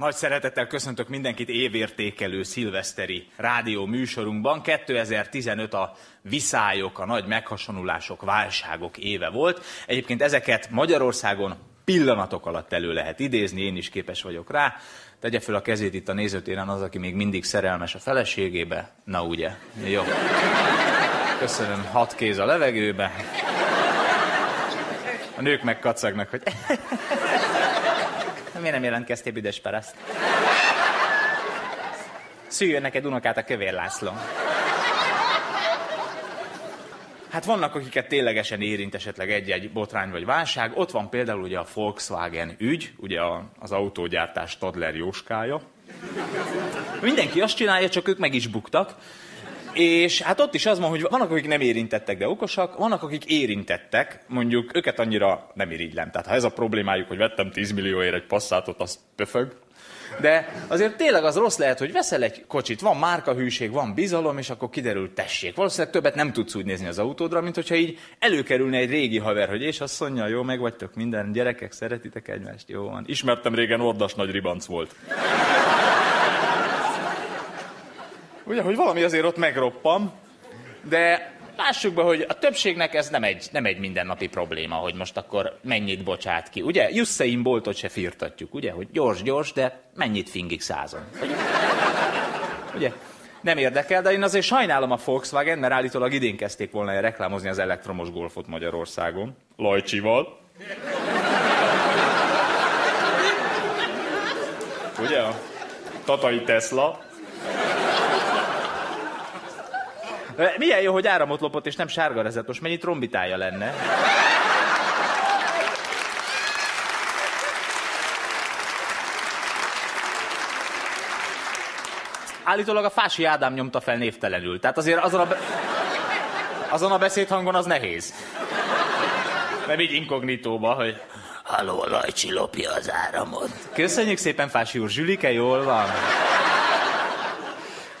Nagy szeretettel köszöntök mindenkit évértékelő szilveszteri rádió műsorunkban. 2015 a viszályok, a nagy meghasonulások, válságok éve volt. Egyébként ezeket Magyarországon pillanatok alatt elő lehet idézni, én is képes vagyok rá. Tegye fel a kezét itt a nézőtéren az, aki még mindig szerelmes a feleségébe. Na ugye? Jó. Köszönöm. Hat kéz a levegőbe. A nők megkacagnak, hogy Miért nem jelentkeztél, büdös paraszt? Szüljön neked unokát a kövér László. Hát vannak, akiket ténylegesen érint esetleg egy-egy botrány vagy válság. Ott van például ugye a Volkswagen ügy, ugye az autógyártás Stadler Jóskája. Mindenki azt csinálja, csak ők meg is buktak. És hát ott is az van, hogy vannak, akik nem érintettek, de okosak, vannak, akik érintettek, mondjuk őket annyira nem irigylem. Tehát ha ez a problémájuk, hogy vettem 10 millióért egy passzátot, az pöfög. De azért tényleg az rossz lehet, hogy veszel egy kocsit, van márkahűség, van bizalom, és akkor kiderül, tessék. Valószínűleg többet nem tudsz úgy nézni az autódra, mint hogyha így előkerülne egy régi haver, hogy és azt mondja, jó, meg vagytok minden, gyerekek, szeretitek egymást, jó van. Ismertem régen, ordas nagy ribanc volt. Ugye, hogy valami azért ott megroppan, de lássuk be, hogy a többségnek ez nem egy, nem egy mindennapi probléma, hogy most akkor mennyit bocsát ki. Ugye, Jussein boltot se firtatjuk, ugye, hogy gyors-gyors, de mennyit fingik százon. Ugye? Nem érdekel, de én azért sajnálom a Volkswagen, mert állítólag idén kezdték volna el reklámozni az elektromos golfot Magyarországon. Lajcsival. Ugye? A tatai Tesla. Milyen jó, hogy áramot lopott, és nem sárga rezet. Most mennyi trombitája lenne? Állítólag a Fási Ádám nyomta fel névtelenül. Tehát azért azon a, be... azon a beszédhangon az nehéz. Nem így inkognitóba, hogy Halló, Lajcsi lopja az áramot. Köszönjük szépen, Fási úr. Zsülike, jól van?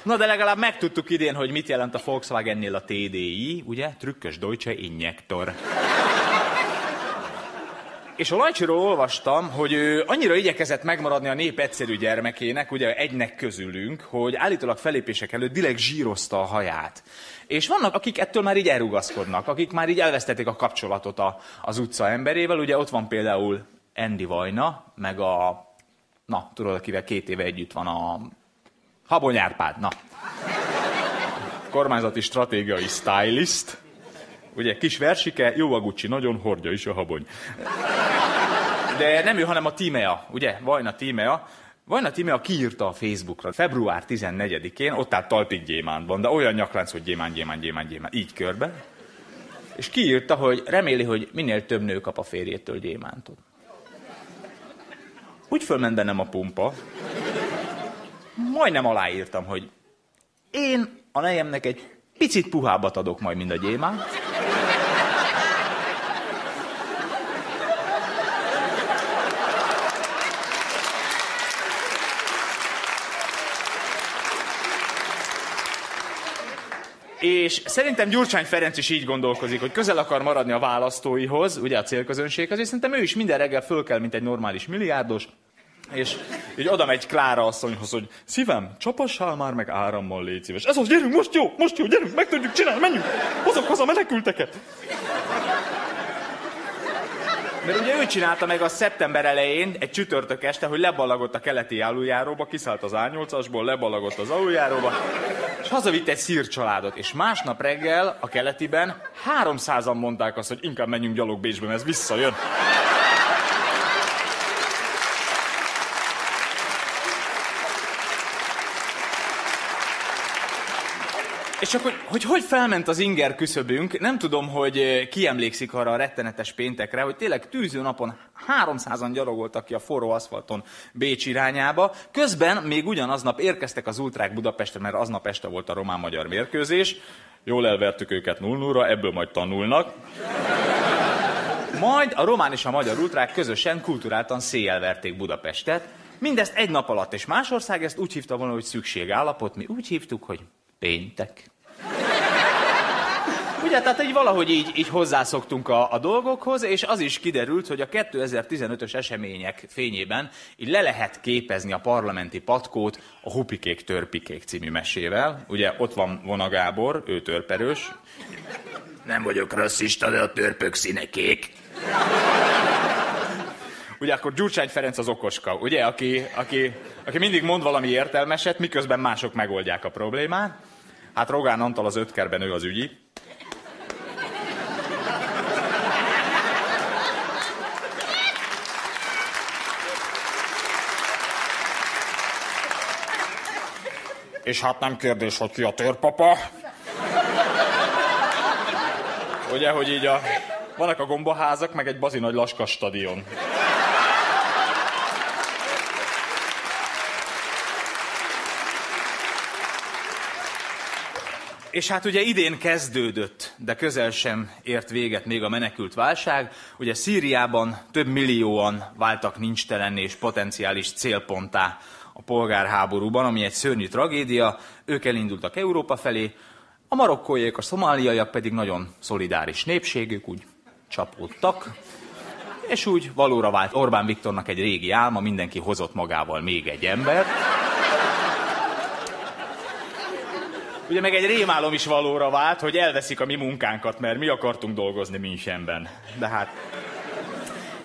Na de legalább megtudtuk idén, hogy mit jelent a Volkswagennél a TDI, ugye? Trükkös Deutsche Injektor. És a Lajcsiról olvastam, hogy ő annyira igyekezett megmaradni a nép egyszerű gyermekének, ugye egynek közülünk, hogy állítólag felépések előtt direkt zsírozta a haját. És vannak, akik ettől már így elrugaszkodnak, akik már így elvesztették a kapcsolatot a, az utca emberével. Ugye ott van például Andy Vajna, meg a, na, tudod, akivel két éve együtt van a Habony Árpád, na. Kormányzati stratégiai stylist. Ugye, kis versike, jó a Gucci, nagyon hordja is a habony. De nem ő, hanem a Tímea, ugye? Vajna Tímea. Vajna Tímea kiírta a Facebookra február 14-én, ott állt talpig gyémántban, de olyan nyaklánc, hogy gyémánt, gyémánt, gyémánt, gyémánt, így körbe. És kiírta, hogy reméli, hogy minél több nő kap a férjétől gyémántot. Úgy fölment bennem a pumpa, majdnem aláírtam, hogy én a nejemnek egy picit puhábbat adok majd, mint a gyémánt. És szerintem Gyurcsány Ferenc is így gondolkozik, hogy közel akar maradni a választóihoz, ugye a célközönséghez, és szerintem ő is minden reggel föl kell, mint egy normális milliárdos, és így oda megy Klára asszonyhoz, hogy szívem, csapassál már meg árammal, légy szíves. Ez az, gyerünk, most jó, most jó, gyerünk, meg tudjuk csinálni, menjünk, hozok haza menekülteket. Mert ugye ő csinálta meg a szeptember elején, egy csütörtök este, hogy leballagott a keleti aluljáróba, kiszállt az A8-asból, leballagott az aluljáróba, és hazavitt egy szír családot. És másnap reggel a keletiben 300-an mondták azt, hogy inkább menjünk gyalog Bécsbe, ez visszajön. És akkor, hogy hogy felment az inger küszöbünk, nem tudom, hogy eh, ki emlékszik arra a rettenetes péntekre, hogy tényleg tűző napon 300-an gyalogoltak ki a forró aszfalton Bécs irányába. Közben még ugyanaznap érkeztek az ultrák Budapestre, mert aznap este volt a román-magyar mérkőzés. Jól elvertük őket 0 ra ebből majd tanulnak. Majd a román és a magyar ultrák közösen kulturáltan széjjelverték Budapestet. Mindezt egy nap alatt, és más ország ezt úgy hívta volna, hogy szükségállapot. Mi úgy hívtuk, hogy péntek. Ugye, tehát így valahogy így, így hozzászoktunk a, a dolgokhoz, és az is kiderült, hogy a 2015-ös események fényében így le lehet képezni a parlamenti patkót a Hupikék Törpikék című mesével. Ugye ott van Vona Gábor, ő törperős. Nem vagyok rasszista, de a törpök színe kék. Ugye akkor Gyurcsány Ferenc az okoska, ugye, aki, aki, aki mindig mond valami értelmeset, miközben mások megoldják a problémát. Hát Rogán Antal az ötkerben ő az ügyi. És hát nem kérdés, hogy ki a törpapa. Ugye, hogy így a... Vannak a gombaházak, meg egy bazi nagy laskas stadion. És hát ugye idén kezdődött, de közel sem ért véget még a menekült válság. Ugye Szíriában több millióan váltak nincstelenné és potenciális célpontá a polgárháborúban, ami egy szörnyű tragédia. Ők elindultak Európa felé, a marokkóiak, a szomáliaiak pedig nagyon szolidáris népségük, úgy csapódtak, és úgy valóra vált Orbán Viktornak egy régi álma, mindenki hozott magával még egy embert. Ugye meg egy rémálom is valóra vált, hogy elveszik a mi munkánkat, mert mi akartunk dolgozni Münchenben. De hát...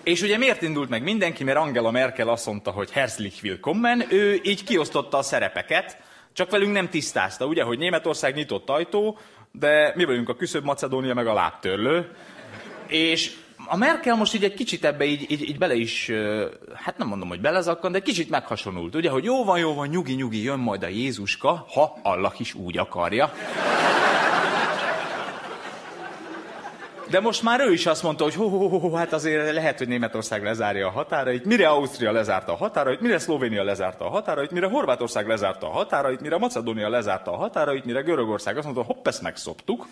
És ugye miért indult meg mindenki? Mert Angela Merkel azt mondta, hogy herzlich willkommen, ő így kiosztotta a szerepeket, csak velünk nem tisztázta, ugye, hogy Németország nyitott ajtó, de mi vagyunk a küszöbb Macedónia meg a lábtörlő. És a Merkel most így egy kicsit ebbe így, így, így bele is, hát nem mondom, hogy belezakkan, de kicsit meghasonult. Ugye, hogy jó van, jó van, nyugi, nyugi, jön majd a Jézuska, ha Allah is úgy akarja. De most már ő is azt mondta, hogy hó, hó, hó, hó, hát azért lehet, hogy Németország lezárja a határait, mire Ausztria lezárta a határait, mire Szlovénia lezárta a határait, mire Horvátország lezárta a határait, mire Macedónia lezárta a határait, mire Görögország azt mondta, hopp, ezt megszoptuk.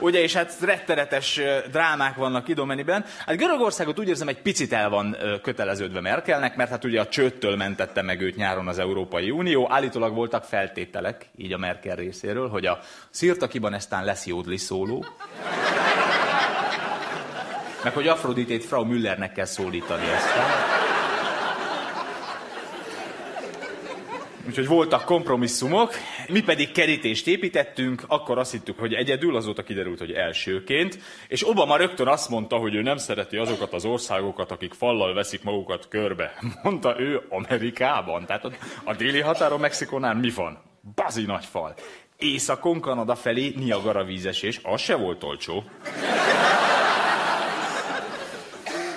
Ugye, és hát rettenetes drámák vannak Idomeniben. Hát Görögországot úgy érzem, egy picit el van köteleződve Merkelnek, mert hát ugye a csőttől mentette meg őt nyáron az Európai Unió. Állítólag voltak feltételek, így a Merkel részéről, hogy a Szirtakiban eztán lesz jódli szóló. Meg hogy Afroditét Frau Müllernek kell szólítani ezt. Úgyhogy voltak kompromisszumok, mi pedig kerítést építettünk, akkor azt hittük, hogy egyedül, azóta kiderült, hogy elsőként, és Obama rögtön azt mondta, hogy ő nem szereti azokat az országokat, akik fallal veszik magukat körbe. Mondta ő Amerikában. Tehát a déli határon Mexikónál mi van? Bazi nagy fal. Északon Kanada felé Niagara vízesés, az se volt olcsó.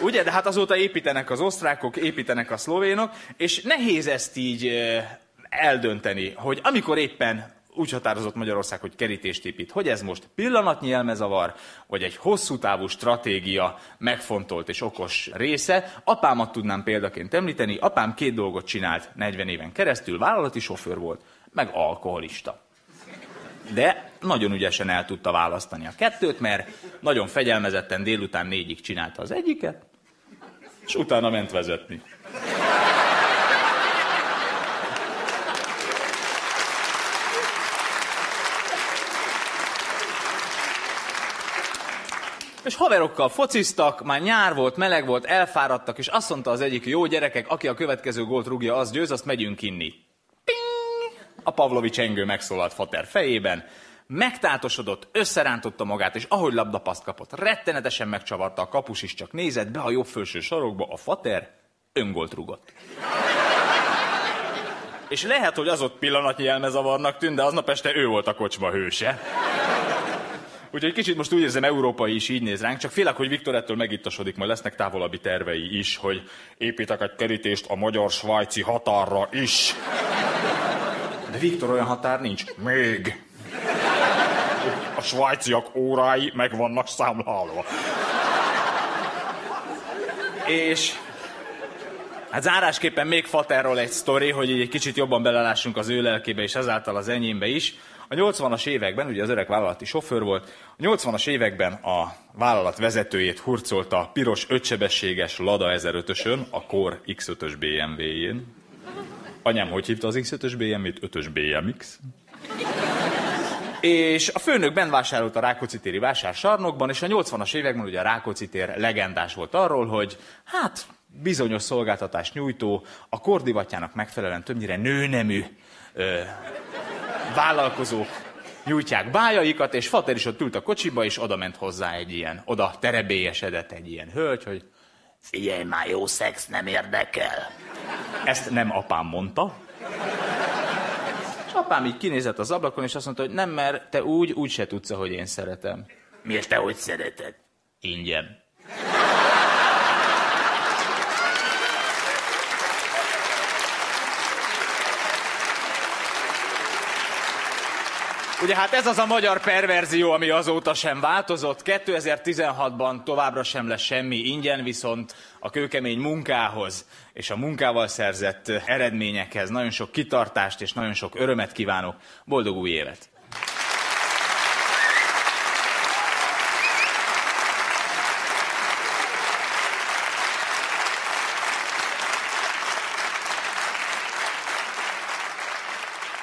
Ugye, de hát azóta építenek az osztrákok, építenek a szlovénok, és nehéz ezt így eldönteni, hogy amikor éppen úgy határozott Magyarország, hogy kerítést épít, hogy ez most pillanatnyi elmezavar, vagy egy hosszú távú stratégia megfontolt és okos része. Apámat tudnám példaként említeni, apám két dolgot csinált 40 éven keresztül, vállalati sofőr volt, meg alkoholista. De nagyon ügyesen el tudta választani a kettőt, mert nagyon fegyelmezetten délután négyig csinálta az egyiket, és utána ment vezetni. És haverokkal fociztak, már nyár volt, meleg volt, elfáradtak, és azt mondta az egyik, jó gyerekek, aki a következő gólt rúgja, az győz, azt megyünk inni. Ping! A Pavlovics engő megszólalt Fater fejében, megtátosodott, összerántotta magát, és ahogy labdapaszt kapott, rettenetesen megcsavarta a kapus is, csak nézett be a jobb felső sarokba, a Fater öngolt rugott. és lehet, hogy az ott pillanatnyi elmezavarnak tűnt, de aznap este ő volt a kocsma hőse. Úgyhogy kicsit most úgy érzem, európai is így néz ránk, csak félek, hogy Viktor ettől megittasodik, majd lesznek távolabbi tervei is, hogy építek egy kerítést a magyar-svájci határra is. De Viktor olyan határ nincs. Még. A svájciak órái meg vannak számlálva. És Hát zárásképpen még Faterról egy sztori, hogy így egy kicsit jobban belelássunk az ő lelkébe, és ezáltal az enyémbe is. A 80-as években, ugye az öreg vállalati sofőr volt, a 80-as években a vállalat vezetőjét hurcolta a piros ötsebességes Lada 1005-ösön, a Core X5-ös BMW-jén. Anyám hogy hívta az X5-ös BMW-t? 5-ös BMX. És a főnök benn vásárolt a Rákóczi téri vásárcsarnokban, és a 80-as években ugye a Rákóczi tér legendás volt arról, hogy hát bizonyos szolgáltatás nyújtó, a kordivatjának megfelelően többnyire nőnemű ö, vállalkozók nyújtják bájaikat, és Fater is ott ült a kocsiba, és oda ment hozzá egy ilyen, oda terebélyesedett egy ilyen hölgy, hogy figyelj már, jó szex nem érdekel. Ezt nem apám mondta. És apám így kinézett az ablakon, és azt mondta, hogy nem, mert te úgy, úgy se tudsz, hogy én szeretem. Miért te hogy szereted? Ingyen. Ugye hát ez az a magyar perverzió, ami azóta sem változott. 2016-ban továbbra sem lesz semmi ingyen, viszont a kőkemény munkához és a munkával szerzett eredményekhez nagyon sok kitartást és nagyon sok örömet kívánok. Boldog új évet!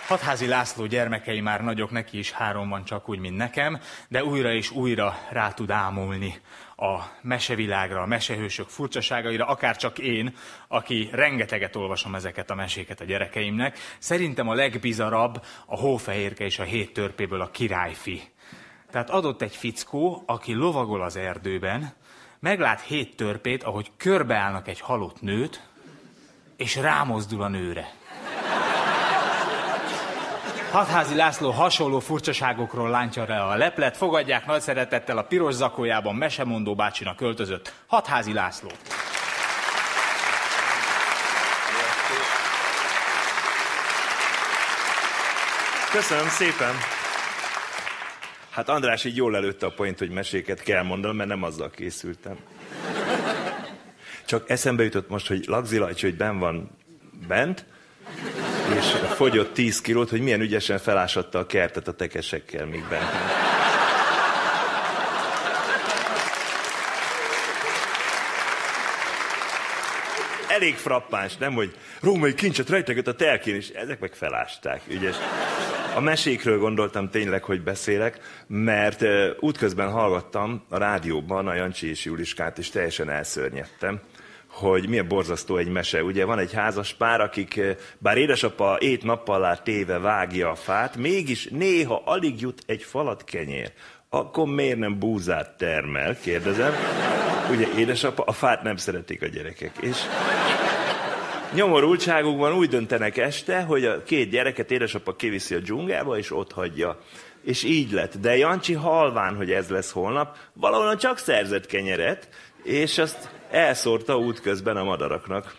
Hatházi László gyermekei már nagyok, neki is három van csak úgy, mint nekem, de újra és újra rá tud ámulni a mesevilágra, a mesehősök furcsaságaira, akár csak én, aki rengeteget olvasom ezeket a meséket a gyerekeimnek. Szerintem a legbizarabb a hófehérke és a hét törpéből a királyfi. Tehát adott egy fickó, aki lovagol az erdőben, meglát hét törpét, ahogy körbeállnak egy halott nőt, és rámozdul a nőre. Hatházi László hasonló furcsaságokról lántja le a leplet. Fogadják nagy szeretettel a piros zakójában mesemondó bácsinak költözött Hatházi László. Köszönöm szépen. Hát András így jól előtte a point, hogy meséket kell mondanom, mert nem azzal készültem. Csak eszembe jutott most, hogy Lagzi Lajcsi, hogy ben van bent, és fogyott 10 kilót, hogy milyen ügyesen felásatta a kertet a tekesekkel, míg bent. Elég frappáns, nem, hogy római kincset rejteget a telkén, és ezek meg felásták, ügyes. A mesékről gondoltam tényleg, hogy beszélek, mert útközben hallgattam a rádióban a Jancsi és Juliskát, és teljesen elszörnyedtem hogy milyen borzasztó egy mese. Ugye van egy házas pár, akik, eh, bár édesapa ét nappal téve vágja a fát, mégis néha alig jut egy falat kenyér. Akkor miért nem búzát termel, kérdezem. Ugye édesapa, a fát nem szeretik a gyerekek. És nyomorultságukban úgy döntenek este, hogy a két gyereket édesapa kiviszi a dzsungába, és ott hagyja. És így lett. De Jancsi halván, hogy ez lesz holnap, valahol csak szerzett kenyeret, és azt elszórta útközben a madaraknak.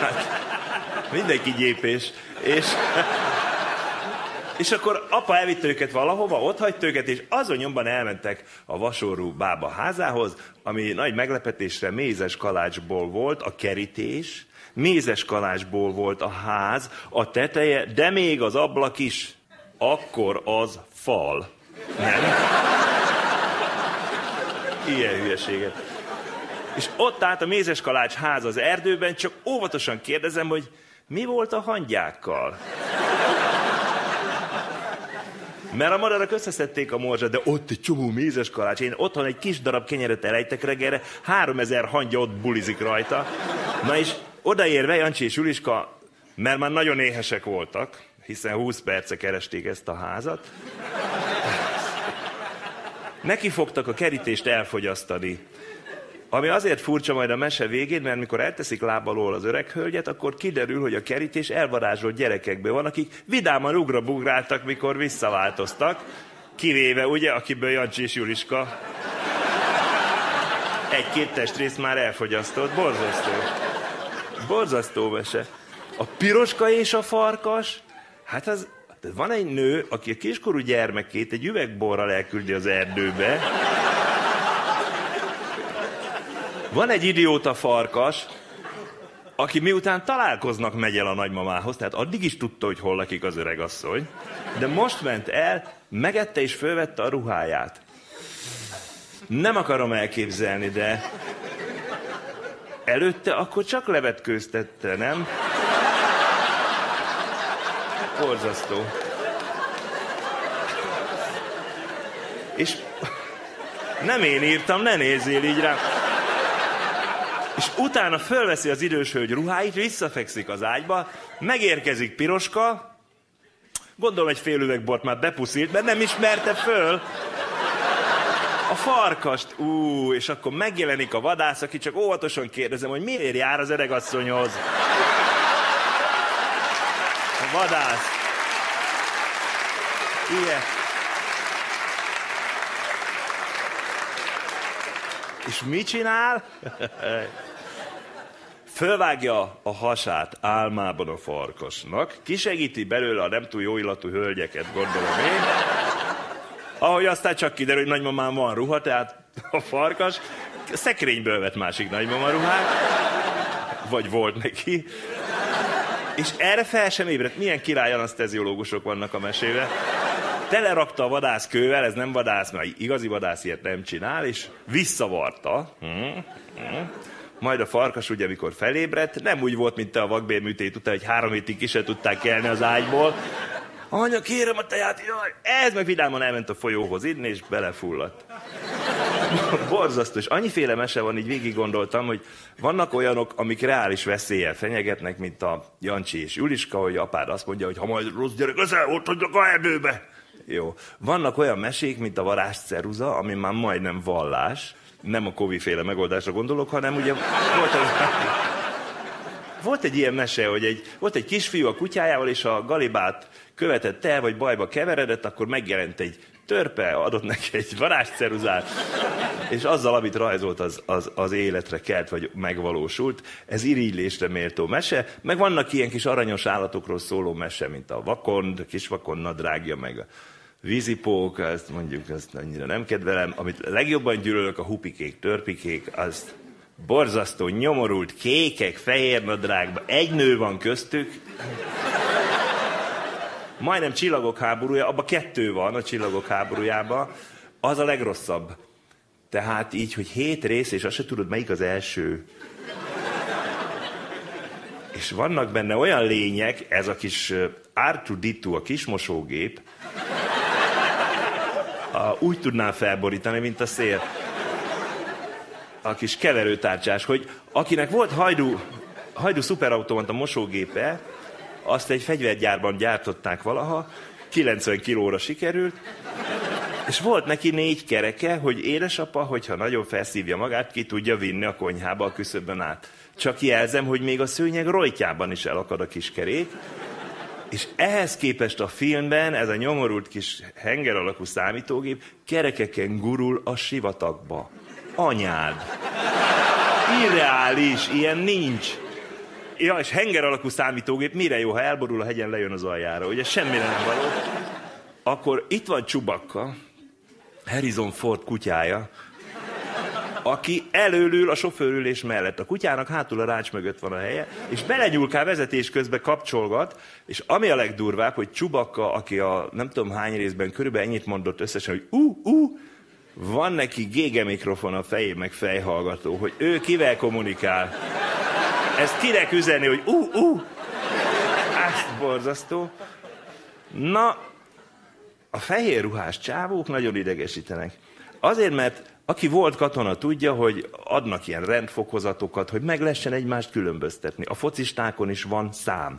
Hát, mindenki gyépés. És, és akkor apa elvitte őket valahova, ott hagyta őket, és azon nyomban elmentek a vasorú bába házához, ami nagy meglepetésre mézes kalácsból volt a kerítés, mézes kalácsból volt a ház, a teteje, de még az ablak is. Akkor az fal. Nem? Ilyen hülyeséget. És ott állt a mézes kalács ház az erdőben, csak óvatosan kérdezem, hogy mi volt a hangyákkal? Mert a madarak összeszedték a morzsát, de ott egy csomó mézes kalács. Én otthon egy kis darab kenyeret elejtek reggelre, három ezer hangya ott bulizik rajta. Na és odaérve Jancsi és Juliska, mert már nagyon éhesek voltak, hiszen 20 perce keresték ezt a házat, neki fogtak a kerítést elfogyasztani. Ami azért furcsa majd a mese végén, mert mikor elteszik lábalól az öreg hölgyet, akkor kiderül, hogy a kerítés elvarázsolt gyerekekből van, akik vidáman ugrabugráltak, mikor visszaváltoztak, kivéve ugye, akiből Jancsi és Juliska egy-két testrészt már elfogyasztott. Borzasztó. Borzasztó mese. A piroska és a farkas, hát az, van egy nő, aki a kiskorú gyermekét egy üvegborral elküldi az erdőbe, van egy idióta farkas, aki miután találkoznak, megy el a nagymamához, tehát addig is tudta, hogy hol lakik az öregasszony, de most ment el, megette és fölvette a ruháját. Nem akarom elképzelni, de előtte akkor csak levetkőztette, nem? Borzasztó. És nem én írtam, ne nézzél így rám. És utána fölveszi az idős hölgy ruháit, visszafekszik az ágyba, megérkezik piroska, gondolom egy fél üveg bort már bepuszilt, mert nem ismerte föl, a farkast, ú, és akkor megjelenik a vadász, aki csak óvatosan kérdezem, hogy miért jár az öregasszonyhoz. Vadász. Ilyen. És mit csinál? Fölvágja a hasát álmában a farkasnak, kisegíti belőle a nem túl jó illatú hölgyeket, gondolom én. Ahogy aztán csak kiderül, hogy nagymamám van ruha, tehát a farkas szekrényből vett másik nagymama ruhát, vagy volt neki. És erre fel sem ébredt. Milyen király anaszteziológusok vannak a mesébe. Telerakta a vadász kővel, ez nem vadász, mert igazi vadász ilyet nem csinál, és visszavarta. Hmm, hmm. Majd a farkas ugye, amikor felébredt, nem úgy volt, mint te a vakbérműtét után, hogy három hétig ki se tudták kelni az ágyból. Anya, kérem a teját, jaj! Ez meg vidáman elment a folyóhoz inni, és belefulladt. Borzasztó, és annyiféle mese van, így végig gondoltam, hogy vannak olyanok, amik reális veszéllyel fenyegetnek, mint a Jancsi és Juliska, hogy apád azt mondja, hogy ha majd rossz gyerek leszel, ott hagyjak a erdőbe. Jó. Vannak olyan mesék, mint a varázsceruza, ami már majdnem vallás. Nem a Kovi féle megoldásra gondolok, hanem ugye volt, az, volt egy ilyen mese, hogy egy, volt egy kisfiú a kutyájával, és a galibát követett el, vagy bajba keveredett, akkor megjelent egy törpe, adott neki egy varázsceruzát, és azzal, amit rajzolt, az, az, az életre kelt, vagy megvalósult. Ez irigylésre méltó mese, meg vannak ilyen kis aranyos állatokról szóló mese, mint a vakond, kis vakond nadrágja, meg a vízipók, ezt mondjuk ezt annyira nem kedvelem. Amit legjobban gyűlölök, a hupikék, törpikék, azt borzasztó, nyomorult, kékek, fehér nadrágban, egy nő van köztük, majdnem csillagok háborúja, abban kettő van a csillagok háborújában, az a legrosszabb. Tehát így, hogy hét rész, és azt se tudod, melyik az első. És vannak benne olyan lények, ez a kis R2D2, a kis mosógép, a, úgy tudnám felborítani, mint a szél. A kis keverőtárcsás, hogy akinek volt hajdú, hajdú szuperautomata mosógépe, azt egy fegyvergyárban gyártották valaha, 90 kilóra sikerült, és volt neki négy kereke, hogy édesapa, hogyha nagyon felszívja magát, ki tudja vinni a konyhába a küszöbben át. Csak jelzem, hogy még a szőnyeg rojtjában is elakad a kis kerék, és ehhez képest a filmben ez a nyomorult kis henger alakú számítógép kerekeken gurul a sivatagba. Anyád! Irreális, ilyen nincs. Ja, és henger alakú számítógép mire jó, ha elborul a hegyen, lejön az aljára. Ugye semmire nem való. Akkor itt van Csubakka, Harrison Ford kutyája, aki előlül a sofőrülés mellett. A kutyának hátul a rács mögött van a helye, és belenyúlkál vezetés közben kapcsolgat, és ami a legdurvább, hogy Csubakka, aki a nem tudom hány részben körülbelül ennyit mondott összesen, hogy ú, ú, van neki gége mikrofon a fején, meg fejhallgató, hogy ő kivel kommunikál. Ezt kinek üzenni, hogy ú, ú, uh, ezt borzasztó. Na, a fehér ruhás csávók nagyon idegesítenek. Azért, mert aki volt katona, tudja, hogy adnak ilyen rendfokozatokat, hogy meg lehessen egymást különböztetni. A focistákon is van szám.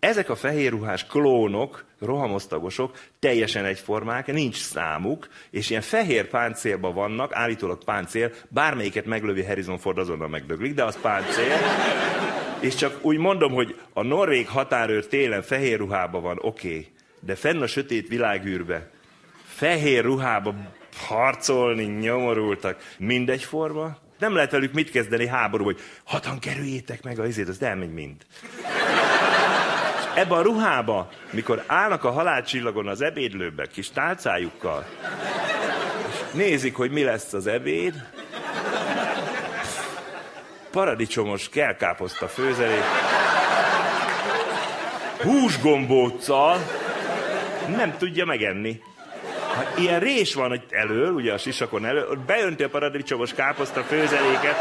Ezek a fehérruhás klónok, rohamosztagosok, teljesen egyformák, nincs számuk, és ilyen fehér páncélban vannak, állítólag páncél, bármelyiket meglövi Harrison Ford azonnal megdöglik, de az páncél. És csak úgy mondom, hogy a norvég határőr télen fehér ruhában van, oké, okay, de fenn a sötét világűrbe, fehér ruhába harcolni, nyomorultak, mindegyforma. Nem lehet velük mit kezdeni háború, hogy hatan kerüljétek meg a izét, az elmegy mind. Ebbe a ruhába, mikor állnak a halálcsillagon az ebédlőbe, kis tálcájukkal, nézik, hogy mi lesz az ebéd, paradicsomos kelkáposzta főzelék, húsgombóccal, nem tudja megenni. Ha ilyen rés van hogy elől, ugye a sisakon elő, ott beönti a paradicsomos káposzta főzeléket,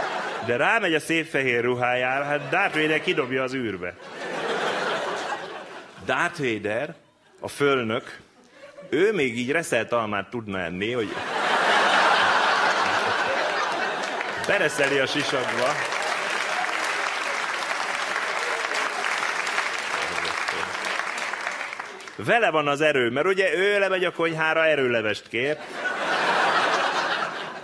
de rámegy a szép fehér ruhájára, hát Darth Vader kidobja az űrbe. Darth Vader, a fölnök, ő még így reszelt almát tudna enni, hogy Bereszeli a sisakba. Vele van az erő, mert ugye ő lemegy a konyhára, erőlevest kér.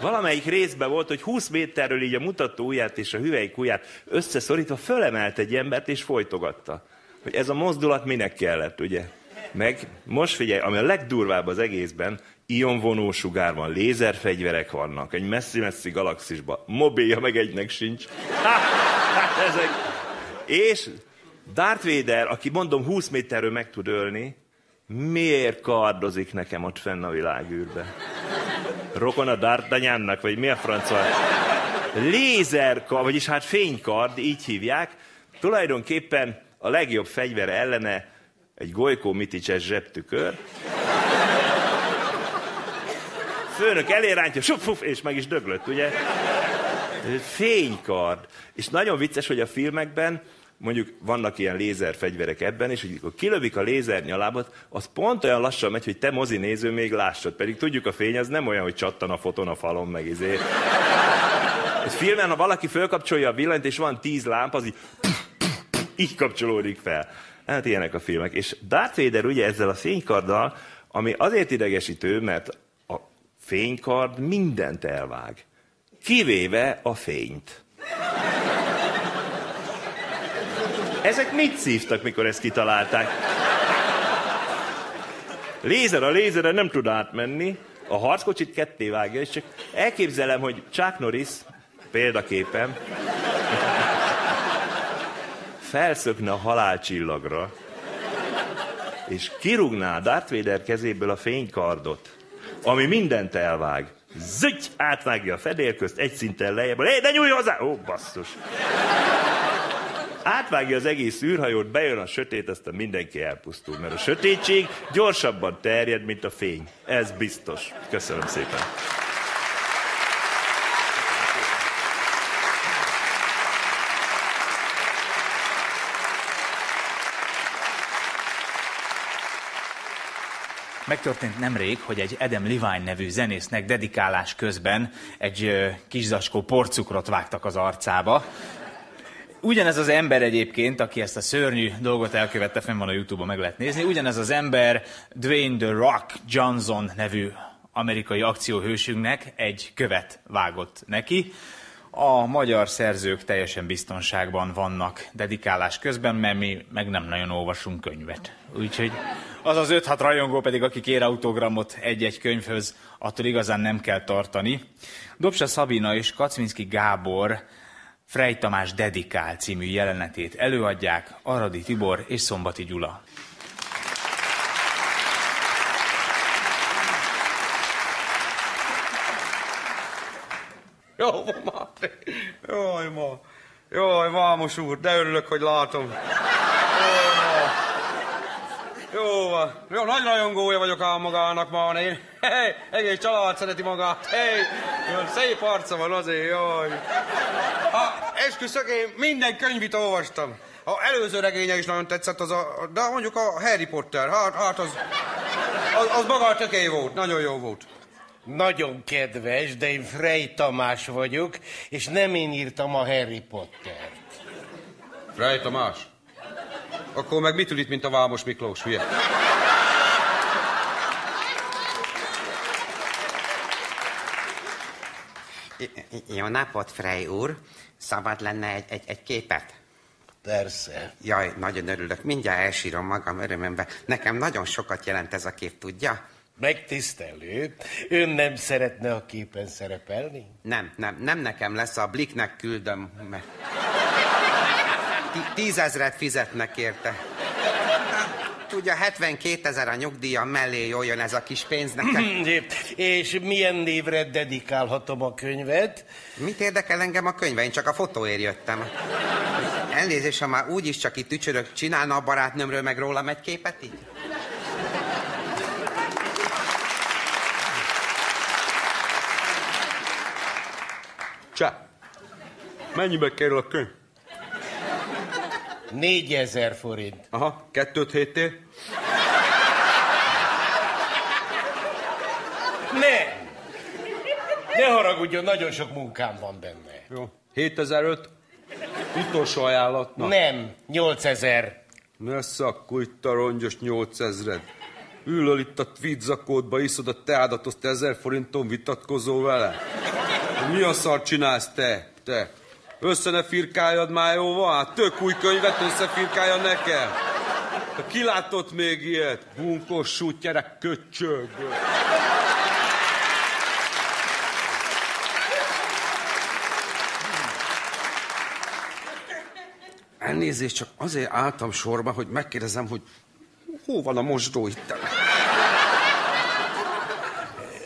Valamelyik részben volt, hogy 20 méterről így a mutató ujját és a hüvelyk ujját összeszorítva fölemelt egy embert és folytogatta. Hogy ez a mozdulat minek kellett, ugye? Meg most figyelj, ami a legdurvább az egészben, ionvonó sugár van, lézerfegyverek vannak, egy messzi-messzi galaxisban, mobilja meg egynek sincs. Ezek. És Darth Vader, aki mondom 20 méterről meg tud ölni, miért kardozik nekem ott fenn a világűrbe? Rokon a D'Artagnannak, vagy mi a francia? Lézerkard, vagyis hát fénykard, így hívják. Tulajdonképpen a legjobb fegyver ellene egy golykó miticses zsebtükör. Főnök elérántja, suf, és meg is döglött, ugye? Fénykard. És nagyon vicces, hogy a filmekben mondjuk vannak ilyen lézerfegyverek ebben, és hogy kilövik a lézer nyalábat, az pont olyan lassan megy, hogy te mozi néző még lássad. Pedig tudjuk, a fény az nem olyan, hogy csattan a foton a falon, meg izé. Egy filmen, ha valaki fölkapcsolja a villanyt, és van tíz lámpa, az így, így kapcsolódik fel. Hát ilyenek a filmek. És Darth Vader ugye ezzel a fénykarddal, ami azért idegesítő, mert a fénykard mindent elvág. Kivéve a fényt. Ezek mit szívtak, mikor ezt kitalálták? Lézer a lézere nem tud átmenni, a harckocsit ketté vágja, és csak elképzelem, hogy Chuck Norris, példaképem, felszökne a halálcsillagra, és kirúgná Darth Vader kezéből a fénykardot, ami mindent elvág. Zügy! Átvágja a fedélközt, egy szinten lejjebb. Hé, de nyújj hozzá! Ó, basszus! átvágja az egész űrhajót, bejön a sötét, aztán mindenki elpusztul, mert a sötétség gyorsabban terjed, mint a fény. Ez biztos. Köszönöm szépen. Megtörtént nemrég, hogy egy Adam Levine nevű zenésznek dedikálás közben egy kis zacskó porcukrot vágtak az arcába, ugyanez az ember egyébként, aki ezt a szörnyű dolgot elkövette, fenn van a Youtube-on, meg lehet nézni, ugyanez az ember Dwayne The Rock Johnson nevű amerikai akcióhősünknek egy követ vágott neki. A magyar szerzők teljesen biztonságban vannak dedikálás közben, mert mi meg nem nagyon olvasunk könyvet. Úgyhogy az az 5-6 rajongó pedig, aki kér autogramot egy-egy könyvhöz, attól igazán nem kell tartani. Dobsa Szabina és Kacminski Gábor Frey Tamás Dedikál című jelenetét előadják Aradi Tibor és Szombati Gyula. Jó, ma. Jaj, ma. Jaj, Vámos úr, de örülök, hogy látom. Jó van. Jó, nagy rajongója vagyok ám magának ma, én. Hey, egész család szereti magát. Hey, szép arca van azért, jaj. Ha, esküszök, én minden könyvit olvastam. A előző regénye is nagyon tetszett, az a, de mondjuk a Harry Potter, hát, hát az, az, az maga töké volt, nagyon jó volt. Nagyon kedves, de én Frey Tamás vagyok, és nem én írtam a Harry Pottert. Frey Tamás? Akkor meg mit ül itt, mint a Vámos Miklós, hülye? Jó napot, Frey úr! Szabad lenne egy, egy, egy képet? Persze. Jaj, nagyon örülök. Mindjárt elsírom magam örömömbe. Nekem nagyon sokat jelent ez a kép, tudja? Megtisztelő. Ön nem szeretne a képen szerepelni? Nem, nem, nem nekem lesz, a Bliknek küldöm, mert... Tízezret fizetnek érte. Tudja, 72 ezer a nyugdíjam mellé jön ez a kis pénz nekem. És milyen névre dedikálhatom a könyvet? Mit érdekel engem a könyve? Én csak a fotóért jöttem. Elnézést, ha már úgyis csak itt tücsörök, csinálna a barátnőmről meg rólam egy képet így? Mennyibe kerül a könyv? Négyezer forint. Aha, kettőt héttél? Ne! Ne haragudjon, nagyon sok munkám van benne. Jó. 7005. Utolsó ajánlat. Na. Nem, 8000. Messze akkor itt a rongyos 8000 Ülöl itt a tweedzakódba, iszod a teádat, azt ezer forinton vitatkozol vele? Mi a szar csinálsz te? Te? Össze ne firkáljad már jóval? Hát tök új könyvet összefirkálja nekem. Ki látott még ilyet? Bunkos sút, gyerek, köcsög. Elnézést, csak azért álltam sorba, hogy megkérdezem, hogy hol van a mosdó itt?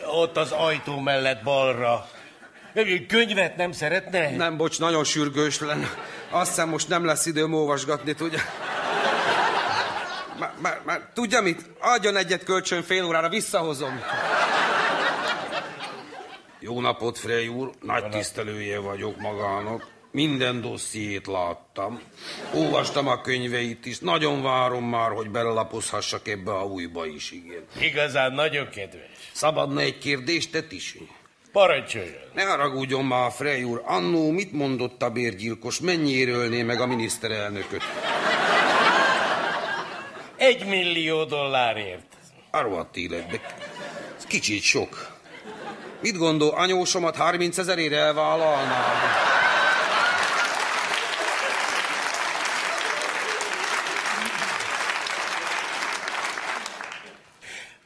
Ott az ajtó mellett balra. Könyvet nem szeretne? Nem, bocs, nagyon sürgős lenne. Azt hiszem, most nem lesz időm olvasgatni, tudja. Már, már, már, tudja mit? Adjon egyet kölcsön fél órára, visszahozom. Jó napot, Frey úr. Nagy tisztelője vagyok magának. Minden dossziét láttam. Olvastam a könyveit is. Nagyon várom már, hogy belelapozhassak ebbe a újba is, igen. Igazán nagyon kedves. Szabadna egy kérdést, te is? Parancsoljon. Ne haragudjon már, Frey úr. Annó mit mondott a bérgyilkos? Mennyiért ölné meg a miniszterelnököt? Egy millió dollárért. A rohadt életbe. Ez kicsit sok. Mit gondol, anyósomat 30 ezerére elvállalná?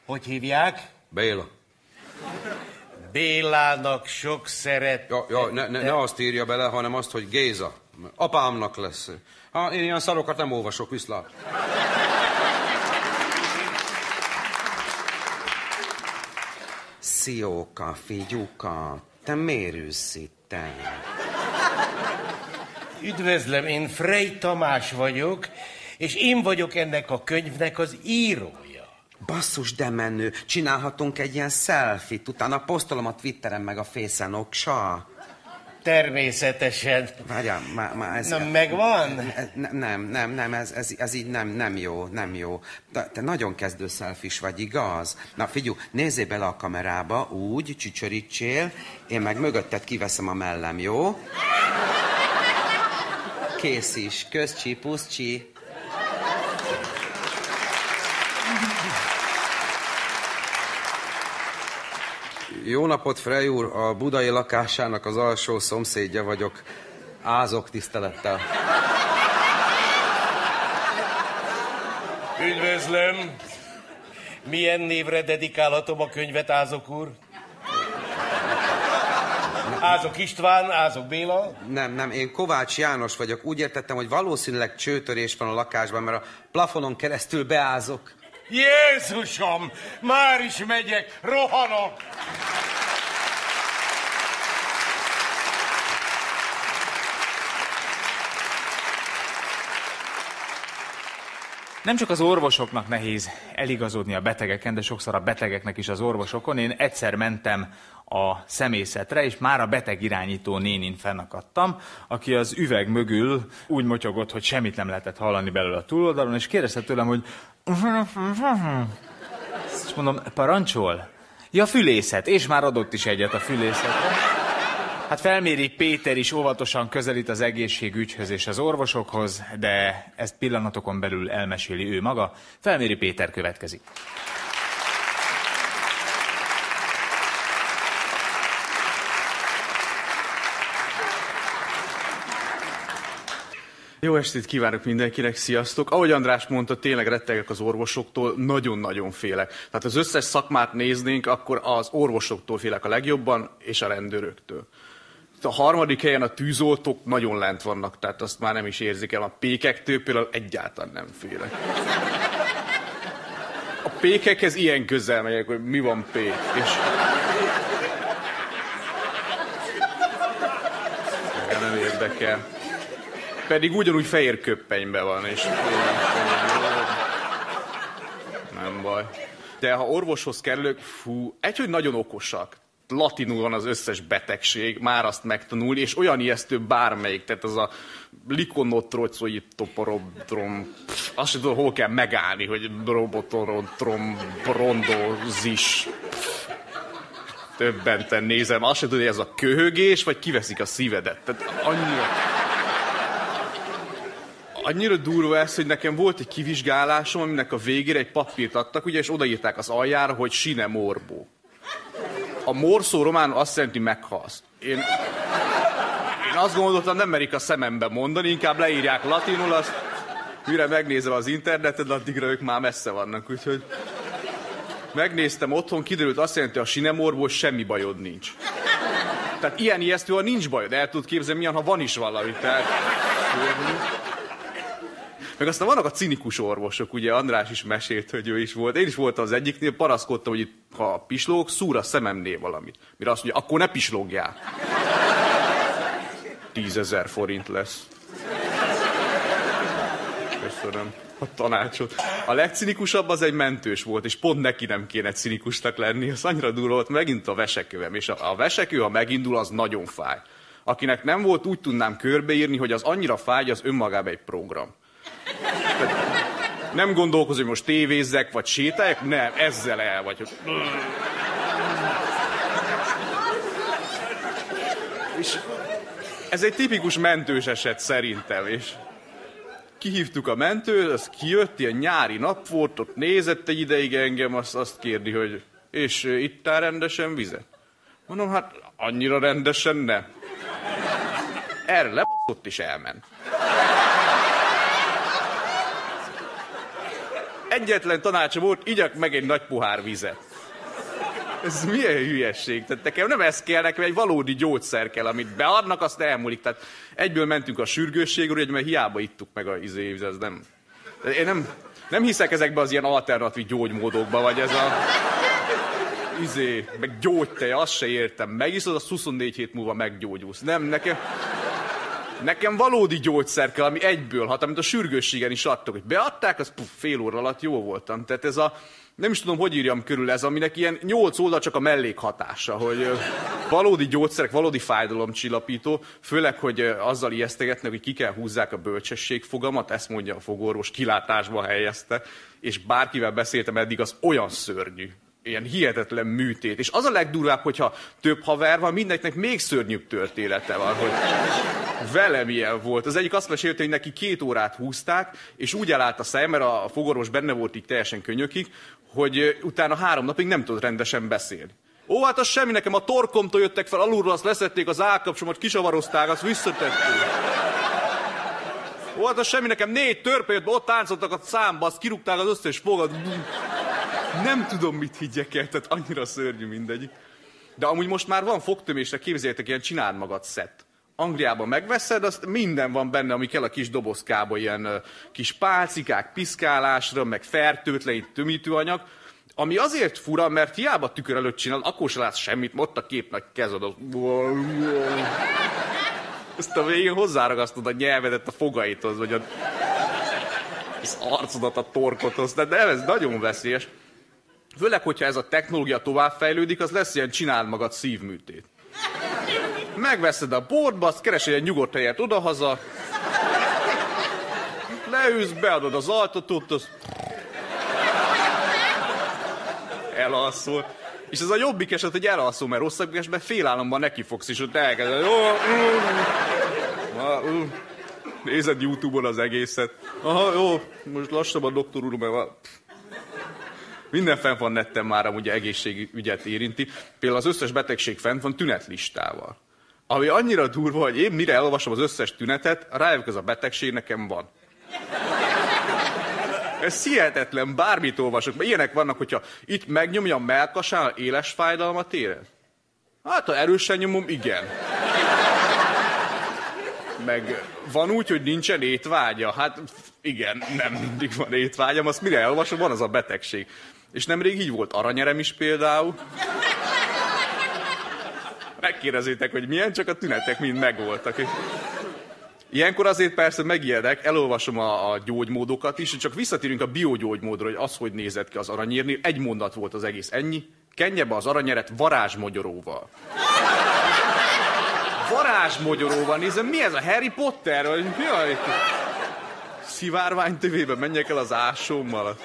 Hogy hívják? Béla. Bélának sok szeret. Ja, ja ne, ne, ne azt írja bele, hanem azt, hogy Géza. Apámnak lesz. Ha, én ilyen szarokat nem olvasok, viszlát. Szióka, figyuka, te miért ülsz itt? Üdvözlöm, én Frey Tamás vagyok, és én vagyok ennek a könyvnek az írója. Basszus, de menő. Csinálhatunk egy ilyen selfie-t, utána posztolom a Twitteren meg a Face-en, oksa. Természetesen. Várjál, már, már ez... Na, megvan? Nem, nem, nem, ez, ez, ez így nem, nem jó, nem jó. Te, te nagyon kezdő szelfis vagy, igaz? Na figyú, nézzél bele a kamerába, úgy, csücsörítsél, én meg mögötted kiveszem a mellem, jó? Kész is. Közcsi, puszcsi. Jó napot, Frey úr! A budai lakásának az alsó szomszédja vagyok. Ázok tisztelettel. Üdvözlöm. Milyen névre dedikálhatom a könyvet, Ázok úr? Ázok István, Ázok Béla. Nem, nem, én Kovács János vagyok. Úgy értettem, hogy valószínűleg csőtörés van a lakásban, mert a plafonon keresztül beázok. Jézusom, már is megyek, rohanok. Nem csak az orvosoknak nehéz eligazodni a betegeken, de sokszor a betegeknek is az orvosokon. Én egyszer mentem a szemészetre, és már a beteg irányító nénin fennakadtam, aki az üveg mögül úgy motyogott, hogy semmit nem lehetett hallani belőle a túloldalon, és kérdezte tőlem, hogy... És mondom, parancsol? Ja, fülészet, és már adott is egyet a fülészetre. Hát felméri Péter is óvatosan közelít az egészségügyhöz és az orvosokhoz, de ezt pillanatokon belül elmeséli ő maga. Felméri Péter következik. Jó estét kívánok mindenkinek, sziasztok! Ahogy András mondta, tényleg rettegek az orvosoktól, nagyon-nagyon félek. Tehát az összes szakmát néznénk, akkor az orvosoktól félek a legjobban, és a rendőröktől. A harmadik helyen a tűzoltók nagyon lent vannak, tehát azt már nem is érzik el. A pékektől például egyáltalán nem félek. A pékekhez ilyen közel megyek, hogy mi van pék. És... Nem érdekel. Pedig ugyanúgy fehér köppenyben van, és... Nem baj. De ha orvoshoz kerülök, fú, egy, hogy nagyon okosak. Latinul van az összes betegség, már azt megtanulni, és olyan ijesztő bármelyik, tehát az a likonotrocioitoporobdrom, azt sem tudom, hol kell megállni, hogy robotorodrom, brondozis. többenten nézem, azt se tudod, hogy ez a köhögés, vagy kiveszik a szívedet. Tehát annyira... Annyira durva ez, hogy nekem volt egy kivizsgálásom, aminek a végére egy papírt adtak, ugye, és odaírták az aljára, hogy sine morbo. A morszó román azt jelenti meghalsz. Én, én azt gondoltam, nem merik a szemembe mondani, inkább leírják latinul, azt mire megnézem az internetet, addigra ők már messze vannak, úgyhogy megnéztem otthon, kiderült azt jelenti, a sinemorból semmi bajod nincs. Tehát ilyen ijesztő, ha nincs bajod, el tudod képzelni, milyen, ha van is valami. Tehát... Meg aztán vannak a cinikus orvosok, ugye András is mesélt, hogy ő is volt. Én is voltam az egyiknél, paraszkodtam, hogy itt, ha pislóg, szúr a szememnél valamit. Mire azt mondja, akkor ne pislógjál. Tízezer forint lesz. Köszönöm a tanácsot. A legcinikusabb az egy mentős volt, és pont neki nem kéne cinikusnak lenni. Az annyira durva volt, megint a vesekövem. És a, a vesekő, ha megindul, az nagyon fáj. Akinek nem volt, úgy tudnám körbeírni, hogy az annyira fáj, az önmagában egy program. Nem gondolkozom, hogy most tévézzek, vagy sétáljak, nem, ezzel el vagy. És ez egy tipikus mentős eset szerintem, és kihívtuk a mentőt, az kijött, ilyen nyári nap volt, ott nézett egy ideig engem, azt, azt kérdi, hogy és itt rendesen vizet? Mondom, hát annyira rendesen nem. Erre lebaszott és elment. Egyetlen tanácsa volt, igyak meg egy nagy pohár vizet. Ez milyen hülyesség? Tehát nekem nem ez kell, nekem egy valódi gyógyszer kell, amit beadnak, azt elmúlik. Tehát egyből mentünk a sürgősségről, hogy mert hiába ittuk meg a izé, ez nem... Én nem, nem hiszek ezekbe az ilyen alternatív gyógymódokba, vagy ez a... Izé, meg gyógytej, azt se értem. Megiszod, az 24 hét múlva meggyógyulsz. Nem, nekem... Nekem valódi gyógyszer kell, ami egyből hat, amit a sürgősségen is adtak, hogy beadták, az puf, fél óra alatt jó voltam. Tehát ez a, nem is tudom, hogy írjam körül ez, aminek ilyen nyolc oldal csak a mellékhatása, hogy valódi gyógyszerek, valódi fájdalomcsillapító, főleg, hogy azzal ijesztegetnek, hogy ki kell húzzák a bölcsesség fogamat, ezt mondja a fogorvos, kilátásba helyezte, és bárkivel beszéltem eddig, az olyan szörnyű ilyen hihetetlen műtét. És az a legdurvább, hogyha több haver van, mindenkinek még szörnyűbb története van, hogy velem ilyen volt. Az egyik azt mesélte, hogy neki két órát húzták, és úgy elállt a szem, mert a fogorvos benne volt így teljesen könyökig, hogy utána három napig nem tudott rendesen beszélni. Ó, hát az semmi, nekem a torkomtól jöttek fel, alulról azt leszették az állkapcsomat, kisavarozták, azt visszatették. Ó, hát az semmi, nekem négy törpe jött, ott táncoltak a számba, azt kirúgták az összes fogad. Nem tudom, mit higgyek el, tehát annyira szörnyű mindegyik. De amúgy most már van fogtömésre, képzeljétek, ilyen csináld magad szett. Angliában megveszed, azt minden van benne, ami kell a kis dobozkába, ilyen kis pálcikák piszkálásra, meg fertőtlenít tömítőanyag, ami azért fura, mert hiába tükör előtt csinál, akkor se látsz semmit, ott a kép nagy kezed. Az... Ezt a végén hozzáragasztod a nyelvedet a fogaithoz, vagy a... az arcodat a torkothoz, de nem, ez nagyon veszélyes. Főleg, hogyha ez a technológia továbbfejlődik, az lesz ilyen csináld magad szívműtét. Megveszed a bordba, azt keresed egy nyugodt helyet odahaza, leülsz, beadod az altatót, az elalszol. És ez a jobbik eset, hogy elalszol, mert rosszabbik esetben félállamban neki fogsz, és ott elkezded. Jó, uh, uh, nézed Youtube-on az egészet. Aha, jó, most lassabban doktor úr, mert minden fent van netten már amúgy egészségügyet érinti. Például az összes betegség fent van tünetlistával. Ami annyira durva, hogy én mire elolvasom az összes tünetet, rájövök, ez a betegség nekem van. Ez hihetetlen, bármit olvasok. Mert ilyenek vannak, hogyha itt megnyomja a melkasán, éles fájdalmat érez. Hát, ha erősen nyomom, igen. Meg van úgy, hogy nincsen étvágya? Hát igen, nem mindig van étvágyam, azt mire elolvasom, van az a betegség. És nemrég így volt aranyerem is például. Megkérdezzétek, hogy milyen, csak a tünetek mind megvoltak. Ilyenkor azért persze megijedek, elolvasom a, a gyógymódokat is, csak visszatérünk a biogyógymódra, hogy az, hogy nézett ki az aranyérnél. Egy mondat volt az egész, ennyi. Kenje be az aranyeret varázsmogyoróval. Varázsmogyoróval nézem, mi ez a Harry Potter? Vagy mi a... Szivárvány tévében menjek el az ásommal.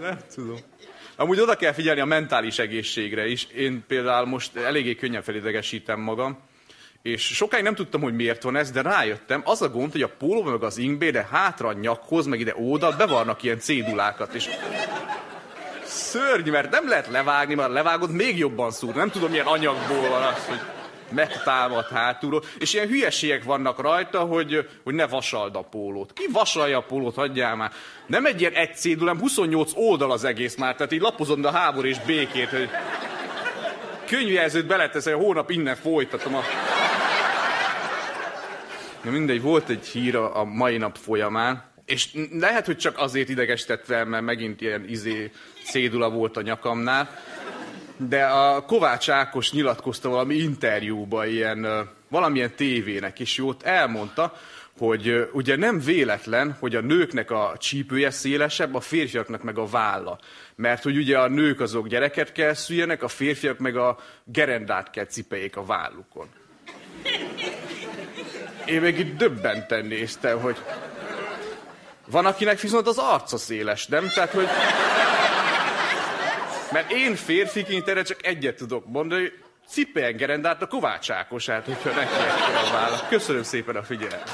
Nem tudom. Amúgy oda kell figyelni a mentális egészségre is. Én például most eléggé könnyen felidegesítem magam, és sokáig nem tudtam, hogy miért van ez, de rájöttem, az a gond, hogy a póló meg az ingbe, de hátra a nyakhoz, meg ide oda bevarnak ilyen cédulákat, és szörnyű, mert nem lehet levágni, mert levágod még jobban szúr. Nem tudom, milyen anyagból van az, hogy megtámad hátulról, és ilyen hülyeségek vannak rajta, hogy, hogy ne vasald a pólót. Ki vasalja a pólót, hagyjál már. Nem egy ilyen egy cédul, hanem 28 oldal az egész már, tehát így lapozod a háború és békét, hogy könyvjelzőt beleteszel, hónap innen folytatom a... Na mindegy, volt egy hír a mai nap folyamán, és lehet, hogy csak azért idegesített fel, mert megint ilyen izé cédula volt a nyakamnál, de a Kovács Ákos nyilatkozta valami interjúban, ilyen, valamilyen tévének is jót, elmondta, hogy ugye nem véletlen, hogy a nőknek a csípője szélesebb, a férfiaknak meg a válla. Mert hogy ugye a nők azok gyereket kell szüljenek, a férfiak meg a gerendát kell cipeljék a vállukon. Én meg itt döbbenten néztem, hogy van, akinek viszont az arca széles, nem? Tehát, hogy... Mert én férfiként erre csak egyet tudok mondani, cipeljen gerendát a Kovács Ákosát, hogyha neki a vállal. Köszönöm szépen a figyelmet.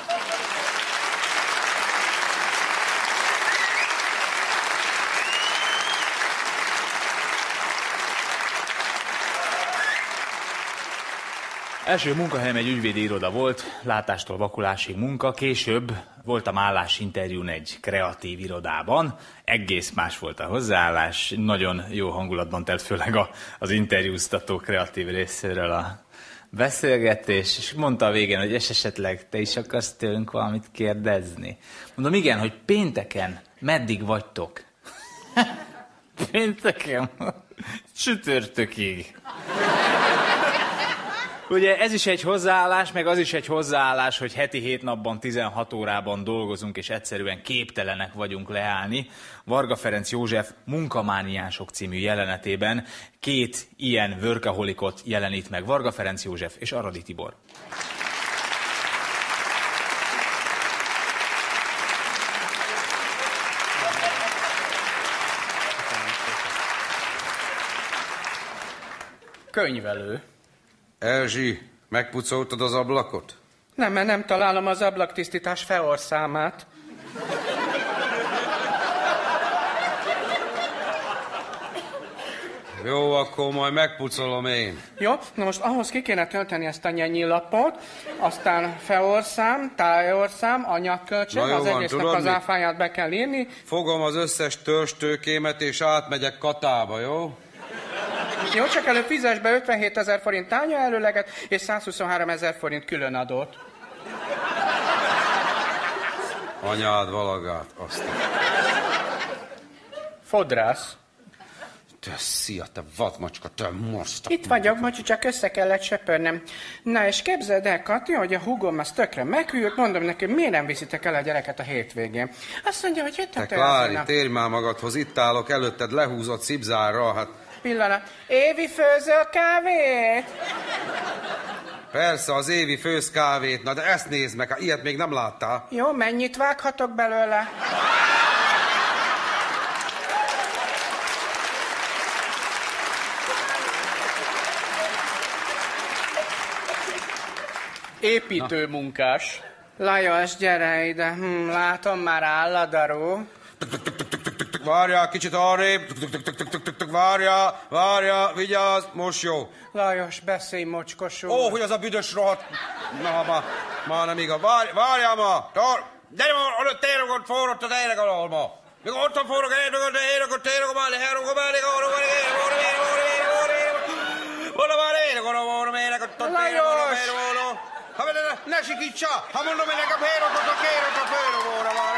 Első munkahelyem egy ügyvédi iroda volt, látástól vakulásig munka, később voltam állásinterjún egy kreatív irodában, egész más volt a hozzáállás, nagyon jó hangulatban telt főleg a, az interjúztató kreatív részéről a beszélgetés, és mondta a végén, hogy és esetleg te is akarsz tőlünk valamit kérdezni. Mondom, igen, hogy pénteken meddig vagytok? pénteken? Csütörtökig. Ugye ez is egy hozzáállás, meg az is egy hozzáállás, hogy heti hét napban 16 órában dolgozunk, és egyszerűen képtelenek vagyunk leállni. Varga Ferenc József Munkamániások című jelenetében két ilyen workaholikot jelenít meg Varga Ferenc József és Aradi Tibor. Könyvelő. Erzsi, megpucoltad az ablakot? Nem, mert nem találom az ablaktisztítás feorszámát. Jó, akkor majd megpucolom én. Jó, na most ahhoz ki kéne tölteni ezt a nyenyillapot, aztán feorszám, tájorszám, anyagköltség, az van, egésznek tudod az áfáját be kell írni. Fogom az összes törstőkémet, és átmegyek Katába, jó? Jó, csak előbb fizes be 57 ezer forint tánya előleget, és 123 ezer forint különadót. Anyád valagát, azt. Fodrász. Te szia, te vadmacska, te most. Itt vagyok, Macsi, csak össze kellett söpörnem. Na és képzeld el, Kati, hogy a húgom az tökre meghűlt, mondom neki, miért nem viszitek el a gyereket a hétvégén? Azt mondja, hogy Te jöttek Klári, térj már magadhoz, itt állok előtted lehúzott szibzárra, hát Pillanat. Évi főzöl kávét? persze az évi fősz kávét, na de ezt nézd meg, hát ilyet még nem láttál. Jó, mennyit vághatok belőle? Építőmunkás. Lajos, gyere ide. Hm, látom, már áll a daró. Várjál, kicsit arrébb, várjál, várjál, vigyázz, most jó. Lajos, beszélj, mocskos úr. Ó, hogy az a büdös rohadt... Na, ma, ma nem igaz. Várj, várjál ma! Tar... Gyere ma, oda térogod, forrott az éreg alól ma. Még otthon forrog, érogod, de érogod, térogod, már leherogod, már leherogod, már leherogod, már leherogod, már leherogod, már leherogod. Már leherogod, ne, sikítsa! Ha mondom, hogy nekem hérogod, a kérogod, főrogóra van.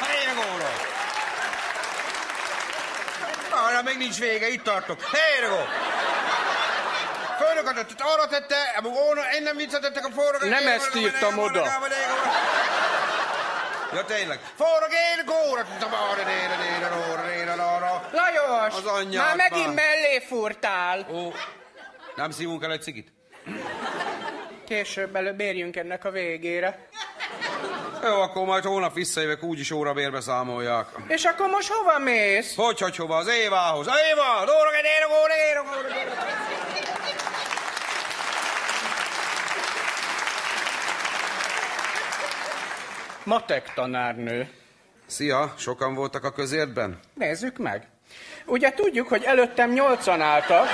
Ha érogóra. Arra még nincs vége, itt tartok. Hérogó! Főnököt arra tette, óna, én nem viccetettek a forrog. Nem ezt írtam oda. Ja tényleg. Forrog én góra, arra, nére, nére, róra, nére, arra. Lajos, Az anyját már megint mellé furtál. Ó, nem szívunk el egy cigit? Később előbb érjünk ennek a végére. Jó, akkor majd hónap visszajövök, úgyis órabérbe számolják. És akkor most hova mész? Hogy, hogy hova? Az Évához. Éva! Dóra, gyere, góra, gyere, góra, Matek tanárnő. Szia, sokan voltak a közértben? Nézzük meg. Ugye tudjuk, hogy előttem nyolcan álltak.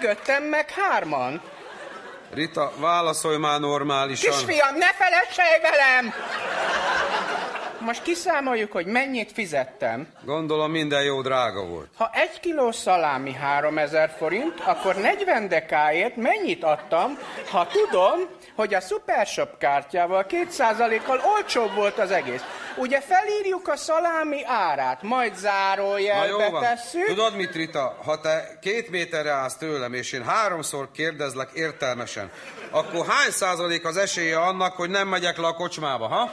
Mögöttem meg hárman. Rita, válaszolj már normálisan. Kisfiam, ne felesselj velem! Most kiszámoljuk, hogy mennyit fizettem. Gondolom minden jó drága volt. Ha egy kiló szalámi 3000 forint, akkor 40 dekáért mennyit adtam, ha tudom, hogy a Supershop kártyával 2%-kal olcsóbb volt az egész. Ugye felírjuk a szalámi árát, majd zárójelbe tesszük. Tudod mit, Rita? Ha te két méterre állsz tőlem, és én háromszor kérdezlek értelmesen, akkor hány százalék az esélye annak, hogy nem megyek le a kocsmába, ha?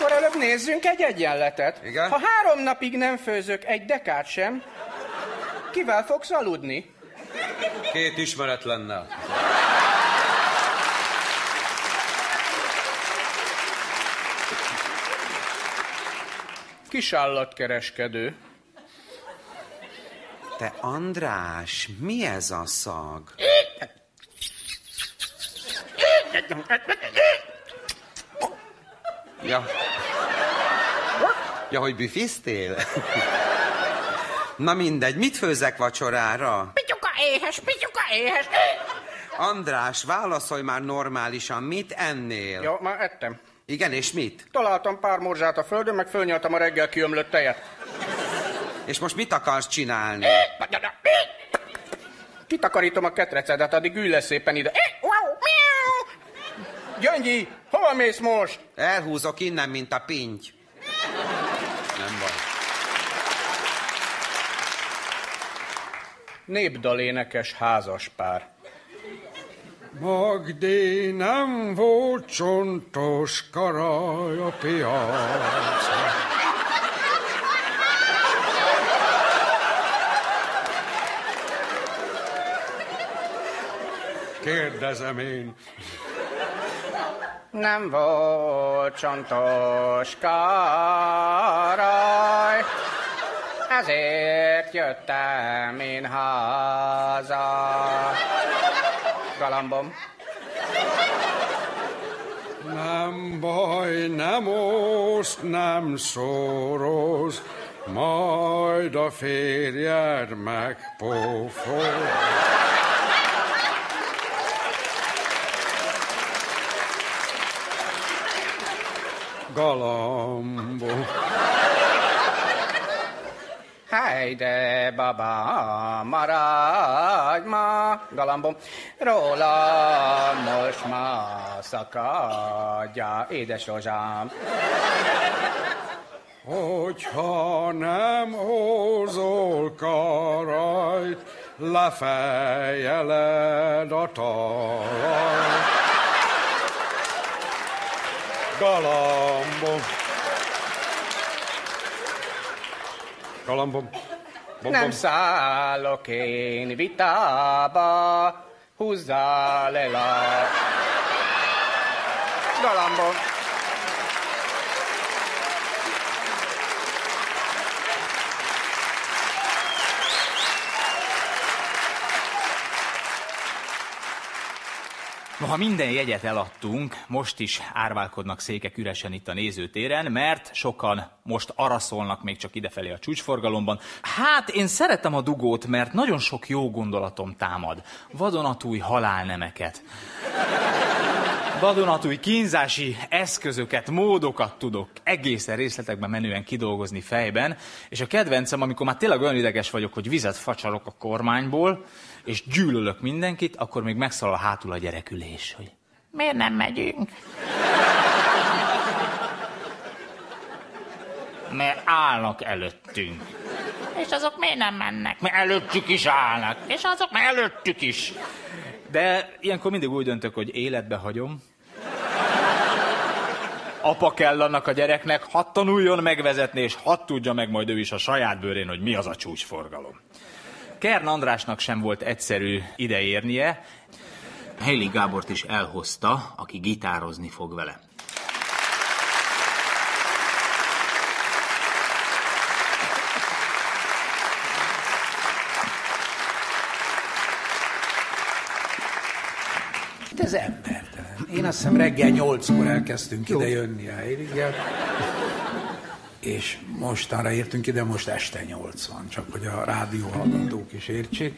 Akkor előbb nézzünk egy egyenletet. Igen? Ha három napig nem főzök egy dekát sem, kivel fogsz aludni? Két ismeretlennel. Kisállatkereskedő. Te András, mi ez a szag? Ja. Ja, hogy büfiztél? Na mindegy, mit főzek vacsorára? Pityuka éhes, pityuka éhes. András, válaszolj már normálisan, mit ennél? Jó, már ettem. Igen, és mit? Találtam pár morzsát a földön, meg fölnyaltam a reggel kiömlött tejet. És most mit akarsz csinálni? Kitakarítom a ketrecedet, addig ülj le szépen ide. Gyöngyi, hova mész most? Elhúzok innen, mint a pinty. Nem baj. Népdalénekes házaspár. Magdi nem volt csontos karaj a piacon. Kérdezem én, Nem volt csontos karaj, ezért jöttem én haza. Galambom. nem baj, nem oszt, nem szoros, majd a férjed megpófol. Galambo. Helyde, baba, maradj ma, galambom, róla most ma szakadja, édes rozsám. Hogyha nem hozol karajt, lefejeled a talaj. Galambom. Galambom. Bom, Nem bom. szállok én vitába, húzzál el a galambom. Noha minden jegyet eladtunk, most is árválkodnak székek üresen itt a nézőtéren, mert sokan most araszolnak még csak idefelé a csúcsforgalomban. Hát én szeretem a dugót, mert nagyon sok jó gondolatom támad. Vadonatúj halálnemeket. Vadonatúj kínzási eszközöket, módokat tudok egészen részletekben menően kidolgozni fejben, és a kedvencem, amikor már tényleg olyan ideges vagyok, hogy vizet facsarok a kormányból, és gyűlölök mindenkit, akkor még megszalal hátul a gyerekülés, hogy miért nem megyünk? Mert állnak előttünk. És azok miért nem mennek? Mert előttük is állnak. És azok mert előttük is. De ilyenkor mindig úgy döntök, hogy életbe hagyom. Apa kell annak a gyereknek, hadd tanuljon megvezetni, és hadd tudja meg majd ő is a saját bőrén, hogy mi az a csúcsforgalom. Kern Andrásnak sem volt egyszerű ideérnie. Haley Gábort is elhozta, aki gitározni fog vele. Azt hiszem reggel nyolckor elkezdtünk ide jönni a Heiliggel. És mostanra értünk ide, most este nyolc van, csak hogy a rádió hallgatók is értsék.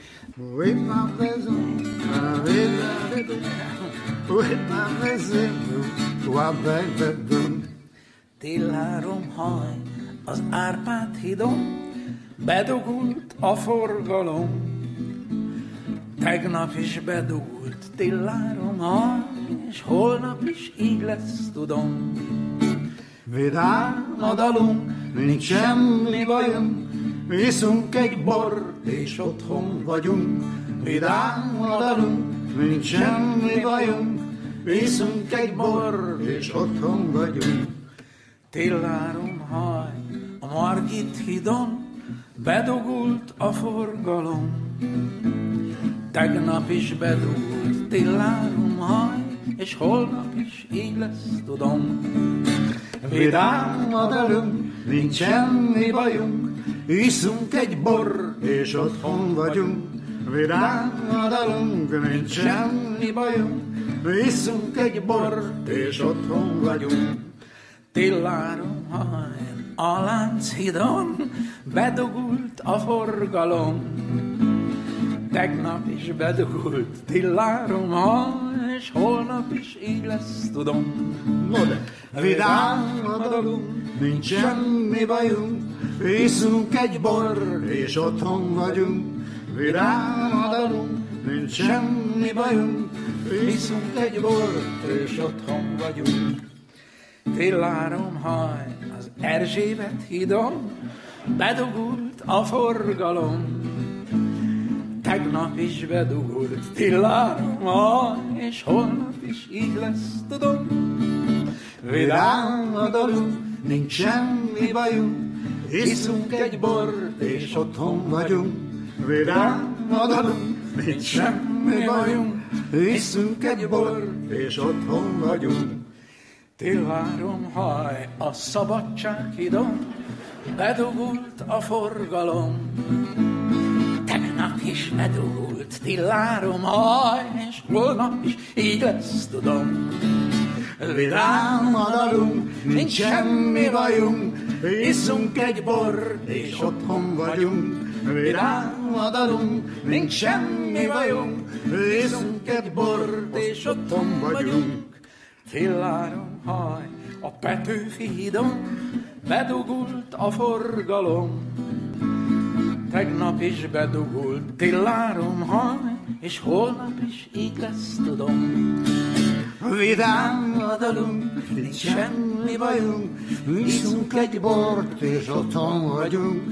Tillárom haj az Árpád hidon, bedugult a forgalom. Tegnap is bedugult tillárom haj, és holnap is így lesz, tudom. Vidám a dalunk, nincs semmi bajunk, Viszunk egy bort, és otthon vagyunk. Vidám a dalunk, nincs semmi bajunk, Viszunk egy bort, és otthon vagyunk. Tillárom haj, a Margit hidon, bedugult a forgalom. Tegnap is bedugult, tillárom haj, és holnap is így lesz, tudom. Vidám a dalunk, nincs semmi bajunk, Iszunk egy bor, és otthon vagyunk. Vidám a dalunk, nincs semmi bajunk, Iszunk egy bor, és otthon vagyunk. Tillárom haj, a Lánchidon, bedugult a forgalom. Tegnap is bedugult, tillárom haj, és holnap is így lesz, tudom. Vidám a dalunk, nincs semmi bajunk, Iszunk egy bor, és otthon vagyunk. Vidám a dalunk, nincs semmi bajunk, Iszunk egy bor, és otthon vagyunk. Tillárom haj az Erzsébet hídon, bedugult a forgalom. Tegnap is bedugult, tillárom haj, és holnap is így lesz, tudom. Vidám a dalunk, nincs semmi bajunk, Iszunk egy bort, és otthon vagyunk. Vidám a dalunk, nincs semmi bajunk, Iszunk egy bort, és otthon vagyunk. Tillárom haj a szabadság hidon, bedugult a forgalom. Tegnap is bedugult, tillárom haj, és holnap is így lesz, tudom. Vidám a dalunk, nincs semmi bajunk, Iszunk egy bor, és otthon vagyunk. Vidám a dalunk, nincs semmi bajunk, Iszunk egy bor, és otthon vagyunk. Tillárom haj a Petőfi hídon, bedugult a forgalom. Tegnap is bedugult, tillárom haj, és holnap is így lesz, tudom. Vidám a dalunk, nincs semmi bajunk, Iszunk egy bort, és otthon vagyunk.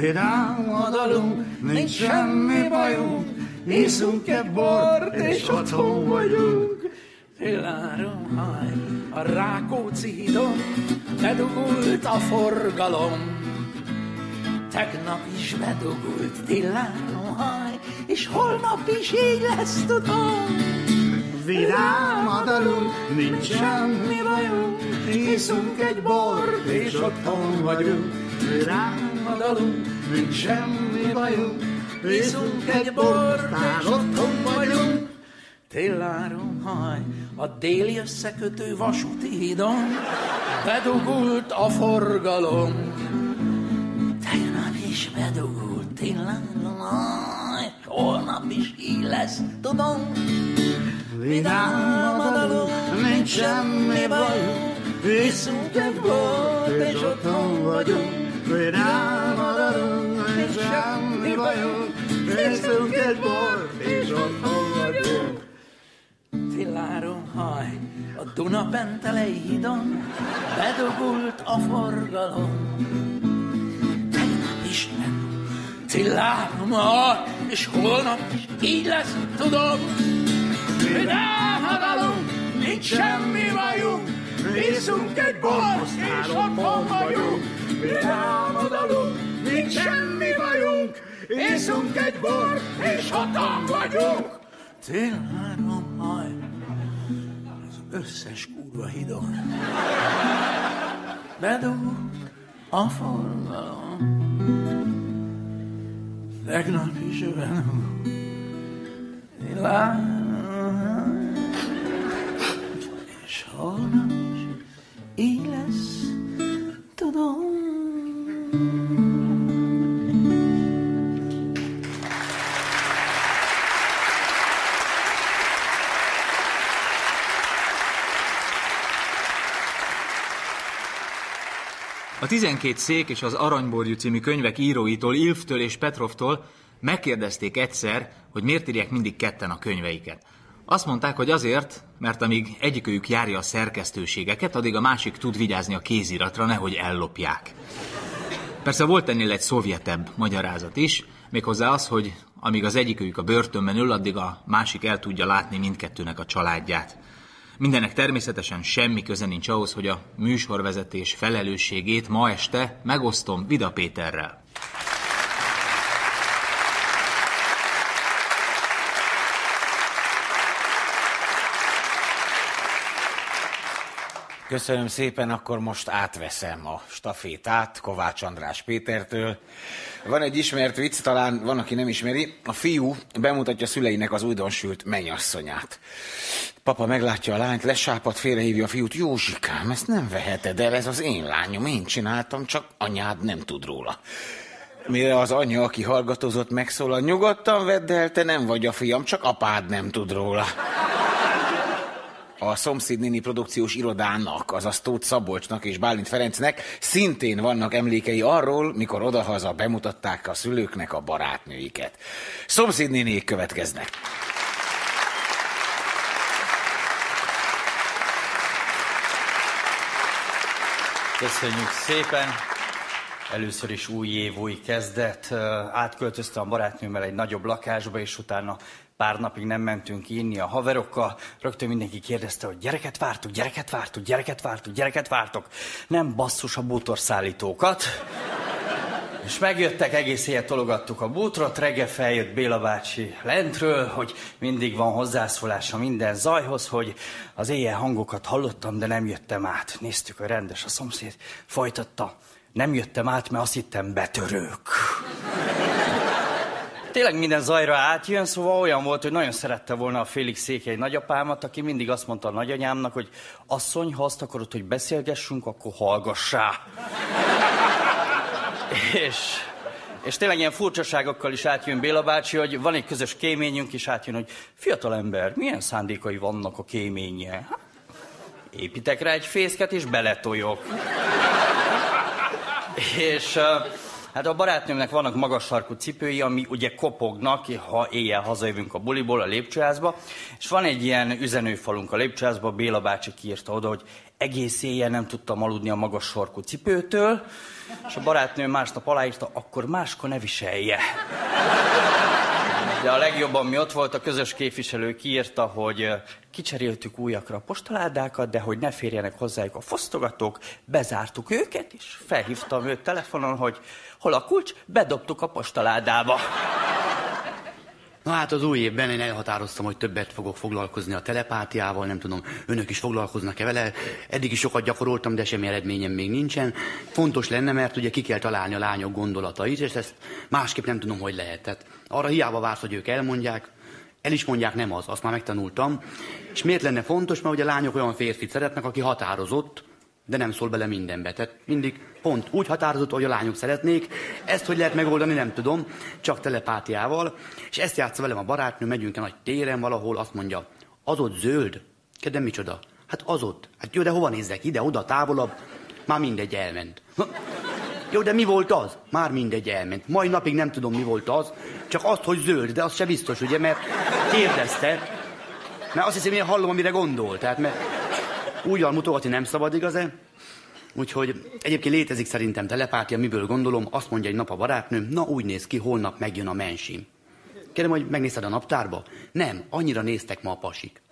Vidám a dalunk, nincs semmi bajunk, Iszunk egy bort, és otthon vagyunk. Tillárom haj, a Rákóczi hídon, bedugult a forgalom. Tegnap is bedugult, tillárom haj, és holnap is így lesz, tudom. Vidám a dalunk, nincs semmi bajunk, Iszunk egy bort, és otthon vagyunk. Vidám a dalunk, nincs semmi bajunk, Iszunk egy bort, és otthon vagyunk. Tillárom haj, a déli összekötő vasúti hídon, bedugult a forgalom. Tegnap is bedugult, tillárom haj, holnap is így lesz, tudom. Vidám a dalunk, nincs semmi bajunk, Viszunk egy bort, és otthon vagyunk. Vidám a dalunk, nincs semmi bajunk, Viszunk egy bort, és otthon vagyunk. Tillárom haj, a Duna-Pentelei hídon bedugult a forgalom. Is nem, tillárom haj, és holnap is így lesz, tudom. Mi elhadalunk, nincs semmi bajunk, Iszunk egy bort, és otthon vagyunk, vidáman dalunk, nincs semmi bajunk. Iszunk egy bort, és otthon vagyunk. Tél három haj, az összes kurva hidon. Bedug a forgalom. Tegnap is velünk. És holnap is így lesz, tudom. 12 szék és az Aranyborjú című könyvek íróitól, Ilftől és Petrovtól megkérdezték egyszer, hogy miért írják mindig ketten a könyveiket. Azt mondták, hogy azért, mert amíg egyikőjük járja a szerkesztőségeket, addig a másik tud vigyázni a kéziratra, nehogy ellopják. Persze volt ennél egy szovjetebb magyarázat is, méghozzá az, hogy amíg az egyikőjük a börtönben ül, addig a másik el tudja látni mindkettőnek a családját. Mindennek természetesen semmi köze nincs ahhoz, hogy a műsorvezetés felelősségét ma este megosztom Vida Péterrel. Köszönöm szépen, akkor most átveszem a stafétát Kovács András Pétertől. Van egy ismert vicc, talán van, aki nem ismeri. A fiú bemutatja szüleinek az újdonsült mennyasszonyát. Papa meglátja a lányt, lesápad, félrehívja a fiút. Józsikám, ezt nem veheted el, ez az én lányom, én csináltam, csak anyád nem tud róla. Mire az anya, aki hallgatózott, megszólal, nyugodtan vedd el, te nem vagy a fiam, csak apád nem tud róla. A szomszédnéni produkciós irodának, azaz Tóth Szabolcsnak és Bálint Ferencnek szintén vannak emlékei arról, mikor odahaza bemutatták a szülőknek a barátnőiket. Szomszédnéniék következnek. Köszönjük szépen! Először is új év, új kezdet. Átköltöztem a barátnőmmel egy nagyobb lakásba, és utána pár napig nem mentünk inni a haverokkal. Rögtön mindenki kérdezte, hogy gyereket vártuk, gyereket vártuk, gyereket vártuk, gyereket vártok. Nem basszus a bútorszállítókat. És megjöttek, egész éjjel tologattuk a bútrot, reggel feljött Béla bácsi lentről, hogy mindig van hozzászólása minden zajhoz, hogy az éjjel hangokat hallottam, de nem jöttem át. Néztük, hogy rendes a szomszéd. Folytatta, nem jöttem át, mert azt hittem betörők. Tényleg minden zajra átjön, szóval olyan volt, hogy nagyon szerette volna a Félix Székely nagyapámat, aki mindig azt mondta a nagyanyámnak, hogy asszony, ha azt akarod, hogy beszélgessünk, akkor hallgassá. és, és tényleg ilyen furcsaságokkal is átjön Béla bácsi, hogy van egy közös kéményünk, és átjön, hogy fiatal ember, milyen szándékai vannak a kéménye? Hát, építek rá egy fészket, és beletoljok. és uh, hát a barátnőmnek vannak magas sarkú cipői, ami ugye kopognak, ha éjjel hazajövünk a buliból, a lépcsőházba, és van egy ilyen üzenőfalunk a lépcsőházba, Béla bácsi kiírta oda, hogy egész éjjel nem tudtam aludni a magas sarkú cipőtől, és a barátnőm másnap aláírta, akkor máskor ne viselje. De a legjobban mi ott volt, a közös képviselő kiírta, hogy kicseréltük újakra a postaládákat, de hogy ne férjenek hozzájuk a fosztogatók, bezártuk őket, és felhívtam őt telefonon, hogy hol a kulcs, bedobtuk a postaládába. Na hát az új évben én elhatároztam, hogy többet fogok foglalkozni a telepátiával, nem tudom, önök is foglalkoznak-e vele. Eddig is sokat gyakoroltam, de semmi eredményem még nincsen. Fontos lenne, mert ugye ki kell találni a lányok gondolatait, és ezt másképp nem tudom, hogy lehet. Tehát arra hiába vársz, hogy ők elmondják, el is mondják, nem az, azt már megtanultam. És miért lenne fontos? Mert ugye a lányok olyan férfit szeretnek, aki határozott, de nem szól bele mindenbe. Tehát mindig pont úgy határozott, hogy a lányok szeretnék. Ezt hogy lehet megoldani, nem tudom, csak telepátiával. És ezt játsza velem a barátnő, megyünk a nagy téren valahol, azt mondja, az ott zöld? Kedem micsoda? Hát az ott. Hát jó, de hova nézzek? Ide, oda, távolabb? Már mindegy, elment. Jó, de mi volt az? Már mindegy, elment. Mai napig nem tudom, mi volt az. Csak azt, hogy zöld, de az se biztos, ugye, mert kérdezte. Mert azt hiszem, én hallom, amire gondol. Tehát, mert úgy mutogatni nem szabad, igaz-e? Úgyhogy egyébként létezik szerintem telepátia, miből gondolom, azt mondja egy nap a barátnőm, na úgy néz ki, holnap megjön a mensim. Kérem, hogy megnézted a naptárba? Nem, annyira néztek ma a pasik.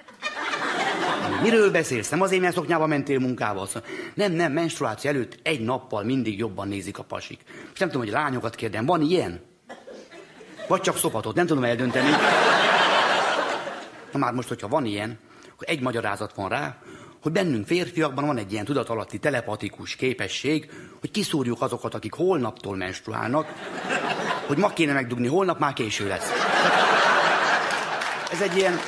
Miről beszélsz? Nem azért, mert szoknyába mentél munkába. Azt Nem, nem, menstruáció előtt egy nappal mindig jobban nézik a pasik. És nem tudom, hogy lányokat kérdem, van ilyen? Vagy csak szopatot, nem tudom eldönteni. Na már most, hogyha van ilyen, akkor egy magyarázat van rá, hogy bennünk férfiakban van egy ilyen tudatalatti telepatikus képesség, hogy kiszúrjuk azokat, akik holnaptól menstruálnak, hogy ma kéne megdugni, holnap már késő lesz. Ez egy ilyen...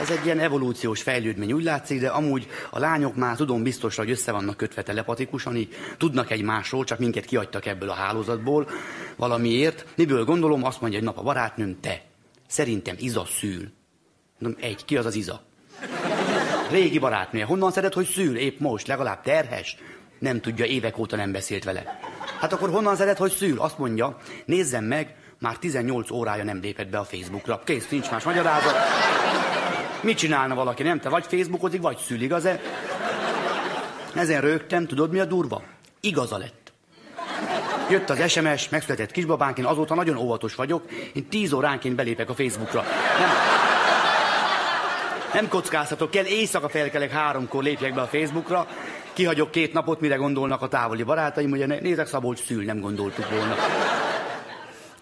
Ez egy ilyen evolúciós fejlődmény, úgy látszik, de amúgy a lányok már tudom biztosra, hogy össze vannak kötve telepatikusan, így tudnak egymásról, csak minket kiadtak ebből a hálózatból valamiért. Miből gondolom, azt mondja egy nap a barátnőm, te, szerintem Iza szül. Mondom, egy, ki az az Iza? Régi barátnője. Honnan szedett, hogy szül? Épp most, legalább terhes? Nem tudja, évek óta nem beszélt vele. Hát akkor honnan szedett, hogy szül? Azt mondja, nézzem meg, már 18 órája nem lépett be a Facebookra. Kész, nincs más magyarázat. Mit csinálna valaki, nem? Te vagy Facebookozik, vagy szül, igaz-e? Ezen rögtem, tudod mi a durva? Igaza lett. Jött az SMS, megszületett kisbabánk, én azóta nagyon óvatos vagyok, én 10 óránként belépek a Facebookra. Nem, nem kockáztatok, kell éjszaka felkelek háromkor lépjek be a Facebookra, kihagyok két napot, mire gondolnak a távoli barátaim, ugye nézek Szabolcs szül, nem gondoltuk volna.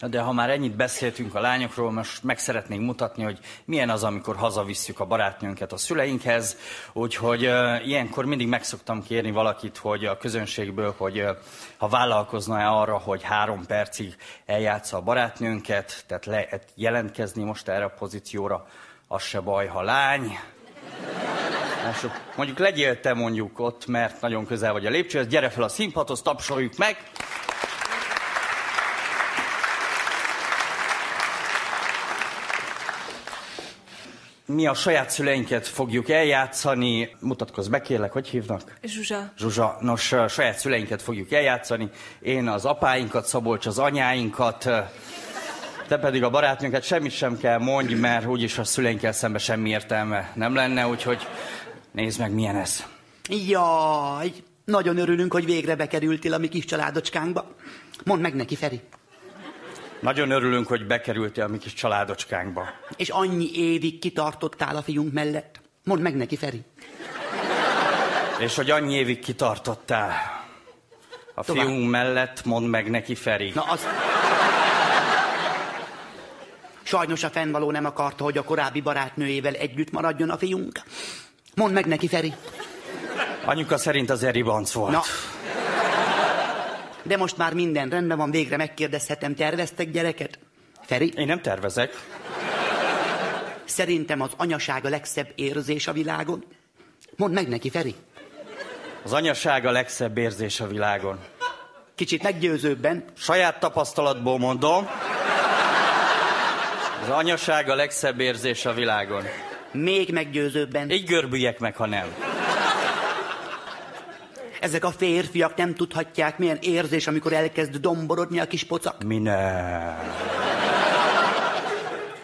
De ha már ennyit beszéltünk a lányokról, most meg szeretnénk mutatni, hogy milyen az, amikor hazavisszük a barátnőnket a szüleinkhez. Úgyhogy uh, ilyenkor mindig megszoktam kérni valakit, hogy a közönségből, hogy uh, ha vállalkozna-e arra, hogy három percig eljátsza a barátnőnket, tehát lehet jelentkezni most erre a pozícióra, az se baj, ha lány. Most mondjuk legyél te mondjuk ott, mert nagyon közel vagy a lépcsőhöz, gyere fel a színpadhoz, tapsoljuk meg. Mi a saját szüleinket fogjuk eljátszani. Mutatkozz be, kérlek, hogy hívnak? Zsuzsa. Zsuzsa. Nos, a saját szüleinket fogjuk eljátszani. Én az apáinkat, Szabolcs az anyáinkat, te pedig a barátnőnket semmit sem kell mondj, mert úgyis a szüleinkkel szemben semmi értelme nem lenne, úgyhogy nézd meg, milyen ez. Jaj, nagyon örülünk, hogy végre bekerültél a mi kis családocskánkba. Mondd meg neki, Feri. Nagyon örülünk, hogy bekerültél a mi kis családocskánkba. És annyi évig kitartottál a fiunk mellett. Mondd meg neki, Feri. És hogy annyi évig kitartottál a Tovább. fiunk mellett, mondd meg neki, Feri. Na, az... Sajnos a fennvaló nem akarta, hogy a korábbi barátnőjével együtt maradjon a fiunk. Mondd meg neki, Feri. Anyuka szerint az Eribanc volt. Na. De most már minden rendben van, végre megkérdezhetem, terveztek gyereket? Feri? Én nem tervezek. Szerintem az anyaság a legszebb érzés a világon. Mondd meg neki, Feri. Az anyaság a legszebb érzés a világon. Kicsit meggyőzőbben. Saját tapasztalatból mondom. Az anyaság a legszebb érzés a világon. Még meggyőzőbben. Így görbüljek meg, ha nem. Ezek a férfiak nem tudhatják, milyen érzés, amikor elkezd domborodni a kis pocak. Mi ne?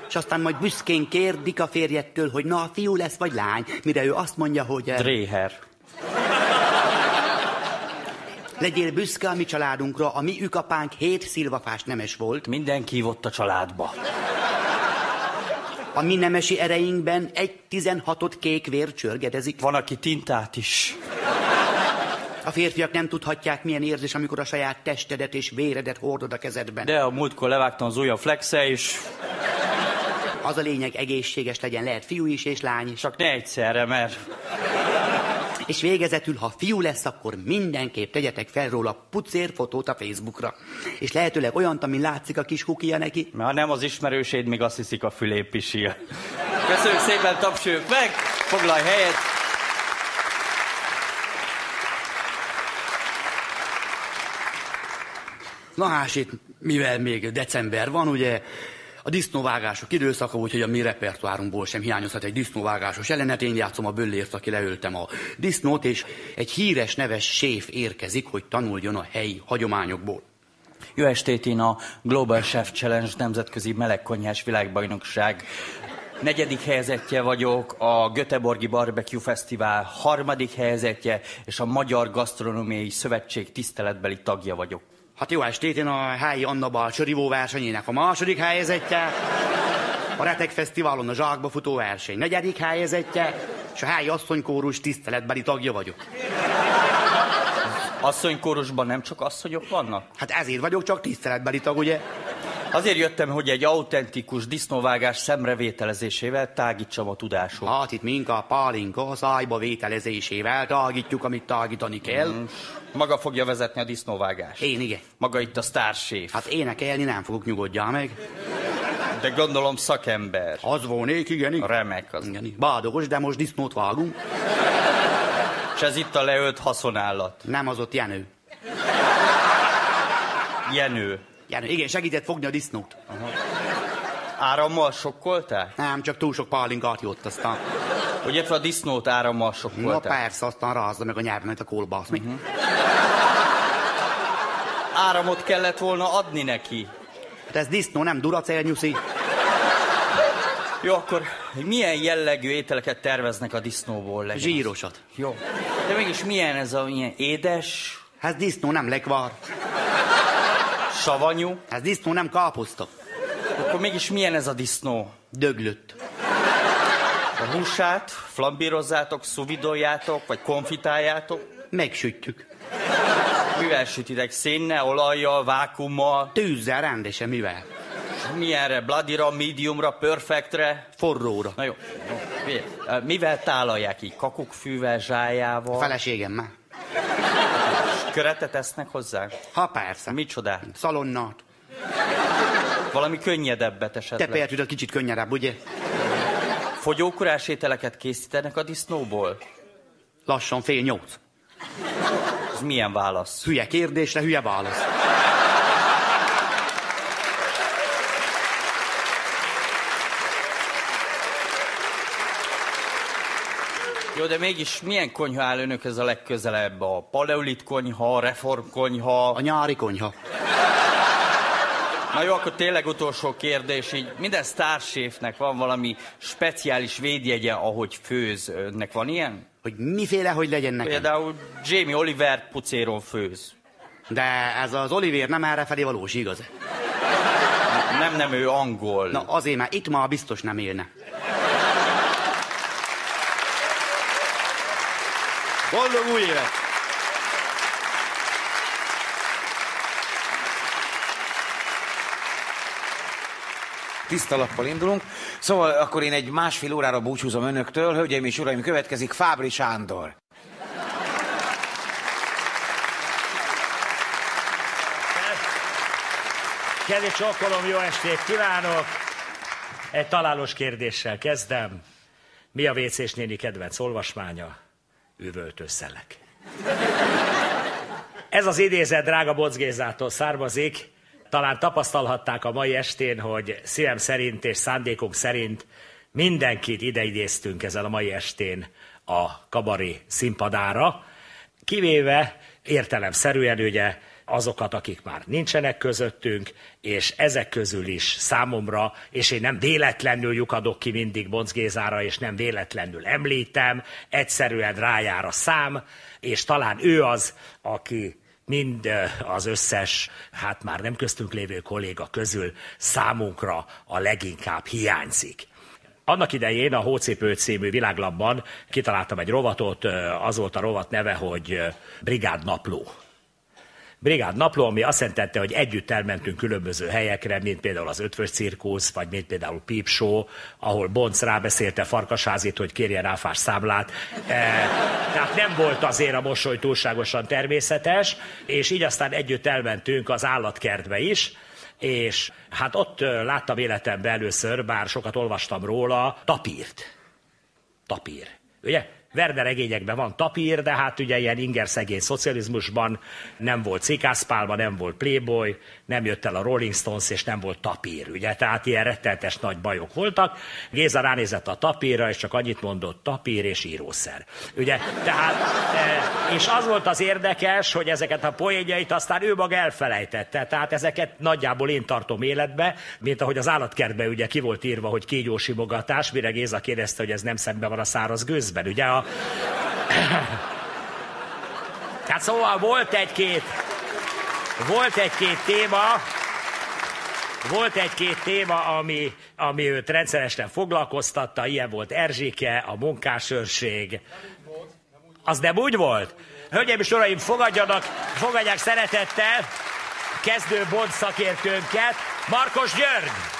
És aztán majd büszkén kérdik a férjettől, hogy na, fiú lesz vagy lány, mire ő azt mondja, hogy... eh, Dréher. Legyél büszke a mi családunkra, a mi ükapánk hét szilvafás nemes volt. Mindenki hívott a családba. A mi nemesi ereinkben egy tizenhatot kék vér csörgedezik. Van, aki tintát is. A férfiak nem tudhatják, milyen érzés, amikor a saját testedet és véredet hordod a kezedben. De a múltkor levágtam az ujjam flexe is. Az a lényeg, egészséges legyen, lehet fiú is és lány is. Csak ne egyszerre, mert És végezetül, ha fiú lesz, akkor mindenképp tegyetek fel róla pucér fotót a Facebookra. És lehetőleg olyant, ami látszik a kis kukia neki. mert ha nem az ismerőséd, még azt hiszik a fülé pisil. Köszönjük szépen, tapsoljuk meg, foglalj helyet. Na hát itt, mivel még december van, ugye a disznóvágások időszaka, úgyhogy a mi repertoárunkból sem hiányozhat egy disznóvágásos jelenet. Én játszom a böllért, aki leöltem a disznót, és egy híres neves séf érkezik, hogy tanuljon a helyi hagyományokból. Jó estét, én a Global Chef Challenge nemzetközi melegkonyhás világbajnokság negyedik helyezettje vagyok, a Göteborgi Barbecue Fesztivál harmadik helyezettje, és a Magyar Gasztronómiai Szövetség tiszteletbeli tagja vagyok. Hát jó estét, én a helyi Anna Balcsa rivó versenyének a második helyezettje. A Retek Fesztiválon a zsákba futó verseny negyedik helyezettje, és a helyi asszonykórus tiszteletbeli tagja vagyok. Asszonykórusban nem csak asszonyok vannak? Hát ezért vagyok csak tiszteletbeli tag, ugye? Azért jöttem, hogy egy autentikus disznóvágás szemrevételezésével tágítsam a tudásom. Hát itt minka a pálinka szájba vételezésével tágítjuk, amit tágítani kell. Mm. Maga fogja vezetni a disznóvágást. Én igen. Maga itt a sztárséf. Hát énekelni nem fogok, nyugodjál meg. De gondolom szakember. Az volnék, igen. igen. Remek az. Igen, bádogos, de most disznót vágunk. És ez itt a leölt haszonállat. Nem az ott Jenő. Jenő. Jenő, igen, segített fogni a disznót. Aha. Árammal sokkolták? Nem, csak túl sok pálinkát jött aztán. Ugye a disznót árammal sokkolták? Na persze, aztán rázza meg a nyelvemet a kolbász. Uh-huh. Áramot kellett volna adni neki. Hát ez disznó, nem duracell nyuszi. Jó, akkor milyen jellegű ételeket terveznek a disznóból? Legyen Zsírosat. Az? Jó. De mégis milyen ez a milyen édes? Hát disznó nem lekvár. Savanyú? Hát disznó nem káposzta. Akkor mégis milyen ez a disznó? Döglött. A húsát flambírozzátok, szuvidoljátok, vagy konfitáljátok? Megsütjük. Mivel sütitek? Szénnel, olajjal, vákummal? Tűzzel rendesen, mivel? Milyenre? Bloodira, mediumra, perfectre? Forróra. Na jó. jó. Mivel tálalják így? Kakukkfűvel, zsájával? Feleségemmel. Köretet esznek hozzá? Ha persze. Micsodát? Szalonnát. Valami könnyedebbet esetleg? Te például kicsit könnyedebb, ugye? Fogyókurás ételeket készítenek a disznóból? Lassan fél nyolc. Ez milyen válasz? Hülye kérdésre, hülye válasz. Jó, de mégis milyen konyha áll önökhez a legközelebb? A paleolit konyha, a reform konyha? A nyári konyha. Na jó, akkor tényleg utolsó kérdés, így minden sztárséfnek van valami speciális védjegye, ahogy főz. Önnek van ilyen? Hogy miféle, hogy legyen nekem? Például Jamie Oliver pucéron főz. De ez az Oliver nem erre felé valós, igaz? Nem, nem, ő angol. Na azért, mert itt már biztos nem élne. Boldog új évet! Tiszta lappal indulunk. Szóval akkor én egy másfél órára búcsúzom önöktől. Hölgyeim és uraim, következik Fábri Sándor. Kedves csokkolom, jó estét kívánok! Egy találós kérdéssel kezdem. Mi a WC-s néni kedvenc olvasmánya? Üvöltő szelek. Ez az idézet drága Bocgézától származik. Talán tapasztalhatták a mai estén, hogy szívem szerint és szándékunk szerint mindenkit ideidéztünk ezen a mai estén a kabari színpadára, kivéve értelemszerűen ugye azokat, akik már nincsenek közöttünk, és ezek közül is számomra, és én nem véletlenül lyukadok ki mindig Bonc Gézára, és nem véletlenül említem, egyszerűen rájár a szám, és talán ő az, aki mind az összes, hát már nem köztünk lévő kolléga közül számunkra a leginkább hiányzik. Annak idején a Hócipő című világlapban kitaláltam egy rovatot, az volt a rovat neve, hogy Brigád Napló. Brigád napló, ami azt jelentette, hogy együtt elmentünk különböző helyekre, mint például az Ötvös Cirkusz, vagy mint például Peep Show, ahol Bonc rábeszélte Farkasházit, hogy kérjen ráfás számlát. E, tehát nem volt azért a mosoly túlságosan természetes, és így aztán együtt elmentünk az állatkertbe is, és hát ott láttam életemben először, bár sokat olvastam róla, tapírt. Tapír. Ugye? Werner regényekben van tapír, de hát ugye ilyen inger szegény szocializmusban nem volt cikászpálma, nem volt Playboy, nem jött el a Rolling Stones, és nem volt tapír, ugye? Tehát ilyen retteltes nagy bajok voltak. Géza ránézett a tapírra, és csak annyit mondott, tapír és írószer. Ugye? Tehát, e, és az volt az érdekes, hogy ezeket a poénjait aztán ő maga elfelejtette. Tehát ezeket nagyjából én tartom életbe, mint ahogy az állatkertben ugye ki volt írva, hogy kígyósimogatás, mire Géza kérdezte, hogy ez nem szemben van a száraz gőzben. Ugye a Hát szóval volt egy-két, volt egy-két téma, volt egy-két téma, ami, ami őt rendszeresen foglalkoztatta, ilyen volt Erzsike, a munkásőrség. Az nem úgy volt? Hölgyeim és uraim, fogadjanak, fogadják szeretettel kezdő bond szakértőnket, Markos György!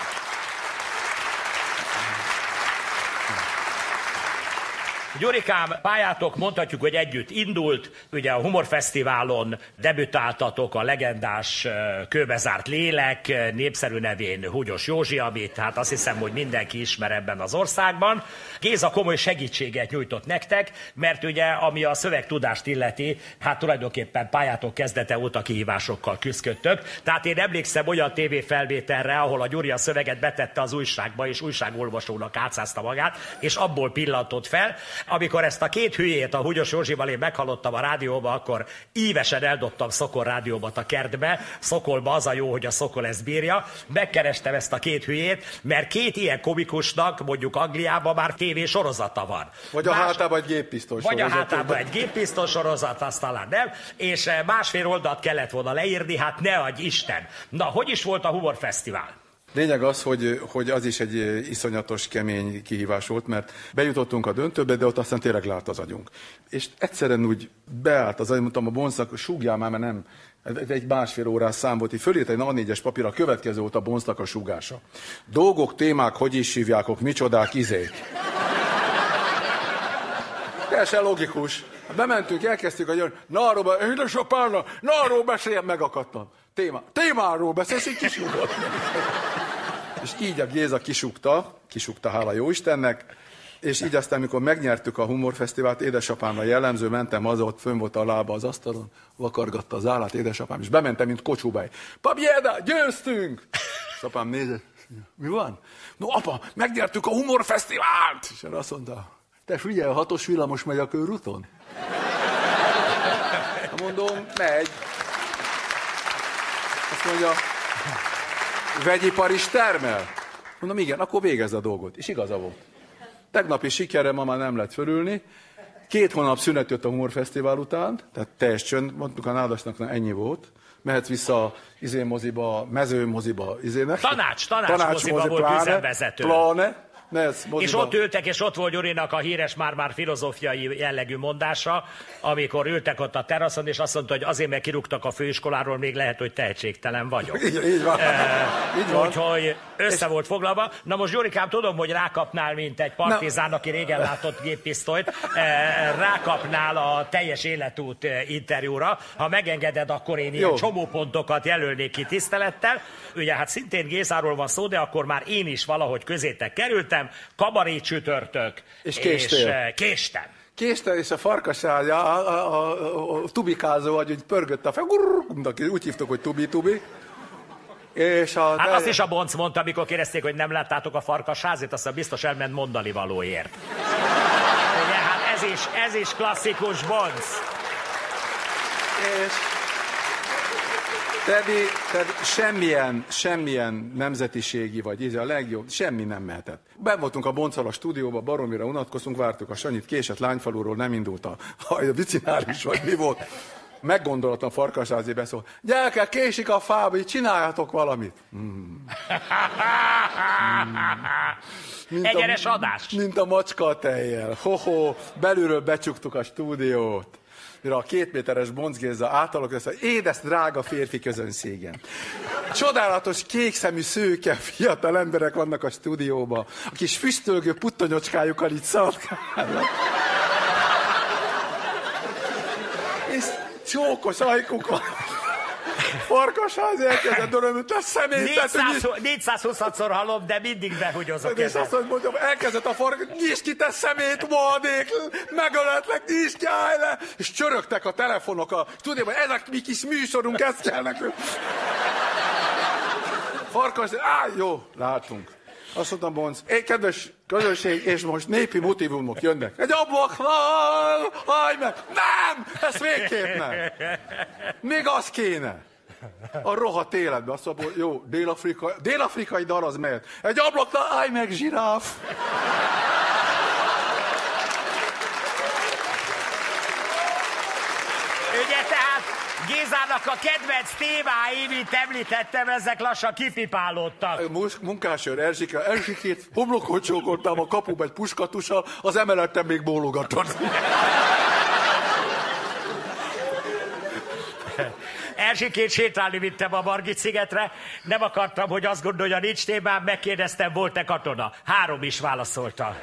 Gyurikám, pályátok mondhatjuk, hogy együtt indult, ugye a Humorfesztiválon debütáltatok a legendás kőbezárt lélek, népszerű nevén Húgyos Józsi, amit hát azt hiszem, hogy mindenki ismer ebben az országban. Géza komoly segítséget nyújtott nektek, mert ugye ami a szövegtudást illeti, hát tulajdonképpen pályátok kezdete óta kihívásokkal küzdöttök. Tehát én emlékszem olyan tévéfelvételre, ahol a Gyuri a szöveget betette az újságba, és újságolvasónak átszázta magát, és abból pillantott fel. Amikor ezt a két hülyét, a Húgyos Józsival én meghallottam a rádióba, akkor ívesen eldobtam Szokol rádióbat a kertbe. Szokolba az a jó, hogy a Szokol ezt bírja. Megkerestem ezt a két hülyét, mert két ilyen komikusnak, mondjuk Angliában már tévé sorozata van. Vagy a hátában egy géppisztoly Vagy a hátában egy géppisztoly sorozat, azt talán nem, és eh, másfél oldalt kellett volna leírni, hát ne adj Isten. Na, hogy is volt a humorfesztivál? Lényeg az, hogy, hogy az is egy iszonyatos, kemény kihívás volt, mert bejutottunk a döntőbe, de ott aztán tényleg lát az agyunk. És egyszerűen úgy beállt az agyunk, mondtam a bonsznak, súgjál már, mert nem, egy másfél órás szám volt, így fölírt egy A4-es papír, a következő volt a bonsznak a sugása. Dolgok, témák, hogy is hívják, micsodák, izék. Teljesen logikus. Bementünk, elkezdtük a györgy, na arról, édesapámra, na arról beszéljen, megakadtam. Téma, témáról beszélsz, így kisúgott. És így a Géza kisúgta, kisúgta, hála jó Istennek, és így aztán, amikor megnyertük a humorfesztivált, édesapámra jellemző, mentem haza, ott fönn volt a lába az asztalon, vakargatta az állát édesapám, és bementem, mint kocsúbáj. Papjéda, győztünk! És apám nézett, mi van? No apa, megnyertük a humorfesztivált! És erre azt mondta, te figyelj, a hatos villamos megy a körúton? Mondom, megy. Azt mondja, vegyipar is termel? Mondom, igen, akkor végezz a dolgot. És igaza volt. Tegnapi sikerre ma már nem lett fölülni. Két hónap szünet jött a humorfesztivál után, tehát teljes csönd, mondtuk a nádasnak, na ennyi volt. Mehetsz vissza a izé moziba, mező moziba, izének. Tanács, tanács moziba volt pláne, üzemvezető. Pláne, moziba. És ott ültek, és ott volt Gyurinak a híres már-már filozófiai jellegű mondása, amikor ültek ott a teraszon, és azt mondta, hogy azért, mert kirúgtak a főiskoláról, még lehet, hogy tehetségtelen vagyok. Így, így van. Eh, Így van. Úgyhogy össze volt foglalva. Na most Gyurikám, tudom, hogy rákapnál, mint egy partizán, aki régen látott géppisztolyt, eh, rákapnál a teljes életút eh, interjúra. Ha megengeded, akkor én ilyen Jó. csomópontokat jelölnék ki tisztelettel. Ugye hát szintén Gézáról van szó, de akkor már én is valahogy közétek kerültem. Kabaré csütörtök. És késtél. eh, késtem. Késtel és a farkaságy, a, a, a, a, tubikázó agy, hogy pörgött a fel, úgy hívtuk, hogy tubi-tubi. És a, Hát azt is a bonc mondta, amikor kérdezték, hogy nem láttátok a farkas házét, aztán biztos elment mondani valóért. Ugye, hát ez is, ez is klasszikus bonc. És Teddy, Teddy, semmilyen, semmilyen nemzetiségi vagy íze a legjobb, semmi nem mehetett. Ben voltunk a Bonccal a stúdióba, baromira unatkoztunk, vártuk a Sanyit, késett lányfaluról, nem indult a, a bicinális, vagy mi volt. Meggondolatlan farkasázi beszól, gyerekek, késik a fába, így csináljátok valamit. Hmm. Mint Egyenes a, adás. Mint a macska tejjel. Ho-ho, belülről becsuktuk a stúdiót. Mire a két méteres Boncgéza átalak össze, édes, drága férfi közönségen. Csodálatos, kékszemű, szőke, fiatal emberek vannak a stúdióban. A kis füstölgő puttonyocskájukkal így szaladkálnak. És csókos ajkuk van. Farkasház elkezdett örömült, te szemét, 426-szor hallom, de mindig behugyozok és ezen. azt mondjam, elkezdett a farkas, nyisd ki te szemét, maradék, megöletlek, nyisd ki, állj le! És csörögtek a telefonok a stúdióban, ezek mi kis műsorunk, ez kell nekünk. Farkas, á, jó, látunk. Azt mondtam, Bonc, é, kedves közönség, és most népi motivumok jönnek. Egy ablaknál, állj meg! Nem! Ez végképp nem! Még az kéne. A rohadt életben azt mondom, jó, dél-afrikai, dél-afrikai dal az mehet. Egy ablaknál állj meg, zsiráf! Ugye tehát Gézának a kedvenc témái, mint említettem, ezek lassan kipipálódtak. Munkásőr Erzsike, Erzsikét homlokot csókoltam a kapuba egy puskatussal, az emeletten még bólogatott. Erzsikét sétálni vittem a Margit szigetre, nem akartam, hogy azt gondolja, nincs témám, megkérdeztem, volt-e katona. Három is válaszolta.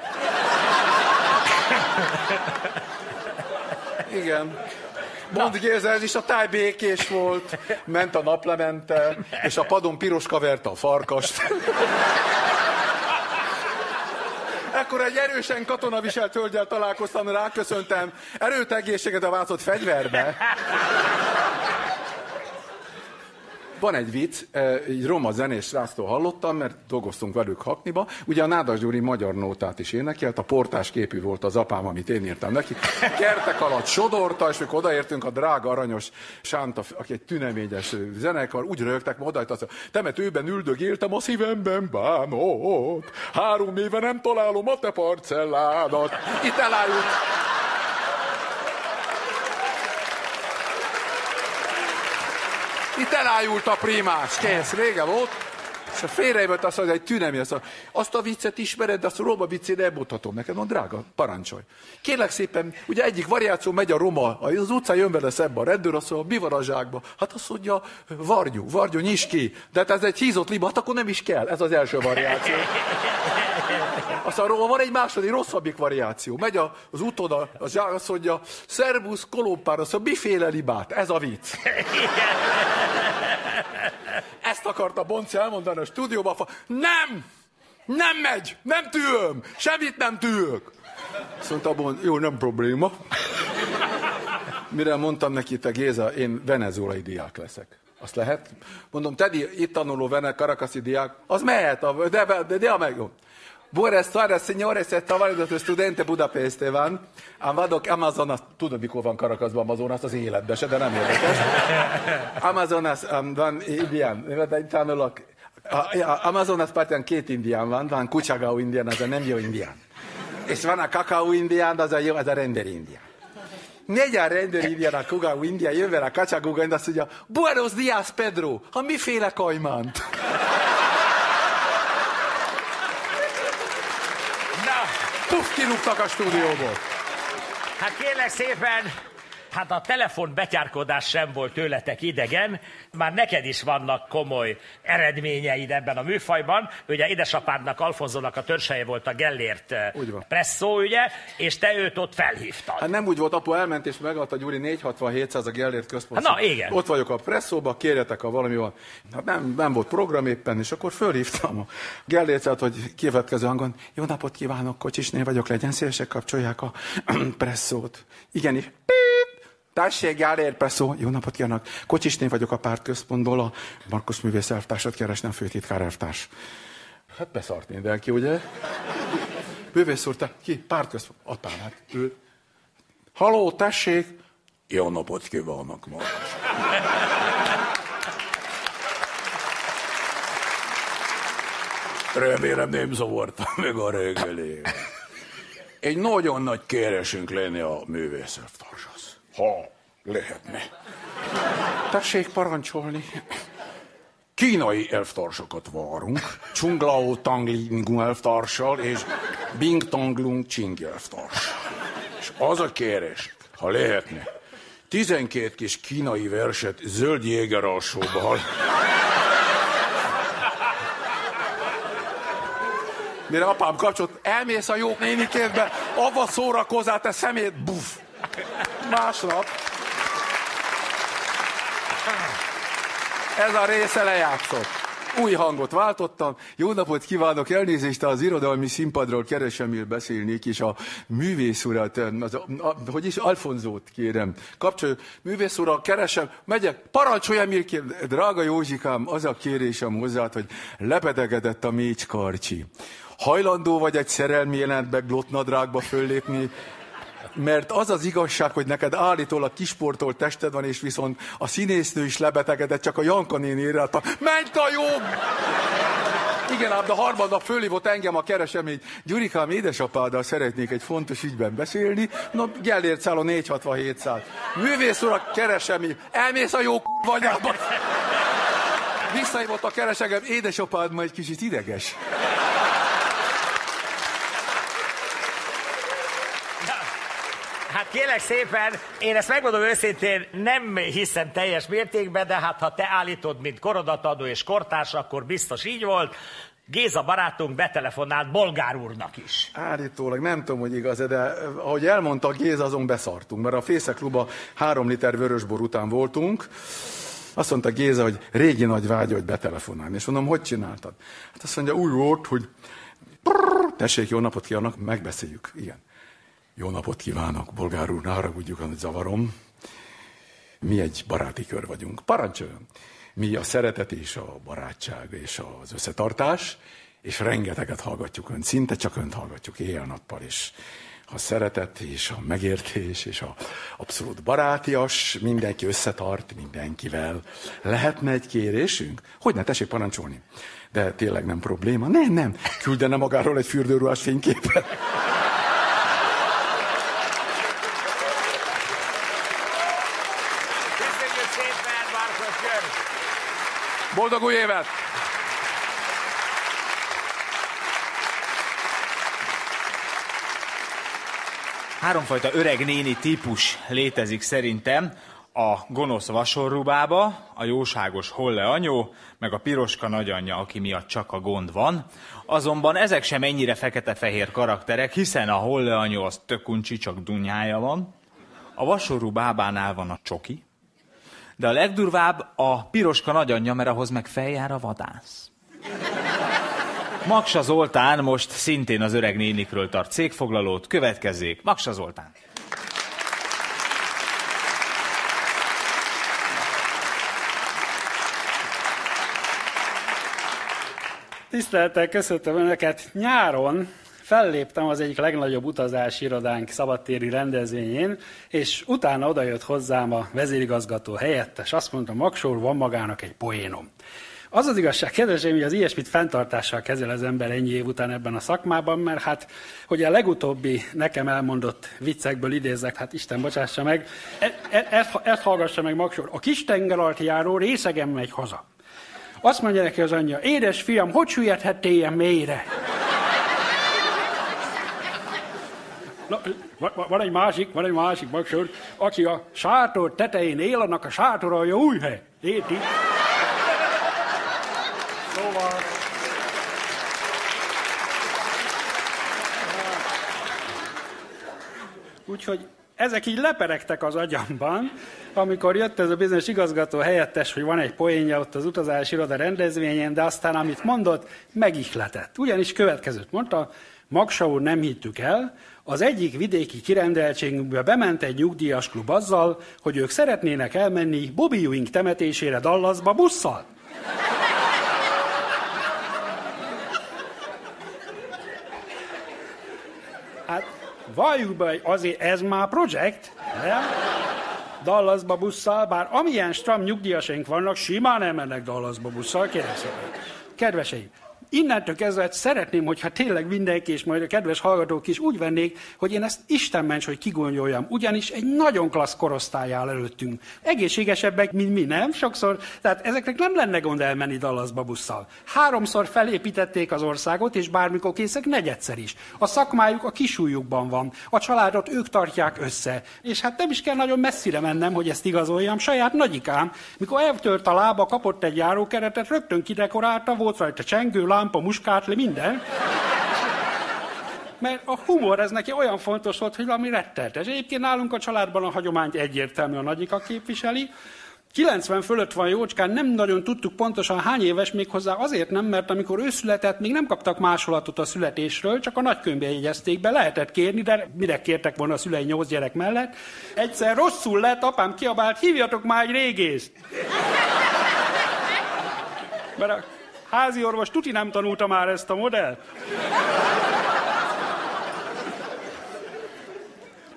Igen. Mondd ez is a táj békés volt. Ment a naplemente, és a padon piroska verte a farkast. Ekkor egy erősen katonaviselt hölgyel találkoztam, ráköszöntem, erőt egészséget a váltott fegyverbe. Van egy vicc, eh, egy roma zenés sráctól hallottam, mert dolgoztunk velük Hakniba. Ugye a Nádas Gyuri magyar nótát is énekelt, a portás képű volt az apám, amit én írtam neki. Kertek alatt sodorta, és mikor odaértünk a drága aranyos Sánta, aki egy tüneményes zenekar, úgy rögtek, odaért azt, temetőben üldögéltem a szívemben bánott. Három éve nem találom a te parcelládat. Itt elájult. Itt elájult a primás, kész, rége volt. És a félrejövött azt, hogy egy tünemi, azt, mondja, azt a viccet ismered, de azt a roma viccét elmondhatom neked. Mondom, drága, parancsolj. Kérlek szépen, ugye egyik variáció megy a roma, az utcán jön vele szembe a rendőr, azt mondja, mi van a zsákba? Hát azt mondja, varjú, varjú, nyis ki. De hát ez egy hízott liba, hát akkor nem is kell. Ez az első variáció. Aztán róla van egy második, rosszabbik variáció. Megy az úton a, a zsák, azt mondja, szervusz, kolompár, azt mondja, miféle libát? Ez a vicc. Ezt akarta Bonci elmondani a stúdióban. Nem! Nem megy! Nem tűröm! Semmit nem tűrök! Azt mondta Bonci, jó, nem probléma. Mire mondtam neki, te Géza, én venezuelai diák leszek. Azt lehet? Mondom, Teddy, itt tanuló vene, karakaszi diák, az mehet, a- de, de, de, de meg. Buenas tardes, señores, estaba el studente Budapeste van. Ám vadok Amazonas, tudod, mikor van Karakaszban Amazonas, az életben se, de nem érdekes. Amazonas um, van indián, de tanulok. A- a- Amazonas partján két indián van, van Kucsagau indián, az a nem jó indián. És van a kakao indián, az a jó, az a rendőr indián. A rendőr indián, a Kugau indián, jön a kacsaguga, és azt mondja, Buenos dias, Pedro, ha miféle kajmánt? Na, Puff, kirúgtak a stúdióból. hát kérlek szépen, hát a telefon betyárkodás sem volt tőletek idegen, már neked is vannak komoly eredményeid ebben a műfajban. Ugye édesapádnak, Alfonzónak a törzseje volt a Gellért eh, Úgy van. presszó, ugye, és te őt ott felhívtad. Hát nem úgy volt, apu elment és megadta Gyuri 467 a Gellért központ. Na, igen. Ott vagyok a presszóba, kérjetek, ha valami van. Hát nem, nem volt program éppen, és akkor fölhívtam a Gellércet, hogy kivetkező hangon, jó napot kívánok, kocsisnél vagyok, legyen szívesek, kapcsolják a presszót. Igenis. Píp! Társaság Gellért presszó, jó napot kívánok, kocsisnél vagyok a pártközpontból, a Markus művész elvtársat keresnem, főtitkár elvtárs. Hát beszart mindenki, ugye? Művész úr, te ki? Pártközpont. Apám, hát ő. Haló, tessék! Jó napot kívánok ma. Remélem nem zavartam meg a reggeli. Egy nagyon nagy kéresünk lenne a művészelvtárshoz. Ha lehetne. Tessék parancsolni. Kínai elvtársakat várunk, Csunglao Tanglingu elvtársal és Bing Tanglung Ching elvtársal. És az a kérés, ha lehetne, 12 kis kínai verset zöld jéger alsóval. Mire apám kapcsolt, elmész a jó nénikédbe, avva szórakozál, te szemét, buf. Másnap. Ez a része lejátszott. Új hangot váltottam. Jó napot kívánok, elnézést az irodalmi színpadról keresem, beszélnék, és a művész urat, az, a, a, hogy is, Alfonzót kérem. Kapcsoljuk, művész urat keresem, megyek, parancsolj, Emil, drága Józsikám, az a kérésem hozzád, hogy lepedegedett a mécs karcsi. Hajlandó vagy egy szerelmi jelentbe glotnadrágba föllépni, mert az az igazság, hogy neked állítólag kisportolt tested van, és viszont a színésznő is lebetegedett, csak a Janka néni érrelt a ment a jog! Igen, ám, de harmadnap fölhívott engem a keresemény. Gyurikám, édesapáddal szeretnék egy fontos ügyben beszélni. No, Gellért szálló 467 szál. Művész urak, keresemény. Elmész a jó kurva anyába. Visszahívott a keresegem, édesapád ma egy kicsit ideges. Hát kérlek szépen, én ezt megmondom őszintén, nem hiszem teljes mértékben, de hát ha te állítod, mint korodatadó és kortárs, akkor biztos így volt. Géza barátunk betelefonált Bolgár úrnak is. Állítólag nem tudom, hogy igaz de ahogy elmondta Géza, azon beszartunk, mert a Fészek Kluba három liter vörösbor után voltunk, azt mondta Géza, hogy régi nagy vágya, hogy betelefonálni. És mondom, hogy csináltad? Hát azt mondja, úgy volt, hogy prrr, tessék, jó napot kívánok, megbeszéljük. Igen. Jó napot kívánok, bolgár úr, ne haragudjuk, hogy zavarom. Mi egy baráti kör vagyunk. Parancsoljon! Mi a szeretet és a barátság és az összetartás, és rengeteget hallgatjuk önt, szinte csak önt hallgatjuk éjjel-nappal is. A szeretet és a megértés és a abszolút barátias, mindenki összetart mindenkivel. Lehetne egy kérésünk? Hogy ne, tessék parancsolni. De tényleg nem probléma. Nem, nem. Küldene magáról egy fürdőruhás fényképet. Köszönjük szépen, Markos György! Boldog új évet! Háromfajta öreg néni típus létezik szerintem. A gonosz vasorrubába, a jóságos holle anyó, meg a piroska nagyanyja, aki miatt csak a gond van. Azonban ezek sem ennyire fekete-fehér karakterek, hiszen a holle anyó az tök csak dunyája van. A vasorú bábánál van a csoki, de a legdurvább a piroska nagyanyja, mert ahhoz meg feljár a vadász. Maksa Zoltán most szintén az öreg nénikről tart cégfoglalót. Következzék, Maksa Zoltán. Tisztelettel köszöntöm Önöket. Nyáron felléptem az egyik legnagyobb utazási irodánk szabadtéri rendezvényén, és utána odajött hozzám a vezérigazgató helyettes. Azt mondta, Maksor, van magának egy poénom. Az az igazság, kedvesem, hogy az ilyesmit fenntartással kezel az ember ennyi év után ebben a szakmában, mert hát, hogy a legutóbbi nekem elmondott viccekből idézek, hát Isten bocsássa meg, e- e- ezt, ezt hallgassa meg Maksor. A kis tengeraltjáró részegen megy haza. Azt mondja neki az anyja, édes fiam, hogy süllyedhettél ilyen mélyre? Na, va- van egy másik, van egy másik magsor, aki a sátor tetején él, annak a sátora a jó új hely. Érti? Szóval... Úgyhogy ezek így leperegtek az agyamban, amikor jött ez a bizonyos igazgató helyettes, hogy van egy poénja ott az utazási iroda rendezvényen, de aztán amit mondott, megihletett. Ugyanis következőt mondta, Magsa úr nem hittük el, az egyik vidéki kirendeltségünkbe bement egy nyugdíjas klub azzal, hogy ők szeretnének elmenni Bobby Wing temetésére Dallasba busszal. Hát valljuk be, azért ez már projekt, nem? Dallasba busszal, bár amilyen stram nyugdíjasaink vannak, simán elmennek Dallasba busszal, kérem szépen. Kedveseim, innentől kezdve szeretném, hogyha tényleg mindenki, és majd a kedves hallgatók is úgy vennék, hogy én ezt Isten ments, hogy kigonyoljam. Ugyanis egy nagyon klassz korosztály áll előttünk. Egészségesebbek, mint mi, nem? Sokszor. Tehát ezeknek nem lenne gond elmenni Dallasba busszal. Háromszor felépítették az országot, és bármikor készek negyedszer is. A szakmájuk a kisújukban van. A családot ők tartják össze. És hát nem is kell nagyon messzire mennem, hogy ezt igazoljam. Saját nagyikám, mikor eltört a lába, kapott egy járókeretet, rögtön kidekorálta, volt rajta csengő, lámpa, muskátli, minden. Mert a humor ez neki olyan fontos volt, hogy valami retteltes. Egyébként nálunk a családban a hagyományt egyértelmű a nagyika képviseli. 90 fölött van jócskán, nem nagyon tudtuk pontosan hány éves, méghozzá azért nem, mert amikor ő született, még nem kaptak másolatot a születésről, csak a nagykönyvbe jegyezték be, lehetett kérni, de mire kértek volna a szülei nyolc gyerek mellett. Egyszer rosszul lett, apám kiabált, hívjatok már egy régészt! Mert a házi orvos tuti nem tanulta már ezt a modellt.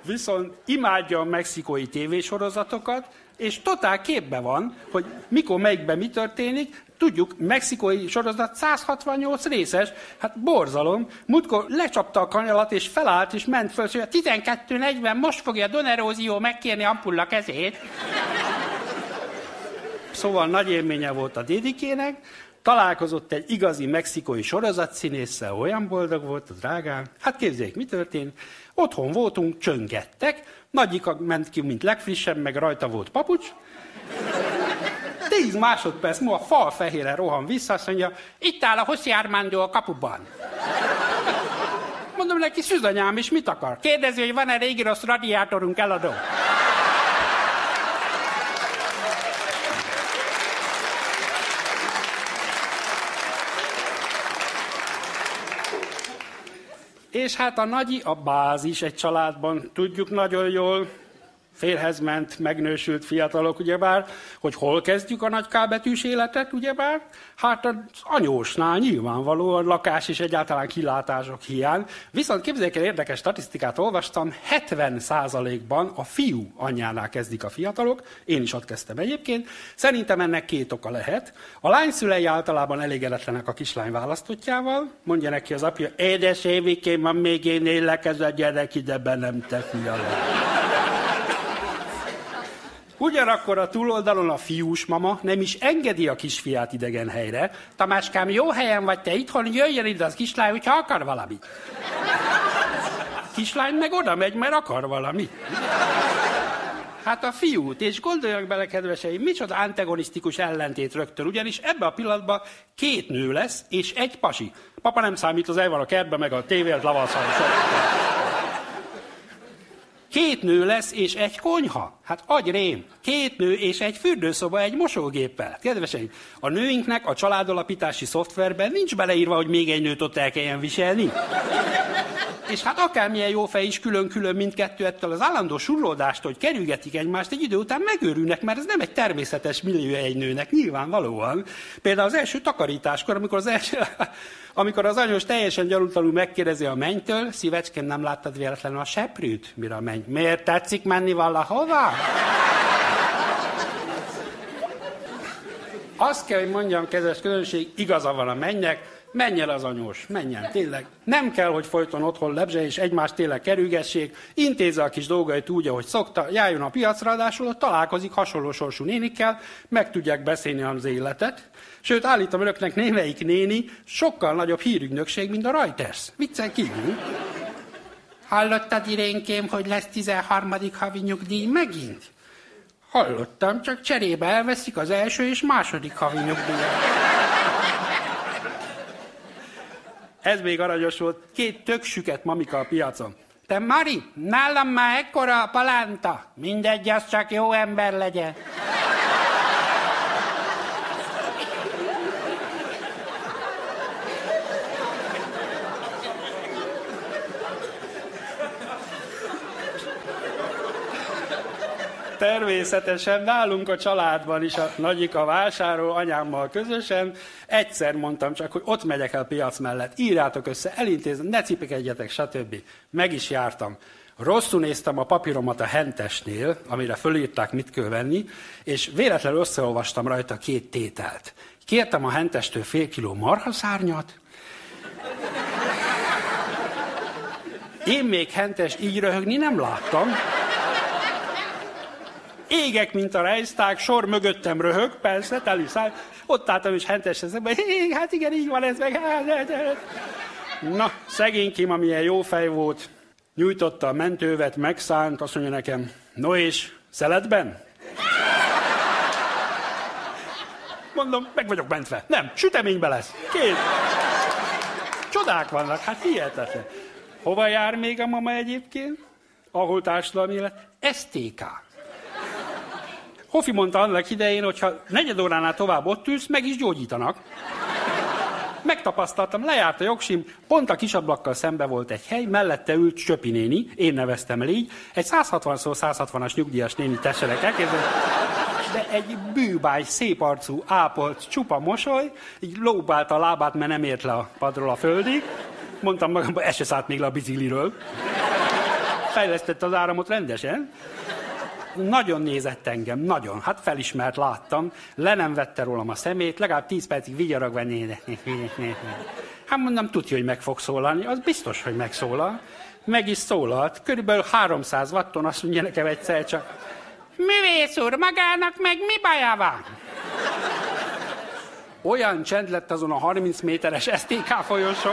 viszont imádja a mexikói tévésorozatokat, és totál képbe van, hogy mikor melyikben mi történik, Tudjuk, mexikói sorozat 168 részes, hát borzalom. Múltkor lecsapta a kanyalat, és felállt, és ment föl, hogy a 12.40 most fogja Donerózió megkérni Ampulla kezét. Szóval nagy élménye volt a Dédikének, találkozott egy igazi mexikói sorozatszínésszel, olyan boldog volt a drágám. Hát képzeljék, mi történt. Otthon voltunk, csöngettek, nagyika ment ki, mint legfrissebb, meg rajta volt papucs. Tíz másodperc múlva fal fehére rohan vissza, azt mondja, itt áll a Hoszi Armando a kapuban. Mondom neki, szüzanyám is mit akar? Kérdezi, hogy van-e régi rossz radiátorunk eladó. És hát a nagyi a bázis egy családban, tudjuk nagyon jól, férhez ment, megnősült fiatalok, ugyebár, hogy hol kezdjük a nagy kábetűs életet, ugyebár? Hát az anyósnál nyilvánvalóan lakás és egyáltalán kilátások hiány. Viszont képzeljék el, érdekes statisztikát olvastam, 70%-ban a fiú anyjánál kezdik a fiatalok, én is ott kezdtem egyébként. Szerintem ennek két oka lehet. A lány szülei általában elégedetlenek a kislány választottjával, mondja neki az apja, édes évikém, van még én élek, ez a gyerek ide be nem te fiala. Ugyanakkor a túloldalon a fiús mama nem is engedi a kisfiát idegen helyre. Tamáskám, jó helyen vagy te itthon, jöjjön ide az kislány, hogyha akar valamit. Kislány meg oda megy, mert akar valamit. Hát a fiút, és gondoljanak bele, kedveseim, micsoda antagonisztikus ellentét rögtön, ugyanis ebbe a pillanatban két nő lesz, és egy pasi. Papa nem számít, az el van a kertben, meg a tévélt lavaszal. Két nő lesz, és egy konyha. Hát agy rém. Két nő és egy fürdőszoba egy mosógéppel. Kedveseim, a nőinknek a családalapítási szoftverben nincs beleírva, hogy még egy nőt ott el kelljen viselni. És hát akármilyen jó fej is külön-külön mindkettő ettől az állandó surlódást, hogy kerülgetik egymást, egy idő után megőrülnek, mert ez nem egy természetes millió egy nőnek, nyilvánvalóan. Például az első takarításkor, amikor az első, amikor az anyós teljesen gyalultanul megkérdezi a mennytől, szívecském, nem láttad véletlenül a seprűt? Mire a menny? Miért tetszik menni valahova? Azt kell, hogy mondjam, kedves közönség, igaza van a mennyek, menj az anyós, menjen, tényleg. Nem kell, hogy folyton otthon lebzse és egymást tényleg kerülgessék, intézze a kis dolgait úgy, ahogy szokta, járjon a piacra, ráadásul találkozik hasonló sorsú nénikkel, meg tudják beszélni az életet. Sőt, állítom önöknek némelyik néni sokkal nagyobb hírügynökség, mint a Reuters. Viccen kívül. Hallottad, Irénkém, hogy lesz 13. havi nyugdíj megint? Hallottam, csak cserébe elveszik az első és második havi nyugdíjat. Ez még aranyos volt. Két tök süket mamika a piacon. Te Mari, nálam már ekkora a palánta. Mindegy, az csak jó ember legyen. Természetesen nálunk a családban is a nagyika vásárol anyámmal közösen. Egyszer mondtam csak, hogy ott megyek el piac mellett, írjátok össze, elintézem, ne cipikedjetek, stb. Meg is jártam. Rosszul néztem a papíromat a hentesnél, amire fölírták, mit kell venni, és véletlenül összeolvastam rajta két tételt. Kértem a hentestől fél kiló marhaszárnyat, én még hentest így röhögni nem láttam. Égek, mint a rejszták, sor mögöttem röhög, persze, teli száj. Ott álltam is hentes hé, hát igen, így van ez meg. Hát, hát, hát. Amilyen jó fej volt, nyújtotta a mentővet, megszánt, azt mondja nekem, no és, szeletben? Mondom, meg vagyok mentve. Nem, süteménybe lesz. Két. Csodák vannak, hát hihetetlen. Hova jár még a mama egyébként? Ahol társadalmi élet? STK. Hofi mondta annak idején, hogy ha negyed óránál tovább ott ülsz, meg is gyógyítanak. Megtapasztaltam, lejárt a jogsim, pont a kisablakkal szembe volt egy hely, mellette ült Csöpi néni, én neveztem el így, egy 160 szó 160-as nyugdíjas néni tesserek elképzelni, de egy bűbáj, szép arcú, ápolt, csupa mosoly, így lóbált a lábát, mert nem ért le a padról a földig. Mondtam magamban, ez se szállt még le a bicikliről. fejlesztette az áramot rendesen. Nagyon nézett engem, nagyon. Hát felismert, láttam. Le nem vette rólam a szemét, legalább 10 percig vigyarogva nézett. Hát mondom, tudja, hogy meg fog szólalni. Az biztos, hogy megszólal. Meg is szólalt. Körülbelül 300 watton azt mondja nekem egyszer csak. Művész úr, magának meg mi baja van? Olyan csend lett azon a 30 méteres STK folyosó,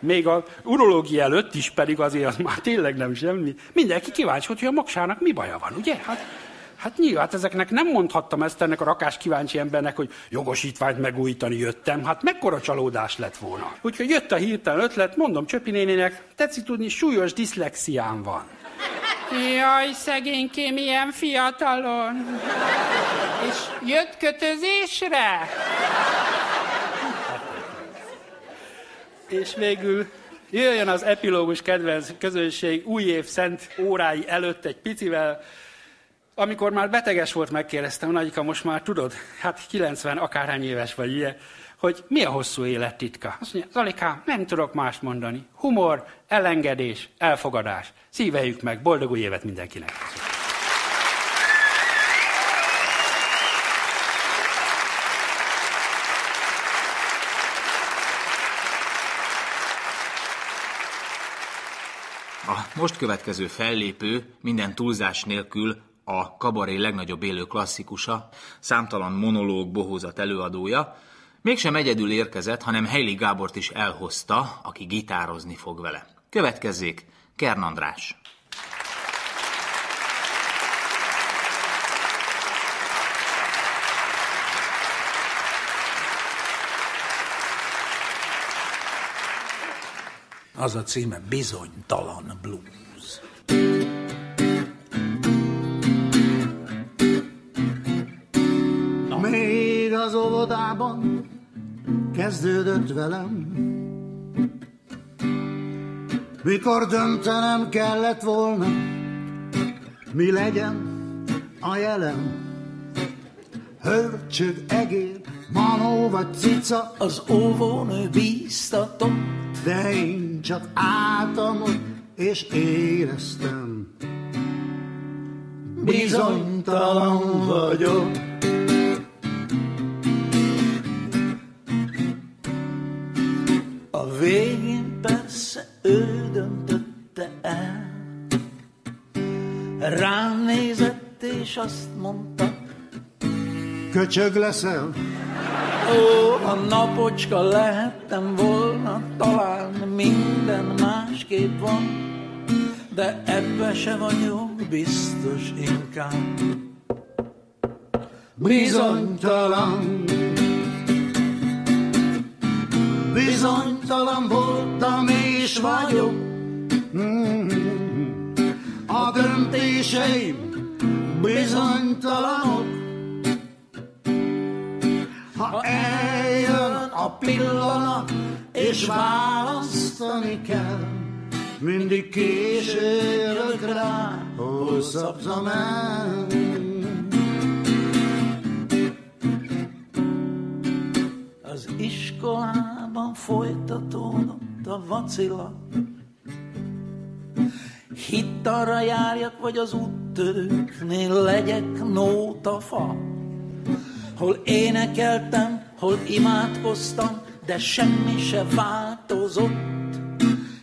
még a urológia előtt is pedig azért az már tényleg nem semmi. Mindenki kíváncsi hogy a magsának mi baja van, ugye? Hát, hát nyilván hát ezeknek nem mondhattam ezt ennek a rakás kíváncsi embernek, hogy jogosítványt megújítani jöttem. Hát mekkora csalódás lett volna. Úgyhogy jött a hirtelen ötlet, mondom Csöpi nénének, tetszik tudni, súlyos diszlexiám van. Jaj, szegénykém, ilyen fiatalon. És jött kötözésre? És végül jöjjön az epilógus kedvenc közönség új év szent órái előtt egy picivel, amikor már beteges volt, megkérdeztem, Nagyika, most már tudod, hát 90 akárhány éves vagy ilyen, hogy mi a hosszú élet titka. Azt mondja, Zalikám, nem tudok mást mondani. Humor, elengedés, elfogadás. Szíveljük meg, boldog új évet mindenkinek. A most következő fellépő minden túlzás nélkül a kabaré legnagyobb élő klasszikusa, számtalan monológ bohózat előadója, mégsem egyedül érkezett, hanem Heili Gábort is elhozta, aki gitározni fog vele. Következzék Kern András. Az a címe Bizonytalan Blues. Még az óvodában kezdődött velem, mikor döntenem kellett volna, mi legyen a jelen. Hörcsög, egér, manó vagy cica, az óvónő bíztatott, de én csak álltam és éreztem, bizonytalan vagyok. A végén persze ő döntötte el, rám nézett és azt mondta, köcsög leszel. Ó, a napocska lehettem volna, talán minden másképp van, de ebbe se vagyok biztos inkább. Bizonytalan, bizonytalan voltam és vagyok. Mm. A döntéseim bizonytalanok, ha eljön a pillanat, és választani kell, mindig későrök rá, hol szabzam el. Az iskolában folytatódott a vacila, Hitt arra járjak, vagy az úttörőknél legyek nótafa, hol énekeltem, hol imádkoztam, de semmi se változott,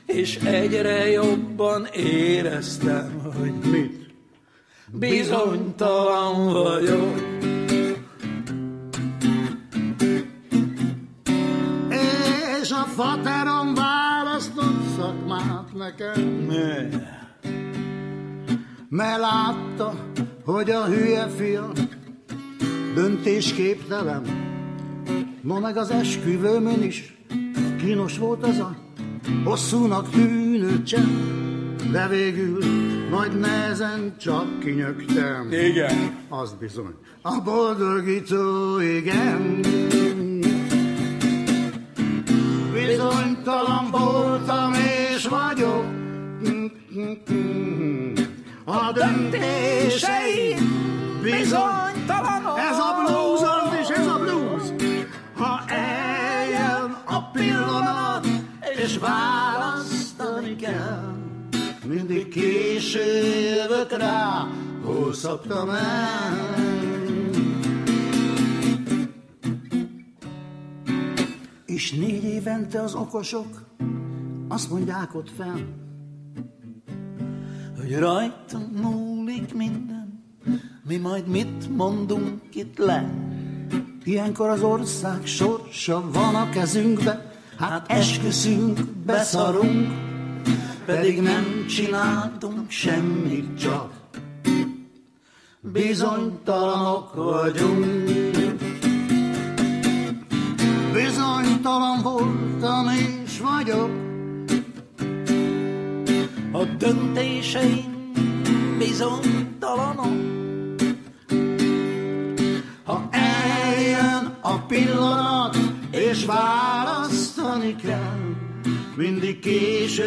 és egyre jobban éreztem, hogy mit bizonytalan vagyok. És a faterom választott szakmát nekem. Mert látta, hogy a hülye fia döntésképtelen. Ma meg az esküvőmön is kínos volt az a hosszúnak tűnő csend, de végül nagy nehezen csak kinyögtem. Igen. Az bizony. A boldogító, igen. Bizonytalan voltam és vagyok. A döntéseim bizonytalanok. És választani kell, mindig késő jövök rá, hol el. És négy évente az okosok azt mondják ott fel, hogy rajtunk múlik minden, mi majd mit mondunk itt le. Ilyenkor az ország sorsa van a kezünkbe, hát esküszünk, beszarunk, pedig nem csináltunk semmit, csak bizonytalanok vagyunk. Bizonytalan voltam és vagyok, a döntéseim bizonytalanok. Ha eljön a pillanat, és választani kell, mindig késő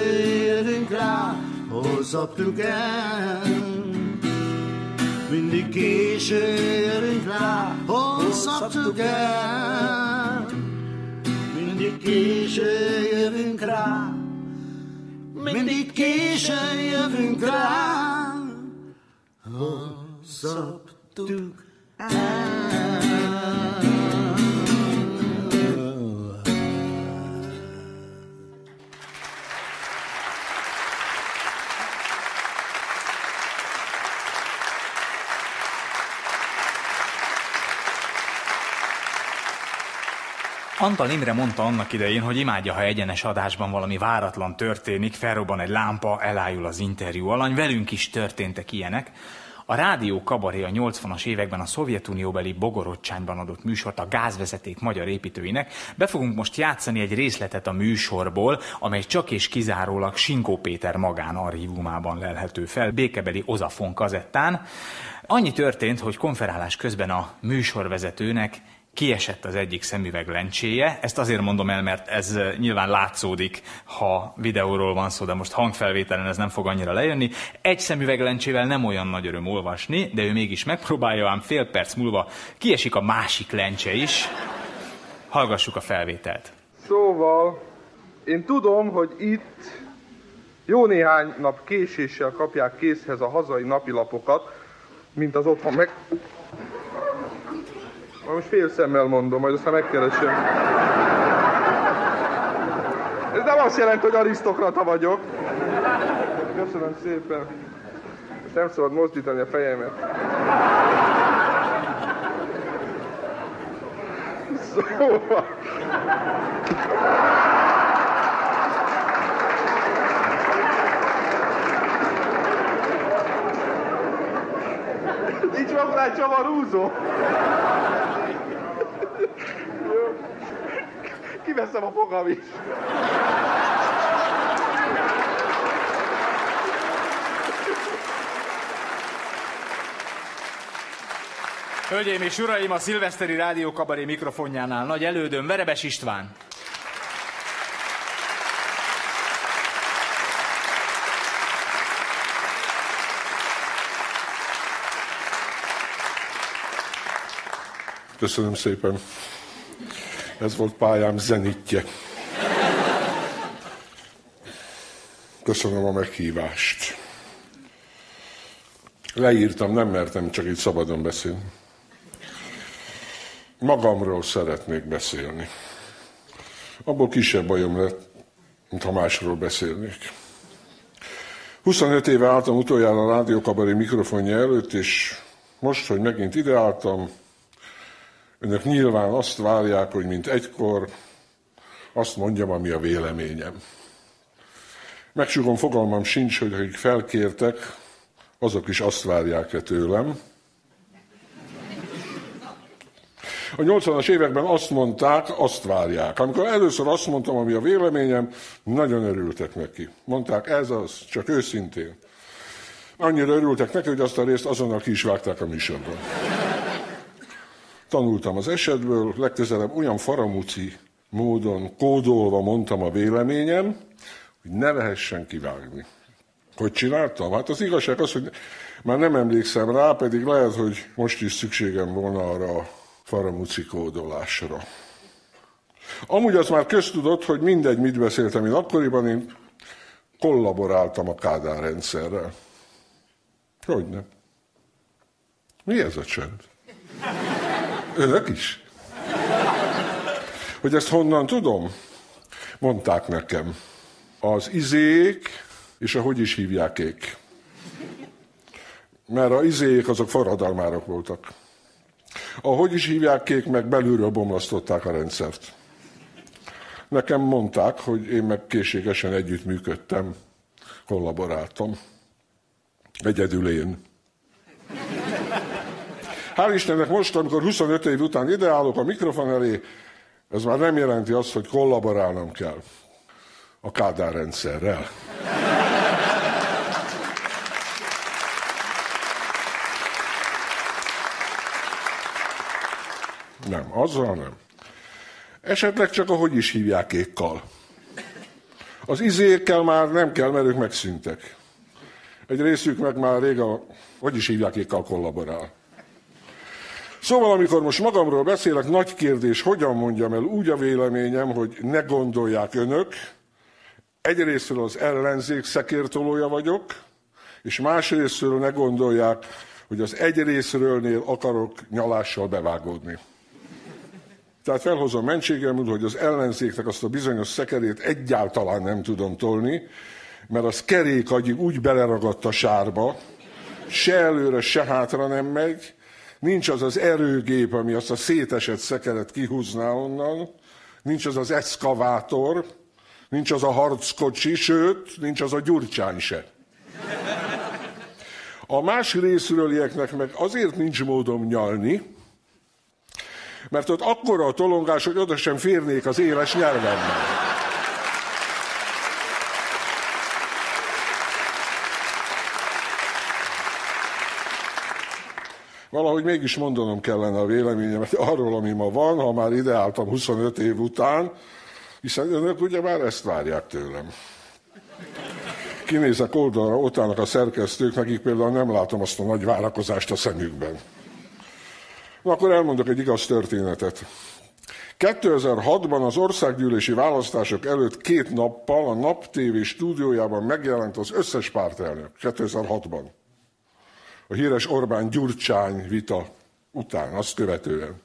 jövünk rá, hol szoptuk el. Mindig késő jövünk rá, hol szoptuk el. Mindig késő jövünk rá, mindig késő jövünk rá, hol szoptuk Antal Imre mondta annak idején, hogy imádja, ha egyenes adásban valami váratlan történik, felrobban egy lámpa, elájul az interjú alany, velünk is történtek ilyenek. A rádió kabaré a 80-as években a Szovjetunióbeli Bogorocsányban adott műsort a gázvezeték magyar építőinek. Be fogunk most játszani egy részletet a műsorból, amely csak és kizárólag Sinkó Péter magán archívumában lelhető fel, békebeli Ozafon kazettán. Annyi történt, hogy konferálás közben a műsorvezetőnek kiesett az egyik szemüveg lencséje. Ezt azért mondom el, mert ez eh, nyilván látszódik, ha videóról van szó, de most hangfelvételen ez nem fog annyira lejönni. Egy szemüveg lencsével nem olyan nagy öröm olvasni, de ő mégis megpróbálja, ám fél perc múlva kiesik a másik lencse is. Hallgassuk a felvételt. Szóval, én tudom, hogy itt jó néhány nap késéssel kapják készhez a hazai napilapokat, mint az otthon meg... Most fél szemmel mondom, majd aztán megkeresem. Ez nem azt jelenti, hogy arisztokrata vagyok. Köszönöm szépen. Ezt nem szabad mozdítani a fejemet. Szóval... Nincs hozzá csavarúzó. Jó. Kiveszem a fogam is. Hölgyeim és uraim, a Szilveszteri Rádió Kabaré mikrofonjánál nagy elődöm Verebes István. Köszönöm szépen. Ez volt pályám zenitje. Köszönöm a meghívást. Leírtam, nem mertem csak itt szabadon beszélni. Magamról szeretnék beszélni. Abból kisebb bajom lett, mint ha másról beszélnék. 25 éve álltam utoljára a rádiókabaré mikrofonja előtt, és most, hogy megint ide álltam, önök nyilván azt várják, hogy mint egykor azt mondjam, ami a véleményem. Megsugom, fogalmam sincs, hogy akik felkértek, azok is azt várják-e tőlem. A 80-as években azt mondták, azt várják. Amikor először azt mondtam, ami a véleményem, nagyon örültek neki. Mondták, ez az, csak őszintén. Annyira örültek neki, hogy azt a részt azonnal ki is vágták a műsorban. Tanultam az esetből, legközelebb olyan faramúci módon kódolva mondtam a véleményem, hogy ne lehessen kivágni. Hogy csináltam? Hát az igazság az, hogy már nem emlékszem rá, pedig lehet, hogy most is szükségem volna arra a faramúci kódolásra. Amúgy az már köztudott, hogy mindegy, mit beszéltem én akkoriban, én kollaboráltam a Kádár rendszerrel. Hogy nem? Mi ez a csend? Önök is? Hogy ezt honnan tudom? Mondták nekem. Az izék, és a hogy is hívjákék. Mert a izék azok forradalmárok voltak. A hogy is hívjákék meg belülről bomlasztották a rendszert. Nekem mondták, hogy én meg készségesen együttműködtem, kollaboráltam. Egyedül én. Hál' Istennek most, amikor 25 év után ideállok a mikrofon elé, ez már nem jelenti azt, hogy kollaborálnom kell a Kádár rendszerrel. Nem, azzal nem. Esetleg csak a hogy is hívják ékkal. Az izékkel már nem kell, mert ők megszűntek. Egy részük meg már rég a, hogy is hívják ékkal kollaborál. Szóval, amikor most magamról beszélek, nagy kérdés, hogyan mondjam el úgy a véleményem, hogy ne gondolják önök, egyrésztről az ellenzék szekértolója vagyok, és másrésztről ne gondolják, hogy az egy részrőlnél akarok nyalással bevágódni. Tehát felhozom mentségemül, hogy az ellenzéknek azt a bizonyos szekerét egyáltalán nem tudom tolni, mert az kerékagyig úgy beleragadt a sárba, se előre, se hátra nem megy, nincs az az erőgép, ami azt a szétesett szekeret kihúzná onnan, nincs az az eszkavátor, nincs az a harckocsi, sőt, nincs az a gyurcsány se. A más részülőlieknek meg azért nincs módom nyalni, mert ott akkora a tolongás, hogy oda sem férnék az éles nyelvemmel. Valahogy mégis mondanom kellene a véleményemet arról, ami ma van, ha már ideáltam 25 év után, hiszen önök ugye már ezt várják tőlem. Kinézek oldalra, ott állnak a szerkesztők, nekik például nem látom azt a nagy várakozást a szemükben. Na, akkor elmondok egy igaz történetet. 2006-ban az országgyűlési választások előtt két nappal a Nap TV stúdiójában megjelent az összes pártelnök. 2006-ban. A híres Orbán-Gyurcsány vita után, azt követően.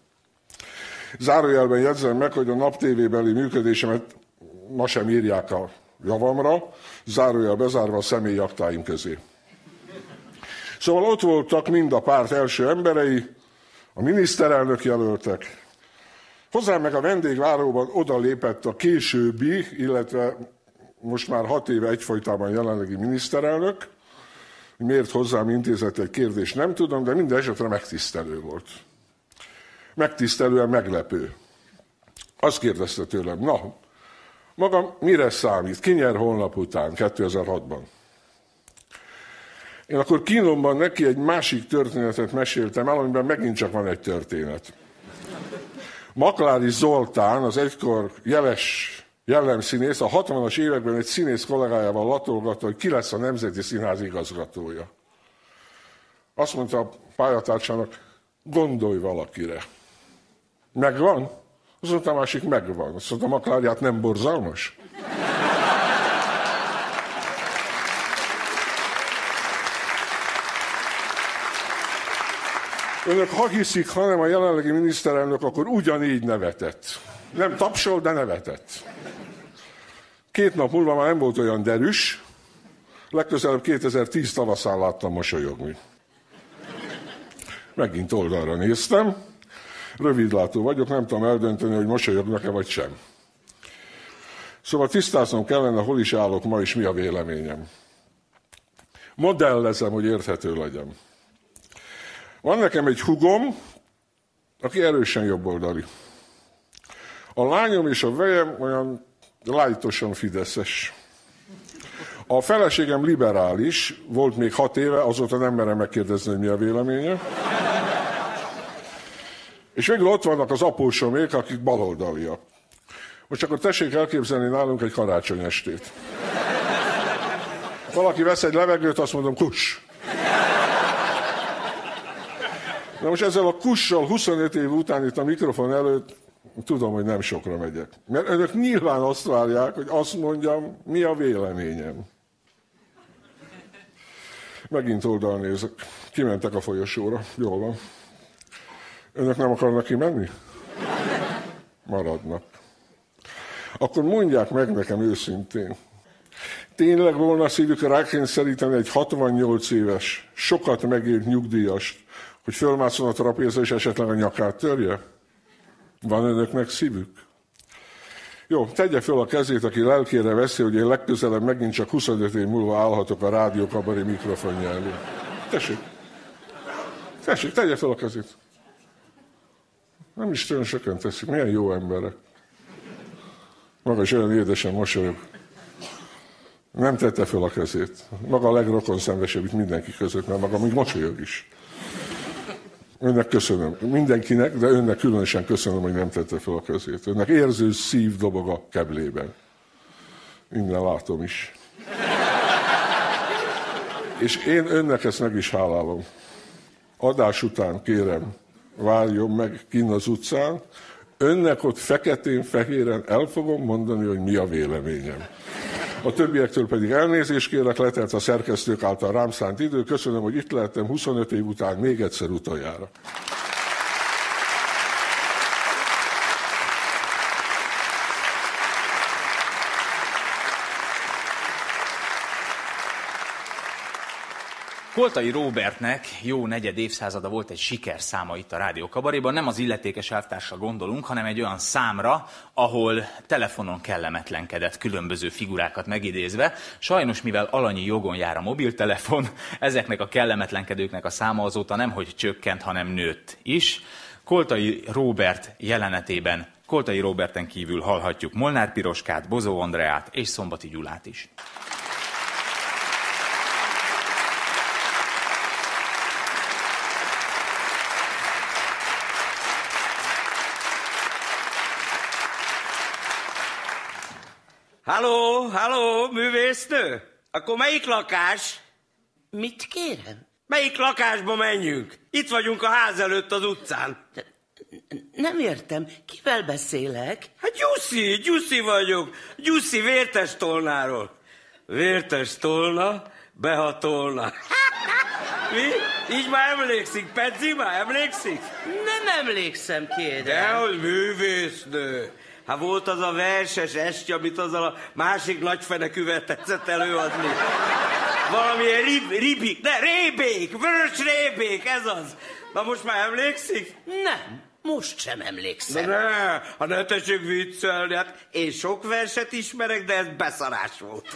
Zárójelben jegyzem meg, hogy a Nap TV-beli működésemet ma sem írják a javamra, zárójel bezárva a személyi aktáim közé. Szóval ott voltak mind a párt első emberei, a miniszterelnök jelöltek. Hozzám meg a vendégváróban oda lépett a későbbi, illetve most már hat éve egyfolytában jelenlegi miniszterelnök, hogy miért hozzám intézett egy kérdést, nem tudom, de minden esetre megtisztelő volt. Megtisztelően meglepő. Azt kérdezte tőlem, na, maga mire számít? Ki nyer holnap után, 2006-ban? Én akkor kínomban neki egy másik történetet meséltem el, amiben megint csak van egy történet. Maklári Zoltán, az egykor jeles jellemszínész, a 60-as években egy színész kollégájával latolgatta, hogy ki lesz a Nemzeti Színház igazgatója. Azt mondta a pályatársának, gondolj valakire. Megvan? Azt mondta a másik, megvan. Azt mondta, Makláriát nem borzalmas? Önök ha hiszik, hanem a jelenlegi miniszterelnök akkor ugyanígy nevetett. Nem tapsol, de nevetett. Két nap múlva már nem volt olyan derűs, legközelebb 2010 tavaszán láttam mosolyogni. Megint oldalra néztem, rövidlátó vagyok, nem tudom eldönteni, hogy mosolyognak-e vagy sem. Szóval tisztáznom kellene, hol is állok ma, és mi a véleményem. Modellezem, hogy érthető legyen. Van nekem egy hugom, aki erősen jobboldali. A lányom és a vejem olyan lájtosan fideszes. A feleségem liberális, volt még hat éve, azóta nem merem megkérdezni, hogy mi a véleménye. És végül ott vannak az apósomék, akik baloldaliak. Most akkor tessék elképzelni nálunk egy karácsony estét. Valaki vesz egy levegőt, azt mondom, kus. Na most ezzel a kussal 25 év után itt a mikrofon előtt tudom, hogy nem sokra megyek. Mert önök nyilván azt várják, hogy azt mondjam, mi a véleményem. Megint oldal nézek. Kimentek a folyosóra. Jól van. Önök nem akarnak kimenni? Maradnak. Akkor mondják meg nekem őszintén. Tényleg volna szívük rákényszeríteni egy 68 éves, sokat megélt nyugdíjast, hogy fölmászon a trapézra és esetleg a nyakát törje? Van önöknek szívük? Jó, tegye fel a kezét, aki lelkére veszi, hogy én legközelebb megint csak 25 év múlva állhatok a rádió kabari mikrofonja elé. Tessék. Tessék, tegye fel a kezét. Nem is olyan sokan teszik. Milyen jó emberek. Maga is olyan édesen mosolyog. Nem tette fel a kezét. Maga a legrokon szembesebb itt mindenki között, mert maga még mosolyog is. Önnek köszönöm. Mindenkinek, de önnek különösen köszönöm, hogy nem tette fel a kezét. Önnek érző szív dobog a keblében. Innen látom is. És én önnek ezt meg is hálálom. Adás után kérem, várjon meg kinn az utcán, önnek ott feketén-fehéren el fogom mondani, hogy mi a véleményem. A többiektől pedig elnézést kérek, letelt a szerkesztők által rám szánt idő. Köszönöm, hogy itt lehettem 25 év után még egyszer utoljára. Koltai Robertnek jó negyed évszázada volt egy sikerszáma itt a Rádió Kabaréban. Nem az illetékes elvtársra gondolunk, hanem egy olyan számra, ahol telefonon kellemetlenkedett különböző figurákat megidézve. Sajnos, mivel alanyi jogon jár a mobiltelefon, ezeknek a kellemetlenkedőknek a száma azóta nem hogy csökkent, hanem nőtt is. Koltai Robert jelenetében Koltai Roberten kívül hallhatjuk Molnár Piroskát, Bozó Andreát és Szombati Gyulát is. Halló, halló, művésznő? Akkor melyik lakás? Mit kérem? Melyik lakásba menjünk? Itt vagyunk a ház előtt az utcán. Nem értem, kivel beszélek? Hát Gyuszi, Gyuszi vagyok. Gyuszi vértes tolnáról. Vértes tolna, behatolna. Mi? Így már emlékszik, Pedzi már emlékszik? Nem emlékszem, kérem. Dehogy művésznő. Hát volt az a verses estje, amit azzal a másik nagyfenekűvel tetszett előadni. Valamilyen rib, ribi, ne, rébék, vörös rébék, ez az. Na most már emlékszik? Nem, most sem emlékszem. De ne, ha ne tessék viccelni, hát én sok verset ismerek, de ez beszarás volt.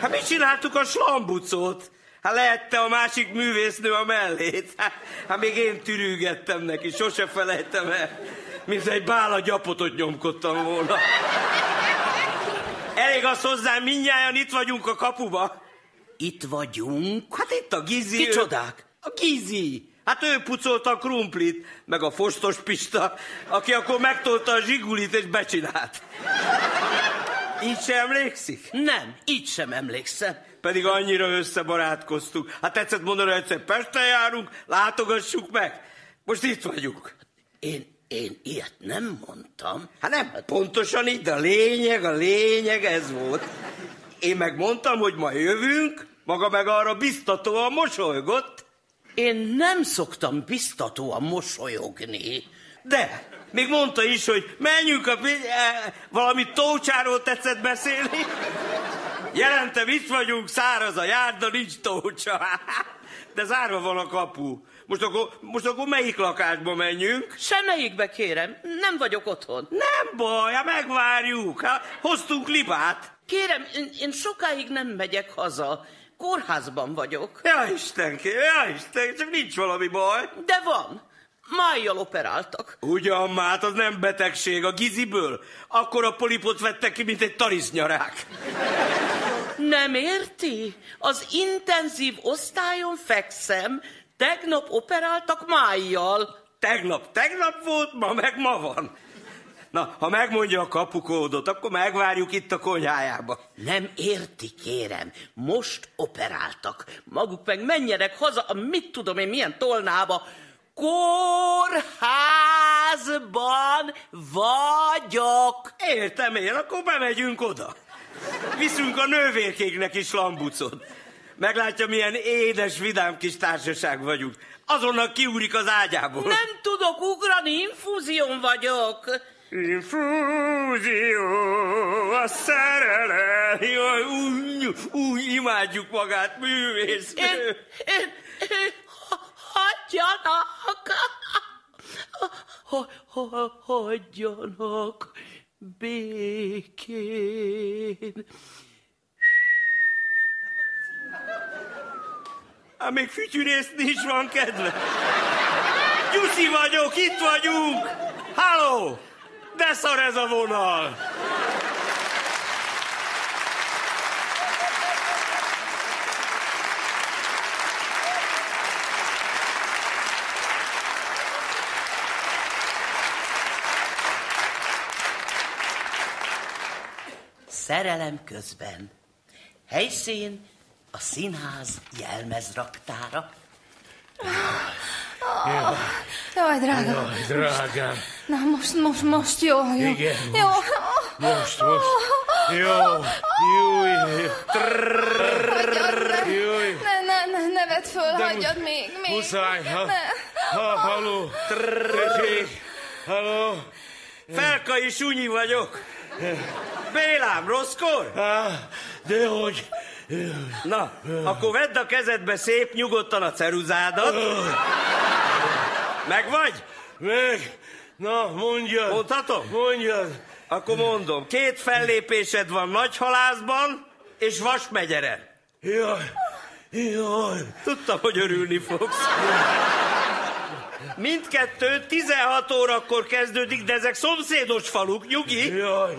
Hát mit csináltuk a slambucot? Hát lehette a másik művésznő a mellét. Hát, hát még én tűrűgettem neki, sose felejtem el. Mint egy bála gyapotot nyomkodtam volna. Elég az hozzá, mindjárt itt vagyunk a kapuba. Itt vagyunk? Hát itt a Gizi. Kicsodák? Ő, a Gizi. Hát ő pucolta a krumplit, meg a Fostos Pista, aki akkor megtolta a zsigulit és becsinált. Így sem emlékszik? Nem, így sem emlékszem. Pedig annyira összebarátkoztunk. Hát tetszett mondani, hogy egyszer Pesten járunk, látogassuk meg. Most itt vagyunk. Én, én ilyet nem mondtam. Hát nem, pontosan így, de a lényeg, a lényeg ez volt. Én megmondtam, hogy ma jövünk, maga meg arra biztatóan mosolygott. Én nem szoktam biztatóan mosolyogni. De, még mondta is, hogy menjünk a... Eh, valami tócsáról tetszett beszélni. Jelentem, itt vagyunk, száraz a járda, nincs tócsa. De zárva van a kapu. Most akkor, most akkor melyik lakásba menjünk? Semmelyikbe kérem, nem vagyok otthon. Nem baj, hát megvárjuk. Hát, hoztunk libát. Kérem, én, én sokáig nem megyek haza. Kórházban vagyok. Ja Isten, ja Isten, csak nincs valami baj. De van. Májjal operáltak. Ugyan már, hát az nem betegség a giziből. Akkor a polipot vettek ki, mint egy tarisznyarák. Nem érti? Az intenzív osztályon fekszem, tegnap operáltak májjal. Tegnap, tegnap volt, ma meg ma van. Na, ha megmondja a kapukódot, akkor megvárjuk itt a konyhájába. Nem érti, kérem. Most operáltak. Maguk meg menjenek haza, a mit tudom én milyen tolnába. Kórházban vagyok. Értem én, akkor bemegyünk oda. Viszünk a nővérkéknek is lambucot. Meglátja, milyen édes, vidám kis társaság vagyunk. Azonnal kiúrik az ágyából. Nem tudok ugrani, infúzión vagyok. Infúzió, a szerelem, jaj, úgy, úgy imádjuk magát, művész. Én, én, én, ha- hagyjanak. Ha- ha- Hagyjanak békén. Hát még fütyűrészni is van kedve. Gyuszi vagyok, itt vagyunk. Halló! De szar ez a vonal. Szerelem közben. Helyszín a színház jelmezraktára. Jaj, drágám. Jaj, drágám. Na, most, most, most jó, jó. Igen, Jó. Most, most. Jó, jó, jó. Júj. Ne, ne, ne, ne vedd föl, De hagyjad még, még. Muszáj, ha, Ne. ha, haló. Tessék, haló. Felkai Sunyi vagyok. Bélám, rosszkor? De hogy? Na, akkor vedd a kezedbe szép, nyugodtan a ceruzádat. Meg vagy? Meg. Na, mondjad. Mondhatom? Mondjad. Akkor mondom. Két fellépésed van Nagyhalászban és Vasmegyeren. Jaj, jaj. Tudtam, hogy örülni fogsz. Mindkettő 16 órakor kezdődik, de ezek szomszédos faluk, nyugi. Jaj,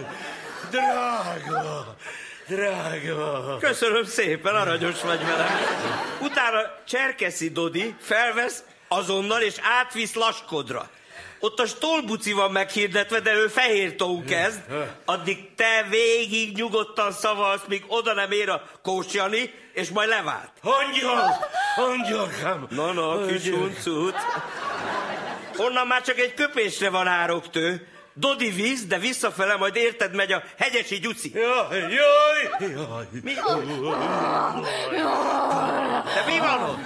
drága, drága. Köszönöm szépen, aranyos vagy velem. Utána Cserkeszi Dodi felvesz azonnal, és átvisz Laskodra. Ott a Stolbuci van meghirdetve, de ő fehér tóun kezd. Addig te végig nyugodtan szavalsz, míg oda nem ér a Kósjani, és majd levált. Angyal, angyalkám. Na, na, kis huncut. Onnan már csak egy köpésre van ároktő. Dodi víz, de visszafele majd érted megy a hegyesi gyuci. Jaj, jaj, jaj. Mi? De mi van ott?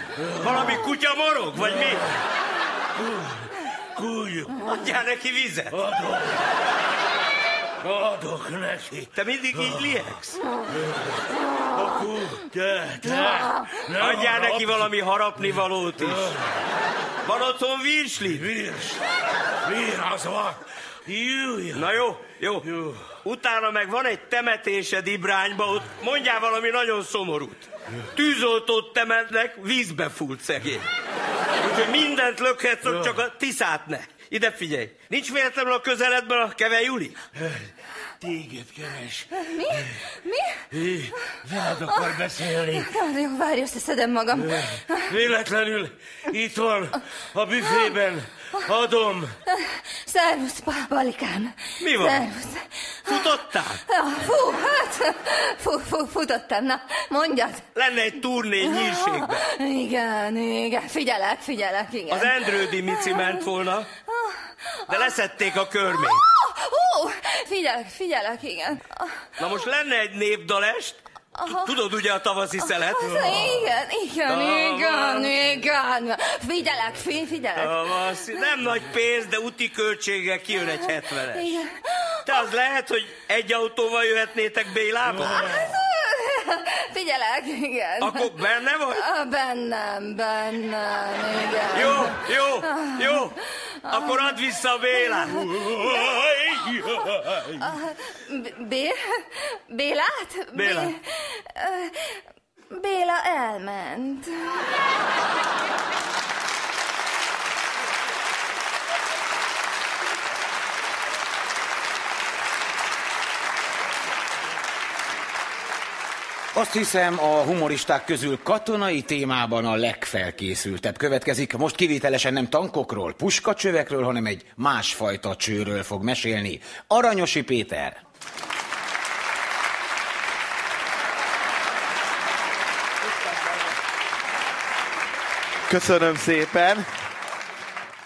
Valami kutya morog, vagy mi? Kúj. Adjál neki vizet. Adok. Adok neki. Te mindig így liegsz? A. Nem Adjál neki harap. valami harapni valót is. Van otthon virsli? Virs. Vir, az van. Na jó, jó. Utána meg van egy temetésed Ibrányba, ott mondjál valami nagyon szomorút. Tűzoltót temetnek, vízbe fúlt szegény. Úgyhogy mindent lökhetsz, ott csak a tiszát ne. Ide figyelj, nincs véletlenül a közeledben a Keve Juli? Téged keres. Mi? Mi? Hé, veled akar beszélni. Jó, várj, összeszedem magam. Véletlenül itt van a büfében. Adom. Szervusz, pa- Balikám. Mi van? Szervusz. Futottál? Ja, fú, hát, fú, fú, futottam, na, mondjad. Lenne egy turné nyírségben. Igen, igen, figyelek, figyelek, igen. Az Endrődi Mici ment volna, de leszették a körmét. Ó, figyelek, figyelek, igen. Na most lenne egy népdalest, Aha. tudod ugye a tavaszi szelet? Igen, igen, igen, igen. Figyelek, fi, figyelek. Tavasz, nem nagy pénz, de úti költséggel kijön egy 70-es. Igen. Te az lehet, hogy egy autóval jöhetnétek Bélába? Figyelek, igen. Akkor benne vagy? Bennem, bennem, igen. Jó, jó, jó. Akkor add vissza a Bélát. Bé- Bélát? Béla. Béla elment. Azt hiszem, a humoristák közül katonai témában a legfelkészültebb következik. Most kivételesen nem tankokról, puskacsövekről, hanem egy másfajta csőről fog mesélni. Aranyosi Péter. Köszönöm szépen.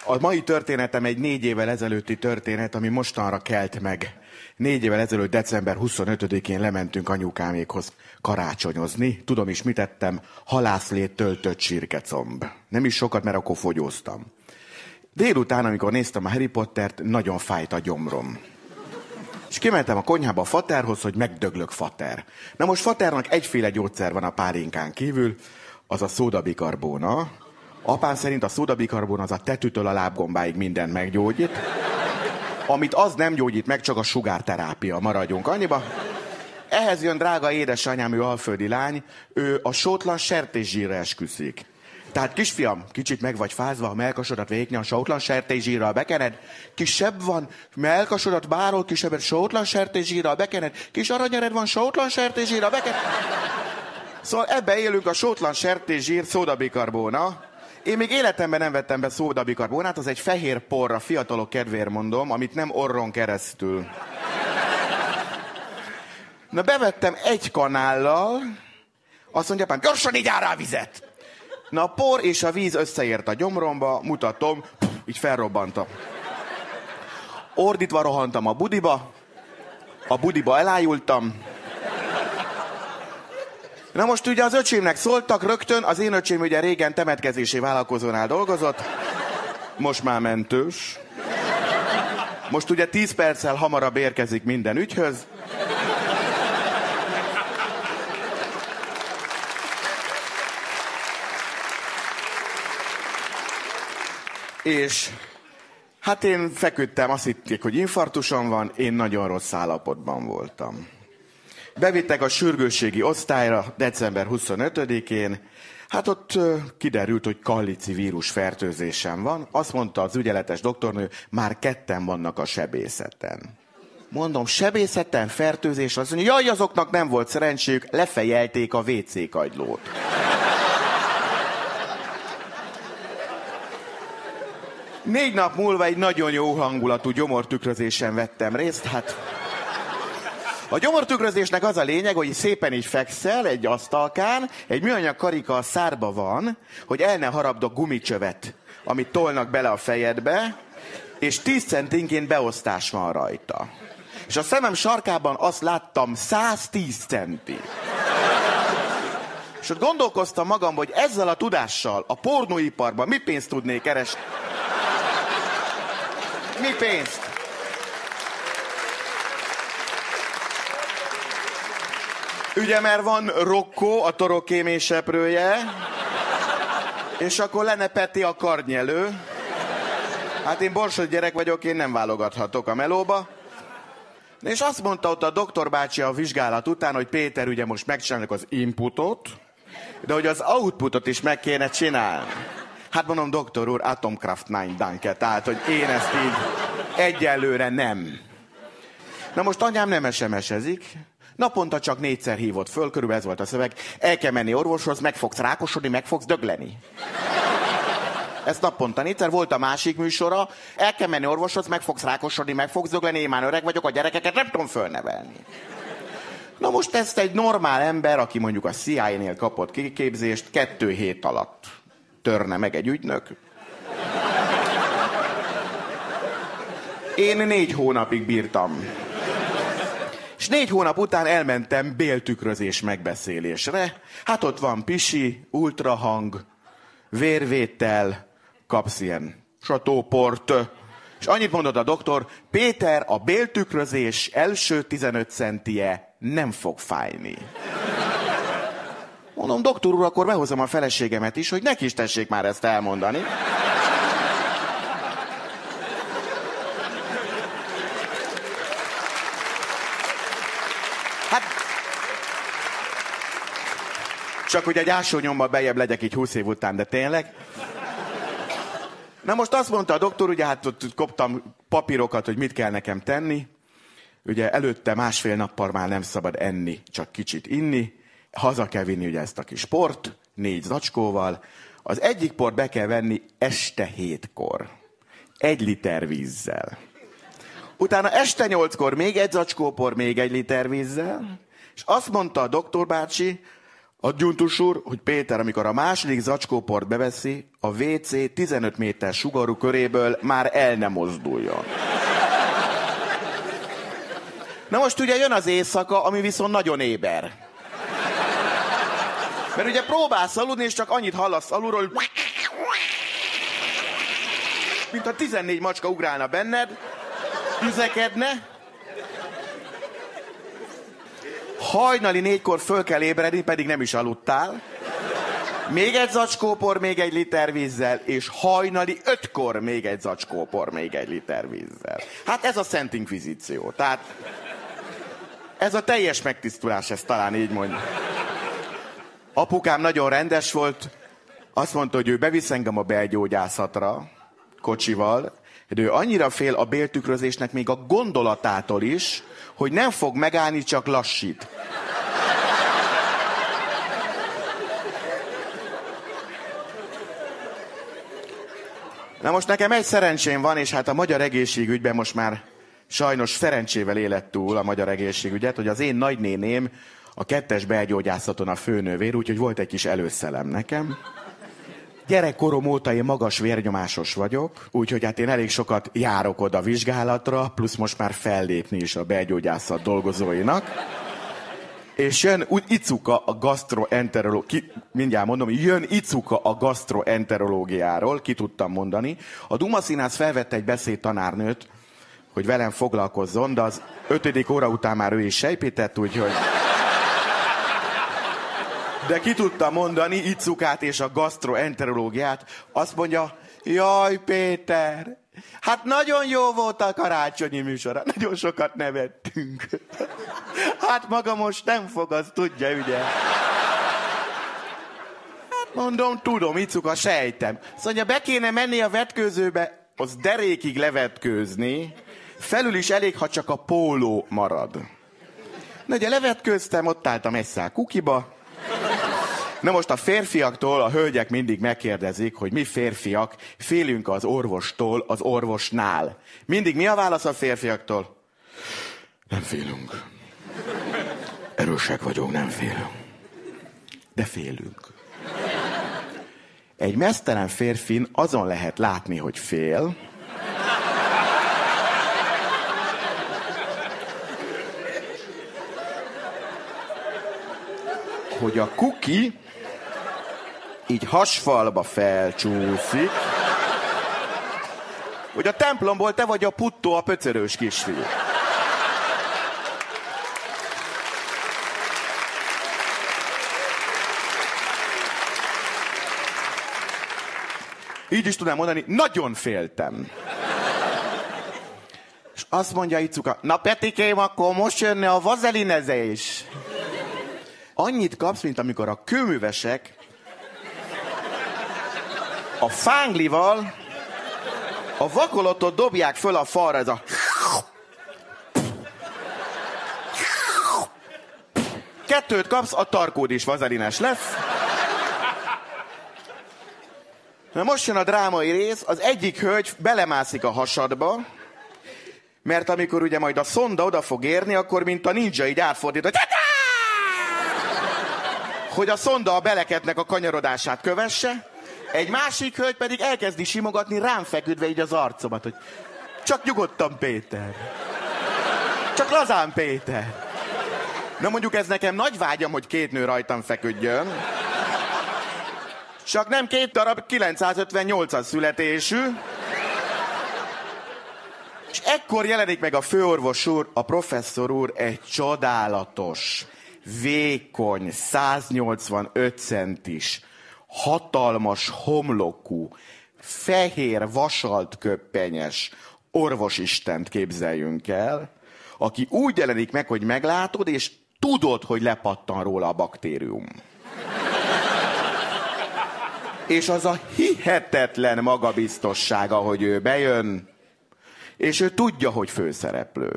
A mai történetem egy négy évvel ezelőtti történet, ami mostanra kelt meg. Négy évvel ezelőtt, december 25-én lementünk anyukámékhoz karácsonyozni. Tudom is, mit tettem? Halászlét töltött sírkecomb. Nem is sokat, mert akkor fogyóztam. Délután, amikor néztem a Harry Pottert, nagyon fájt a gyomrom. És kimentem a konyhába a faterhoz, hogy megdöglök fater. Na most faternak egyféle gyógyszer van a pálinkán kívül, az a szódabikarbóna. Apám szerint a szódabikarbóna az a tetőtől a lábgombáig mindent meggyógyít. Amit az nem gyógyít meg, csak a sugárterápia. Maradjunk annyiba. Ehhez jön drága édesanyám, ő alföldi lány, ő a sótlan sertészsírra esküszik. Tehát kisfiam, kicsit meg vagy fázva, a melkasodat végni a sótlan sertészsírral bekened. Kisebb van, melkasodat bárhol kisebbet sótlan sertészsírral bekened. Kis aranyered van sótlan sertészsírral bekened. Szóval ebbe élünk a sótlan sertészsír szódabikarbóna. Én még életemben nem vettem be szódabikarbónát, az egy fehér por, a fiatalok kedvéért mondom, amit nem orron keresztül. Na bevettem egy kanállal, azt mondja apám, gyorsan így rá vizet. Na a por és a víz összeért a gyomromba, mutatom, így felrobbantam. Ordítva rohantam a budiba, a budiba elájultam. Na most ugye az öcsémnek szóltak rögtön, az én öcsém ugye régen temetkezési vállalkozónál dolgozott, most már mentős. Most ugye 10 perccel hamarabb érkezik minden ügyhöz. És hát én feküdtem, azt hitték, hogy infartusom van, én nagyon rossz állapotban voltam. Bevittek a sürgősségi osztályra december 25-én, hát ott kiderült, hogy kallici vírus fertőzésem van. Azt mondta az ügyeletes doktornő, már ketten vannak a sebészeten. Mondom, sebészeten fertőzés, azt mondja, jaj, azoknak nem volt szerencséjük, lefejelték a WC kagylót. Négy nap múlva egy nagyon jó hangulatú gyomortükrözésen vettem részt, hát... A gyomortükrözésnek az a lényeg, hogy szépen így fekszel egy asztalkán, egy műanyag karika a szárba van, hogy el ne harabdok gumicsövet, amit tolnak bele a fejedbe, és 10 centinként beosztás van rajta. És a szemem sarkában azt láttam 110 centi. És ott gondolkoztam magam, hogy ezzel a tudással a pornóiparban mi pénzt tudnék keresni. Mi pénzt? Ugye, mert van Rokko, a torokkémés seprője, és akkor lenne Peti a karnyelő. Hát én borsod gyerek vagyok, én nem válogathatok a melóba. És azt mondta ott a doktor bácsi a vizsgálat után, hogy Péter, ugye most megcsinálnak az inputot, de hogy az outputot is meg kéne csinálni. Hát mondom, doktor úr, Atomkraft 9 danke, tehát, hogy én ezt így egyelőre nem. Na most anyám nem SMS-ezik, Naponta csak négyszer hívott föl, körülbelül ez volt a szöveg. El kell menni orvoshoz, meg fogsz rákosodni, meg fogsz dögleni. Ezt naponta négyszer volt a másik műsora. El kell menni orvoshoz, meg fogsz rákosodni, meg fogsz dögleni, én már öreg vagyok, a gyerekeket nem tudom fölnevelni. Na most ezt egy normál ember, aki mondjuk a CIA-nél kapott kiképzést, kettő hét alatt törne meg egy ügynök. Én négy hónapig bírtam. És négy hónap után elmentem béltükrözés megbeszélésre. Hát ott van pisi, ultrahang, vérvétel, kapsz ilyen satóport. És annyit mondott a doktor, Péter, a béltükrözés első 15 centie nem fog fájni. Mondom, doktor úr, akkor behozom a feleségemet is, hogy neki is tessék már ezt elmondani. Hát, csak hogy egy ásónyommal bejebb legyek így 20 év után, de tényleg. Na most azt mondta a doktor, ugye hát ott koptam papírokat, hogy mit kell nekem tenni. Ugye előtte másfél nappal már nem szabad enni, csak kicsit inni. Haza kell vinni ugye ezt a kis port, négy zacskóval. Az egyik port be kell venni este hétkor. Egy liter vízzel. Utána este nyolckor még egy zacskó por, még egy liter vízzel. És azt mondta a doktor bácsi, Adjuntus úr, hogy Péter, amikor a második zacskóport beveszi, a WC 15 méter sugarú köréből már el nem mozduljon. Na most ugye jön az éjszaka, ami viszont nagyon éber. Mert ugye próbálsz aludni, és csak annyit hallasz alulról, mint a 14 macska ugrálna benned, üzekedne. Hajnali négykor föl kell ébredni, pedig nem is aludtál. Még egy zacskópor, még egy liter vízzel, és hajnali ötkor még egy zacskópor, még egy liter vízzel. Hát ez a Szent Inkvizíció. Tehát ez a teljes megtisztulás, ez talán így mondja. Apukám nagyon rendes volt, azt mondta, hogy ő bevisz engem a belgyógyászatra, kocsival, de ő annyira fél a béltükrözésnek még a gondolatától is, hogy nem fog megállni, csak lassít. Na most nekem egy szerencsém van, és hát a magyar egészségügyben most már sajnos szerencsével élet túl a magyar egészségügyet, hogy az én nagynéném a kettes belgyógyászaton a főnővér, úgyhogy volt egy kis előszelem nekem. Gyerekkorom óta én magas vérnyomásos vagyok, úgyhogy hát én elég sokat járok oda vizsgálatra, plusz most már fellépni is a belgyógyászat dolgozóinak. És jön úgy Icuka a gastroenterológia, mindjárt mondom, jön Icuka a gastroenterológiáról, ki tudtam mondani. A Duma Színház felvette egy beszéd tanárnőt, hogy velem foglalkozzon, de az ötödik óra után már ő is sejpített, úgyhogy... De ki tudta mondani Icukát és a gastroenterológiát. Azt mondja, jaj Péter, hát nagyon jó volt a karácsonyi műsora, nagyon sokat nevettünk. Hát maga most nem fog, az tudja, ugye? Hát mondom, tudom, Icuka, sejtem. Szóval be kéne menni a vetkőzőbe, az derékig levetkőzni, felül is elég, ha csak a póló marad. Na ugye levetkőztem, ott álltam egy kukiba, Na most a férfiaktól a hölgyek mindig megkérdezik, hogy mi férfiak félünk az orvostól, az orvosnál. Mindig mi a válasz a férfiaktól? Nem félünk. Erősek vagyunk, nem félünk. De félünk. Egy mesztelen férfin azon lehet látni, hogy fél, hogy a kuki így hasfalba felcsúszik, hogy a templomból te vagy a puttó, a pöcörős kisfiú. Így is tudnám mondani, nagyon féltem. És azt mondja Icuka, na Petikém, akkor most jönne a vazelinezés. Annyit kapsz, mint amikor a kőművesek a fánglival a vakolatot dobják föl a falra, ez a... Kettőt kapsz, a tarkód is vazelines lesz. Na most jön a drámai rész, az egyik hölgy belemászik a hasadba, mert amikor ugye majd a szonda oda fog érni, akkor mint a ninja így átfordít, hogy hogy a szonda a beleketnek a kanyarodását kövesse, egy másik hölgy pedig elkezdi simogatni rám feküdve így az arcomat, hogy csak nyugodtan Péter. Csak lazán Péter. Na mondjuk ez nekem nagy vágyam, hogy két nő rajtam feküdjön. Csak nem két darab 958-as születésű. És ekkor jelenik meg a főorvos úr, a professzor úr egy csodálatos, vékony, 185 centis, hatalmas homlokú, fehér, vasalt köppenyes orvosistent képzeljünk el, aki úgy jelenik meg, hogy meglátod, és tudod, hogy lepattan róla a baktérium. És az a hihetetlen magabiztossága, hogy ő bejön, és ő tudja, hogy főszereplő.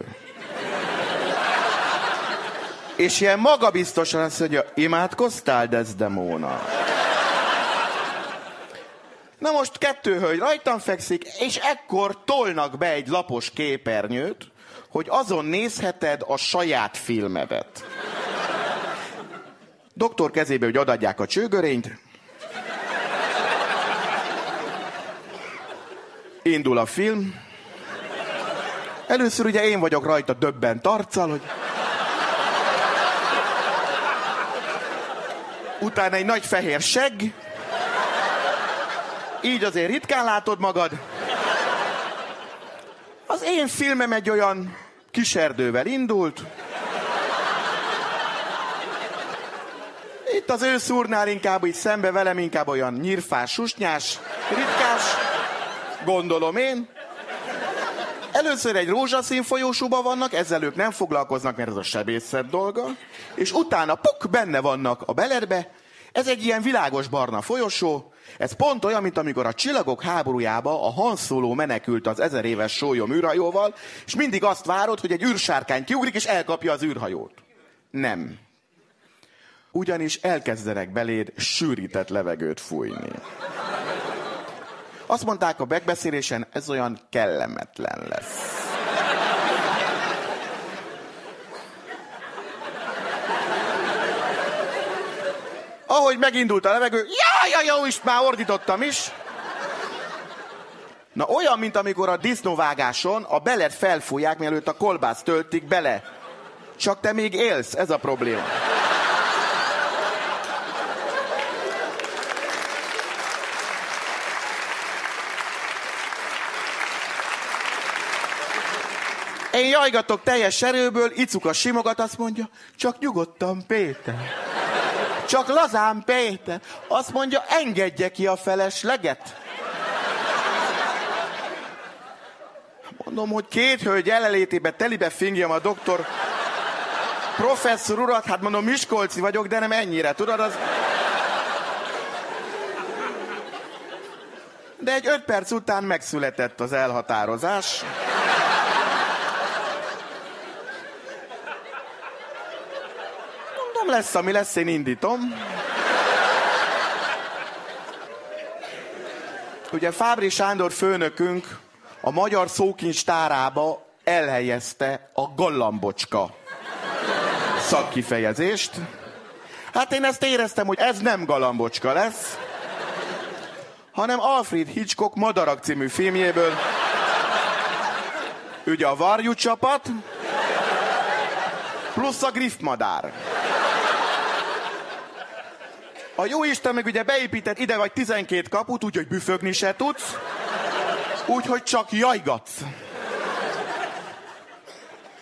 És ilyen magabiztosan azt mondja, imádkoztál, Desdemona? Na most kettő hölgy rajtam fekszik, és ekkor tolnak be egy lapos képernyőt, hogy azon nézheted a saját filmedet. Doktor kezébe, hogy adadják a csőgörényt. Indul a film. Először ugye én vagyok rajta döbben tarccal, hogy... Utána egy nagy fehér segg. Így azért ritkán látod magad. Az én filmem egy olyan kiserdővel indult. Itt az ő szúrnál inkább így szembe velem inkább olyan nyírfás, susnyás, ritkás, gondolom én. Először egy rózsaszín folyósúba vannak, ezzel ők nem foglalkoznak, mert ez a sebészet dolga, és utána puk, benne vannak a belerbe. Ez egy ilyen világos barna folyosó, ez pont olyan, mint amikor a csillagok háborújába a Han menekült az ezer éves sólyom űrhajóval, és mindig azt várod, hogy egy űrsárkány kiugrik, és elkapja az űrhajót. Nem. Ugyanis elkezdenek beléd sűrített levegőt fújni. Azt mondták a megbeszélésen, ez olyan kellemetlen lesz. Ahogy megindult a levegő, jaj, jaj, jó is, már ordítottam is. Na olyan, mint amikor a disznóvágáson a belet felfújják, mielőtt a kolbászt töltik bele. Csak te még élsz, ez a probléma. Én jajgatok teljes erőből, Icuka simogat, azt mondja, csak nyugodtan, Péter. Csak lazán, Péter. Azt mondja, engedje ki a felesleget. Mondom, hogy két hölgy jelenlétében telibe fingjem a doktor professzor urat, hát mondom, Miskolci vagyok, de nem ennyire, tudod, az... De egy öt perc után megszületett az elhatározás. Lesz, ami lesz, én indítom. Ugye Fábri Sándor főnökünk a magyar szókincstárába elhelyezte a gallambocska szakkifejezést. Hát én ezt éreztem, hogy ez nem galambocska lesz, hanem Alfred Hitchcock Madarak című filmjéből. Ugye a varjú csapat, plusz a griffmadár. A jó Isten meg ugye beépített ide vagy 12 kaput, úgyhogy büfögni se tudsz, úgyhogy csak jajgatsz.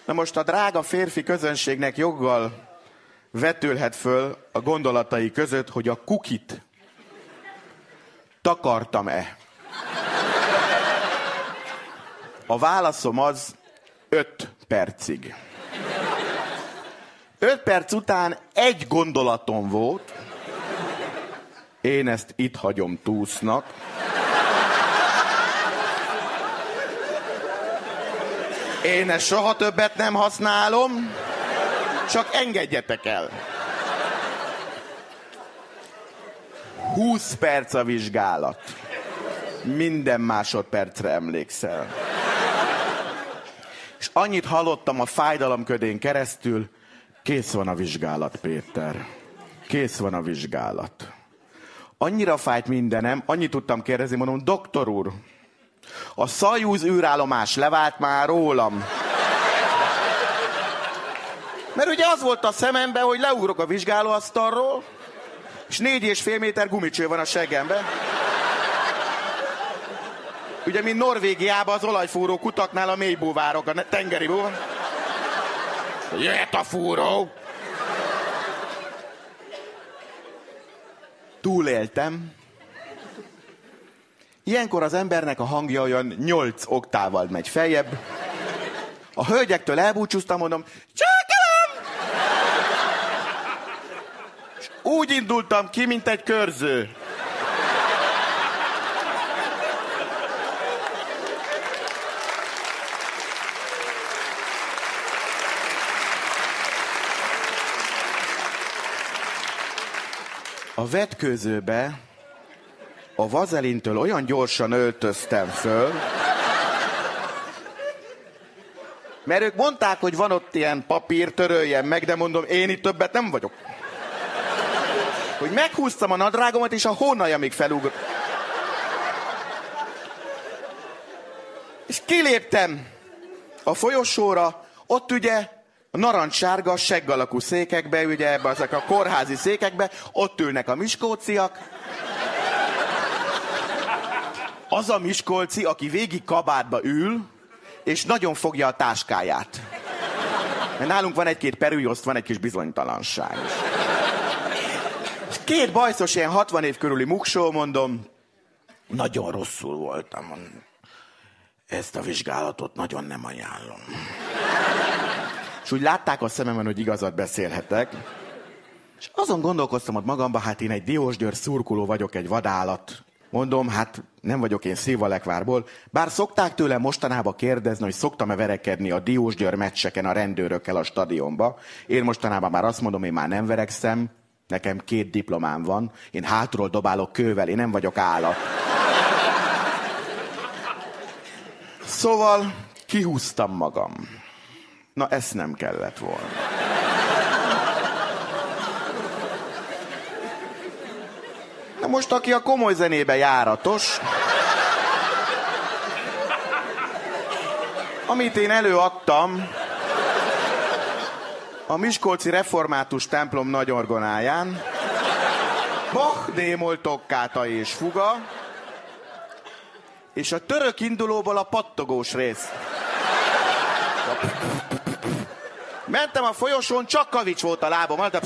Na most a drága férfi közönségnek joggal vetülhet föl a gondolatai között, hogy a kukit takartam-e. A válaszom az öt percig. Öt perc után egy gondolatom volt, én ezt itt hagyom túsznak. Én ezt soha többet nem használom, csak engedjetek el. 20 perc a vizsgálat. Minden másodpercre emlékszel. És annyit hallottam a fájdalomködén keresztül, kész van a vizsgálat, Péter. Kész van a vizsgálat. Annyira fájt mindenem, annyit tudtam kérdezni, mondom, doktor úr, a Szajúz űrállomás levált már rólam. Mert ugye az volt a szememben, hogy leugrok a vizsgálóasztalról, és négy és fél méter gumicső van a seggemben. Ugye, mint Norvégiában az olajfúró kutaknál a mélybúvárok, a tengeri búvár. Jöhet a fúró! Túléltem. Ilyenkor az embernek a hangja olyan nyolc oktával megy feljebb. A hölgyektől elbúcsúztam, mondom, csókolom! És úgy indultam ki, mint egy körző. A vetkőzőbe a vazelintől olyan gyorsan öltöztem föl, mert ők mondták, hogy van ott ilyen papír, töröljen meg, de mondom, én itt többet nem vagyok. hogy meghúztam a nadrágomat, és a hónajamig felugr. És kiléptem a folyosóra, ott ugye a narancssárga, seggalakú székekbe, ugye ezek a kórházi székekbe, ott ülnek a miskóciak. Az a miskolci, aki végig kabátba ül, és nagyon fogja a táskáját. Mert nálunk van egy-két perűjoszt, van egy kis bizonytalanság. Két bajszos, ilyen 60 év körüli muksó, mondom, nagyon rosszul voltam. Ezt a vizsgálatot nagyon nem ajánlom. És úgy látták a szememben, hogy igazat beszélhetek. És azon gondolkoztam ott magamban, hát én egy Diósgyőr szurkoló vagyok, egy vadállat. Mondom, hát nem vagyok én Szilvalekvárból, bár szokták tőle mostanában kérdezni, hogy szoktam-e verekedni a Diósgyőr meccseken a rendőrökkel a stadionba. Én mostanában már azt mondom, én már nem verekszem, nekem két diplomám van, én hátról dobálok kővel, én nem vagyok állat. Szóval kihúztam magam. Na, ezt nem kellett volna. Na most, aki a komoly zenébe járatos, amit én előadtam, a Miskolci Református templom nagyorgonáján, Bach, Démol, Tokkáta és Fuga, és a török indulóból a pattogós rész. Mentem a folyosón, csak kavics volt a lábom. De...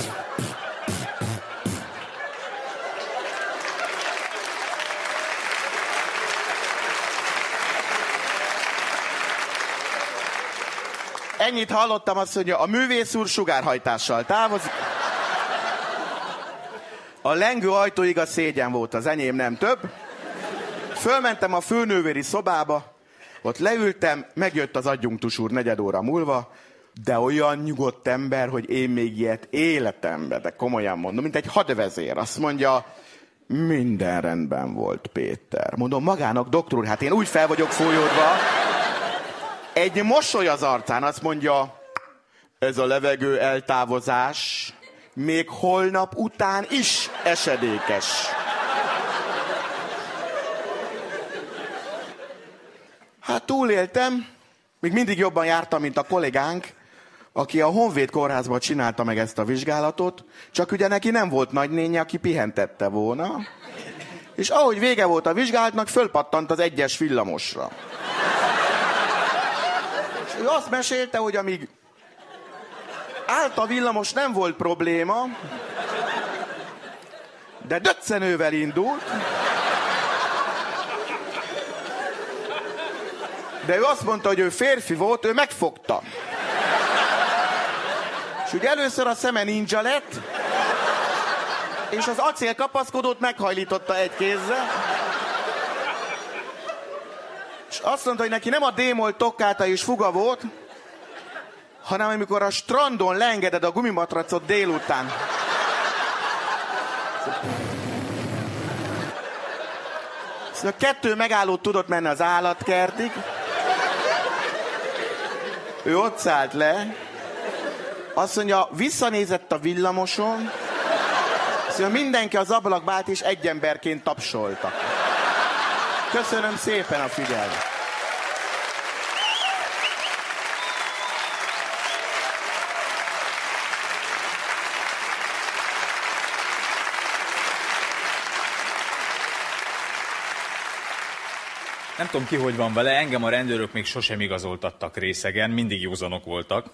Ennyit hallottam azt, hogy a művész úr sugárhajtással távozik. A lengő ajtóig a szégyen volt, az enyém nem több. Fölmentem a főnővéri szobába, ott leültem, megjött az adjunktus úr negyed óra múlva, de olyan nyugodt ember, hogy én még ilyet életemben, de komolyan mondom, mint egy hadvezér. Azt mondja, minden rendben volt, Péter. Mondom, magának, doktor úr, hát én úgy fel vagyok folyódva. Egy mosoly az arcán, azt mondja, ez a levegő eltávozás még holnap után is esedékes. Hát túléltem, még mindig jobban jártam, mint a kollégánk, aki a Honvéd kórházban csinálta meg ezt a vizsgálatot, csak ugye neki nem volt nagynénye, aki pihentette volna. És ahogy vége volt a vizsgálatnak, fölpattant az egyes villamosra. És ő azt mesélte, hogy amíg állt a villamos, nem volt probléma, de döccenővel indult. De ő azt mondta, hogy ő férfi volt, ő megfogta. És ugye először a szeme ninja lett, és az acél kapaszkodót meghajlította egy kézzel. És azt mondta, hogy neki nem a démol tokkáta és fuga volt, hanem amikor a strandon leengeded a gumimatracot délután. Szóval kettő megállót tudott menni az állatkertig. Ő ott szállt le, azt mondja, visszanézett a villamoson, azt mondja, mindenki az ablakba és egy emberként tapsoltak. Köszönöm szépen a figyelmet. Nem tudom ki, hogy van vele, engem a rendőrök még sosem igazoltattak részegen, mindig józanok voltak.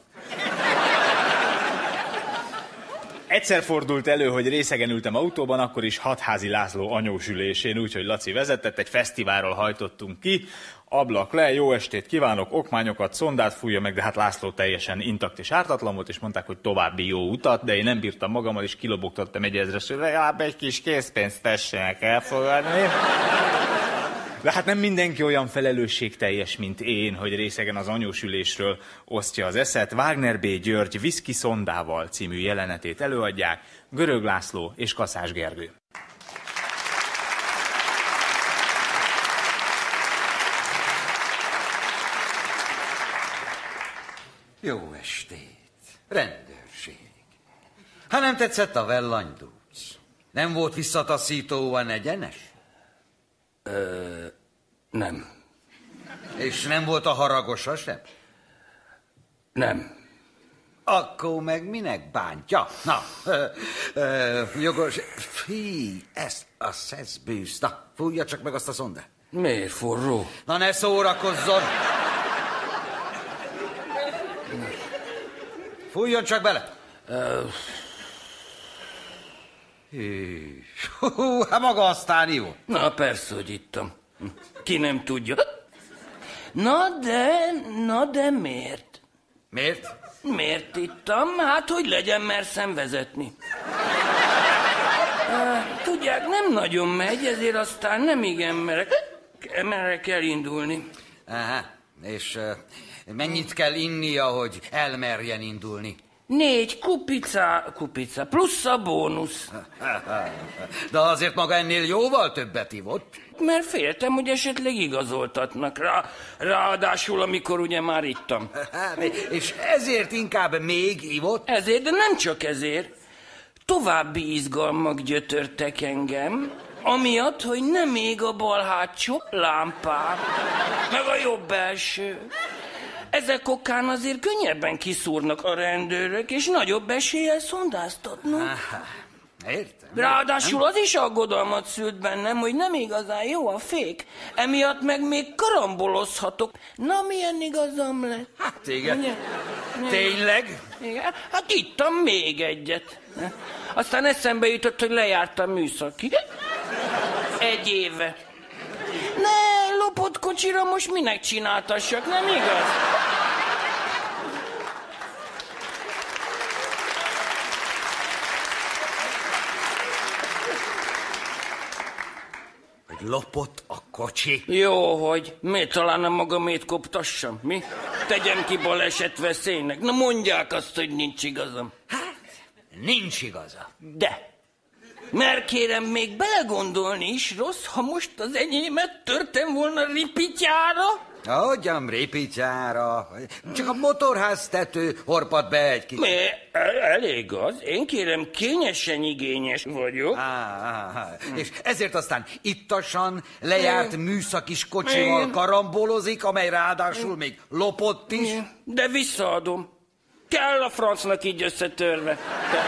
Egyszer fordult elő, hogy részegen ültem autóban, akkor is hatházi László anyósülésén, úgyhogy Laci vezetett, egy fesztiválról hajtottunk ki, ablak le, jó estét kívánok, okmányokat, szondát fújja meg, de hát László teljesen intakt és ártatlan volt, és mondták, hogy további jó utat, de én nem bírtam magammal, és kilobogtattam egy ezresre, legalább egy kis készpénzt tessenek elfogadni. De hát nem mindenki olyan felelősségteljes, mint én, hogy részegen az anyósülésről osztja az eszet. Wagner B. György Viszki szondával című jelenetét előadják, Görög László és Kaszás Gergő. Jó estét! Rendőrség! Ha nem tetszett a vellanyduc, Nem volt visszataszítóan egyenes? Ö, nem. És nem volt a haragosa sem? Nem. Akkor meg minek bántja? Na, ö, ö, jogos... Fí, ezt a szeszbűz. Na, fújja csak meg azt a szondát. Miért forró? Na ne szórakozzon! Fújjon csak bele! Uh, Hű, hát maga aztán jó. Na, persze, hogy ittam. Ki nem tudja. Na de, na de miért? Miért? Miért ittam? Hát, hogy legyen merszem vezetni. Tudják, nem nagyon megy, ezért aztán nem igen merek, merek elindulni. Aha, és mennyit kell innia, hogy elmerjen indulni? Négy kupica, kupica, plusz a bónusz. De azért maga ennél jóval többet ivott. Mert féltem, hogy esetleg igazoltatnak rá. Ráadásul, amikor ugye már ittam. És ezért inkább még ivott? Ezért, de nem csak ezért. További izgalmak gyötörtek engem, amiatt, hogy nem még a bal hátsó lámpám, meg a jobb belső. Ezek okán azért könnyebben kiszúrnak a rendőrök, és nagyobb eséllyel szondáztatnak. Értem. Ráadásul az is aggodalmat szült bennem, hogy nem igazán jó a fék. Emiatt meg még karambolozhatok. Na, milyen igazam lett? Hát igen. Ugye? Tényleg? Igen. Hát ittam még egyet. Aztán eszembe jutott, hogy lejártam műszaki. Egy éve. Ne, lopott kocsira most minek csináltassak, nem igaz? Hogy lopott a kocsi? Jó, hogy miért talán nem magamét koptassam, mi? Tegyem ki baleset veszélynek. Na mondják azt, hogy nincs igazam. Nincs igaza. De. Mert kérem, még belegondolni is rossz, ha most az enyémet törtem volna ripityára? Hogyan répityára? Csak a motorház tető horpad be egy kicsit. Mi? El- Elég az. Én kérem, kényesen igényes vagyok. Á, á, á. És ezért aztán ittasan, lejárt műszakis kocsival Igen. karambolozik, amely ráadásul még lopott is. De visszaadom. Kell a francnak így összetörve. Kell.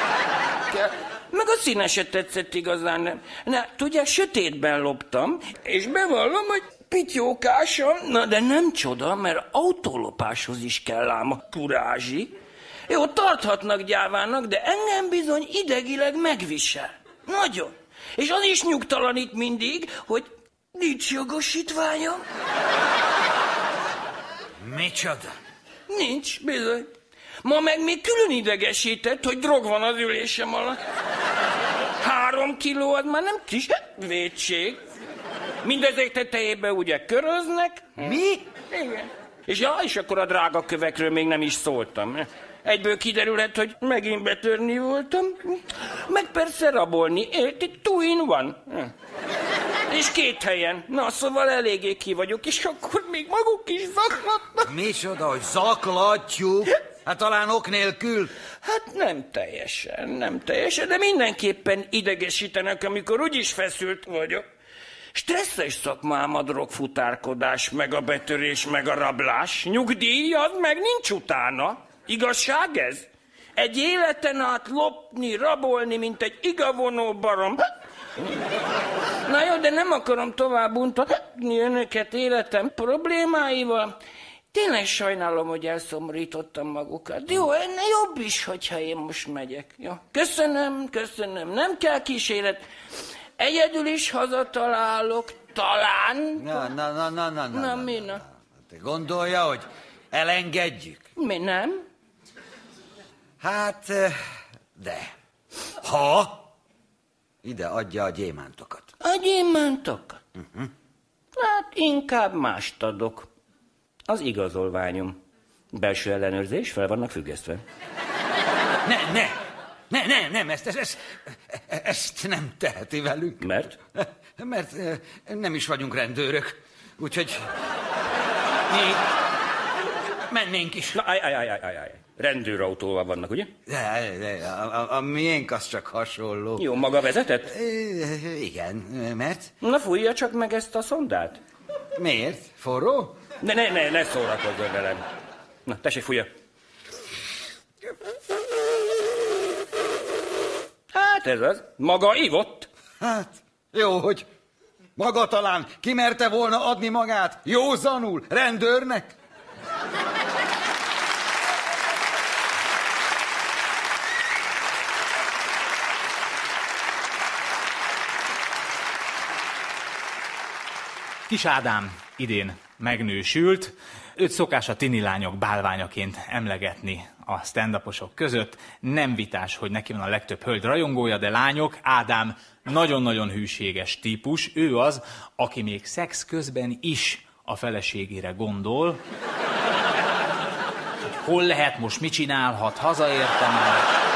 Kell. Meg a színe se tetszett igazán. Nem. Na, tudják, sötétben loptam, és bevallom, hogy pityókásom, na de nem csoda, mert autólopáshoz is kell ám a kurázsi. Jó, tarthatnak gyávának, de engem bizony idegileg megvisel. Nagyon. És az is nyugtalanít mindig, hogy nincs jogosítványom. Micsoda? Nincs, bizony. Ma meg még külön idegesített, hogy drog van az ülésem alatt. Három kiló az már nem kis vétség. Mindezek tetejében ugye köröznek. Mi? Igen. És ja, és akkor a drága kövekről még nem is szóltam. Egyből kiderülhet, hogy megint betörni voltam. Meg persze rabolni. Érti? Two in one. És két helyen. Na, szóval eléggé ki vagyok, és akkor még maguk is zaklatnak. Micsoda, hogy zaklatjuk? Hát talán ok nélkül. Hát nem teljesen, nem teljesen, de mindenképpen idegesítenek, amikor úgyis feszült vagyok. Stresszes szakmám a drogfutárkodás, meg a betörés, meg a rablás. Nyugdíj, az meg nincs utána. Igazság ez? Egy életen át lopni, rabolni, mint egy igavonó barom. Na jó, de nem akarom tovább untatni önöket életem problémáival. Tényleg sajnálom, hogy elszomorítottam magukat. Jó, enne jobb is, hogyha én most megyek. Jó. Köszönöm, köszönöm. Nem kell kíséret. Egyedül is hazatalálok, talán. Na, na, na, na, na, na. Na, mi na? Te gondolja, hogy elengedjük? Mi nem? Hát, eh, de. Ha ide adja a gyémántokat. A gyémántokat? Uh-huh. Hát inkább mást adok. Az igazolványom. Belső ellenőrzés, fel vannak függesztve. Ne, ne, ne, ne, nem, ezt, ezt, ezt, nem teheti velünk. Mert? Mert eh, nem is vagyunk rendőrök. Úgyhogy mi mennénk is. Na, állj, állj, állj, állj, állj. Rendőrautóval vannak, ugye? De, de a, a, a miénk az csak hasonló. Jó, maga vezetett? Ö, Igen, mert? Na fújja csak meg ezt a szondát. Miért? Forró? Ne, ne, ne, ne szórakozzon velem. Na, tessék, fújja. Hát ez az. Maga ivott. Hát, jó, hogy maga talán kimerte volna adni magát józanul rendőrnek? Kis Ádám idén megnősült, őt szokás a tini lányok bálványaként emlegetni a stand között. Nem vitás, hogy neki van a legtöbb hölgy rajongója, de lányok, Ádám nagyon-nagyon hűséges típus. Ő az, aki még szex közben is a feleségére gondol. Hogy hol lehet, most mit csinálhat, hazaértem el.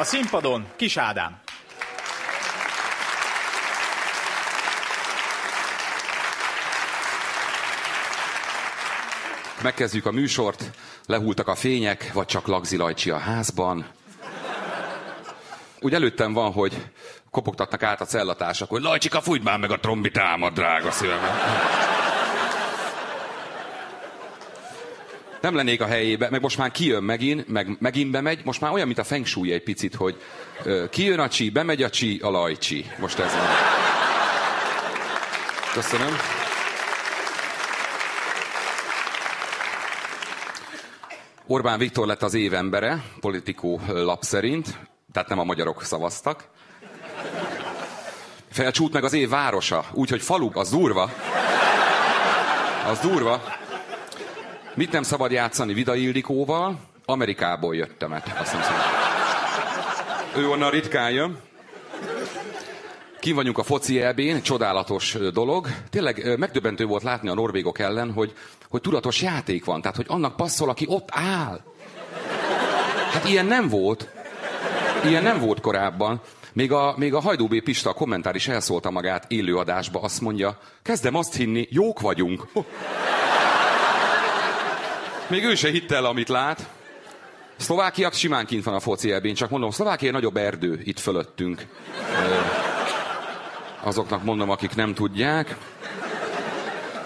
A színpadon Kis Ádám. Megkezdjük a műsort, lehultak a fények, vagy csak lagzilajcsi a házban. Úgy előttem van, hogy kopogtatnak át a cellatársak, hogy Lajcsika, fújt már meg a trombitámat, drága szívem. Nem lennék a helyébe, meg most már kijön megint, meg megint bemegy, most már olyan, mint a feng shui egy picit, hogy ö, kijön a csi, bemegy a csi, a lajcsi. Most ez van. Köszönöm. Orbán Viktor lett az évembere, politikó lap szerint, tehát nem a magyarok szavaztak. Felcsút meg az év városa, úgyhogy falu, az durva. Az durva. Mit nem szabad játszani Vida Ildikóval? Amerikából jöttem, hát azt nem szabad. Ő onnan ritkán jön. Kim vagyunk a foci elbén, csodálatos dolog. Tényleg megdöbbentő volt látni a norvégok ellen, hogy, hogy tudatos játék van. Tehát, hogy annak passzol, aki ott áll. Hát ilyen nem volt. Ilyen nem volt korábban. Még a, még a Hajdú B. Pista a kommentár is elszólta magát élőadásba, azt mondja, kezdem azt hinni, jók vagyunk. Még ő se hitte el, amit lát. Szlovákia simán kint van a foci elbén, csak mondom, Szlovákia nagyobb erdő itt fölöttünk. Azoknak mondom, akik nem tudják.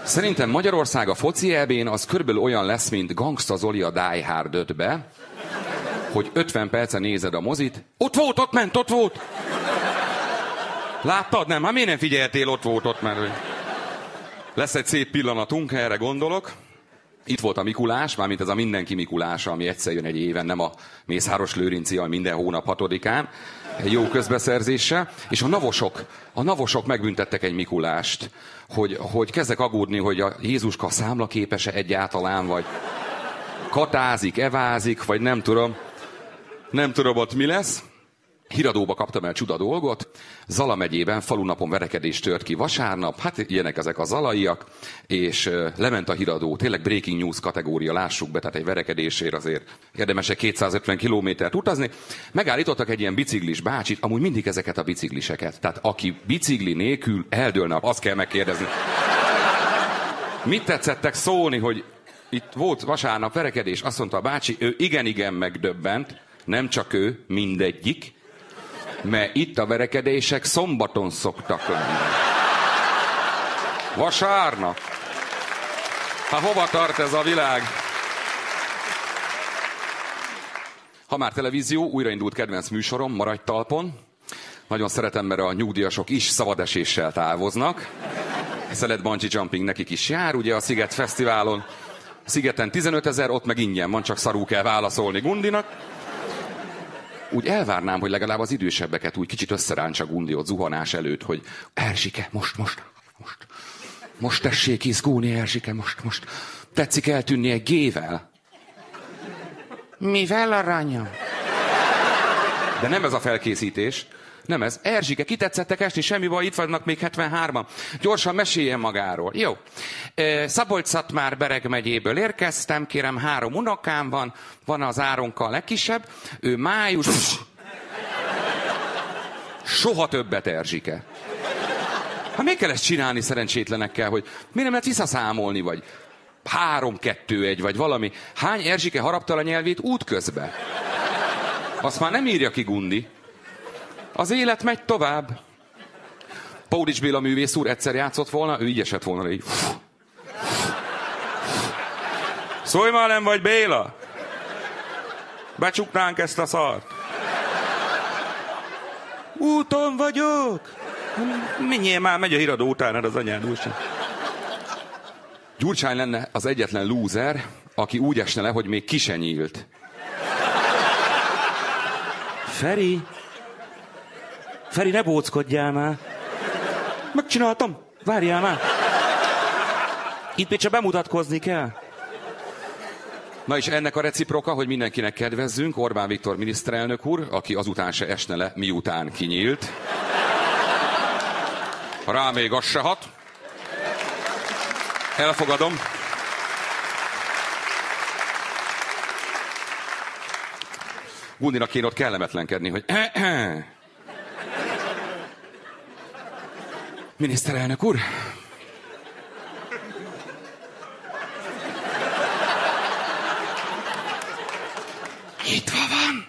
Szerintem Magyarország a foci elbén az körülbelül olyan lesz, mint Gangsta Zoli a Die Hard be hogy 50 percen nézed a mozit. Ott volt, ott ment, ott volt. Láttad, nem? Hát miért nem figyeltél, ott volt, ott mert lesz egy szép pillanatunk, erre gondolok. Itt volt a Mikulás, mármint ez a mindenki Mikulása, ami egyszer jön egy éven, nem a Mészáros Lőrinci, ami minden hónap hatodikán, egy jó közbeszerzéssel. És a navosok, a navosok megbüntettek egy Mikulást, hogy, hogy kezdek aggódni, hogy a Jézuska számlaképes-e egyáltalán, vagy katázik, evázik, vagy nem tudom. Nem tudom ott mi lesz. Híradóba kaptam el csuda dolgot. Zala megyében falunapon verekedés tört ki vasárnap. Hát ilyenek ezek a zalaiak. És lement a híradó. Tényleg breaking news kategória, lássuk be. Tehát egy verekedésért azért érdemes 250 kilométert utazni. Megállítottak egy ilyen biciklis bácsit. Amúgy mindig ezeket a bicikliseket. Tehát aki bicikli nélkül eldőlne, azt kell megkérdezni. Mit tetszettek szólni, hogy itt volt vasárnap verekedés, azt mondta a bácsi, ő igen-igen megdöbbent, nem csak ő, mindegyik, mert itt a verekedések szombaton szoktak lenni. Vasárnap. Ha hova tart ez a világ? Ha már televízió, újraindult kedvenc műsorom, maradj talpon. Nagyon szeretem, mert a nyugdíjasok is szabadeséssel távoznak. Szelet bungee jumping nekik is jár, ugye a Sziget Fesztiválon. Szigeten 15 ezer, ott meg ingyen van, csak szarú kell válaszolni Gundinak úgy elvárnám, hogy legalább az idősebbeket úgy kicsit összeráncsa Gundi ott zuhanás előtt, hogy Erzsike, most, most, most, most tessék izgulni, Erzsike, most, most. Tetszik eltűnni egy gével? Mivel, aranyom? De nem ez a felkészítés. Nem ez. Erzsike, kitetszettek esni, semmi baj, itt vannak még 73-an. Gyorsan meséljen magáról. Jó. szabolcs már Bereg megyéből érkeztem, kérem, három unokám van, van az Áronka a legkisebb, ő május... Soha többet, Erzsike. Hát miért kell ezt csinálni szerencsétlenekkel, hogy miért nem lehet visszaszámolni, vagy három, kettő, egy, vagy valami. Hány Erzsike harapta a nyelvét útközben? Azt már nem írja ki Gundi. Az élet megy tovább. Paulics Béla művész úr egyszer játszott volna, ő így esett volna így. Szólj már nem vagy Béla! Becsuknánk ezt a szart. Úton vagyok! Menjél már, megy a híradó utánad az anyád úrság. Gyurcsány lenne az egyetlen lúzer, aki úgy esne le, hogy még ki se nyílt. Feri! Feri, ne bóckodjál már! Megcsináltam! Várjál már! Itt még csak bemutatkozni kell. Na és ennek a reciproka, hogy mindenkinek kedvezzünk, Orbán Viktor miniszterelnök úr, aki azután se esne le, miután kinyílt. Rá még az se hat. Elfogadom. Gundinak kéne ott kellemetlenkedni, hogy Miniszterelnök úr, Nyitva van.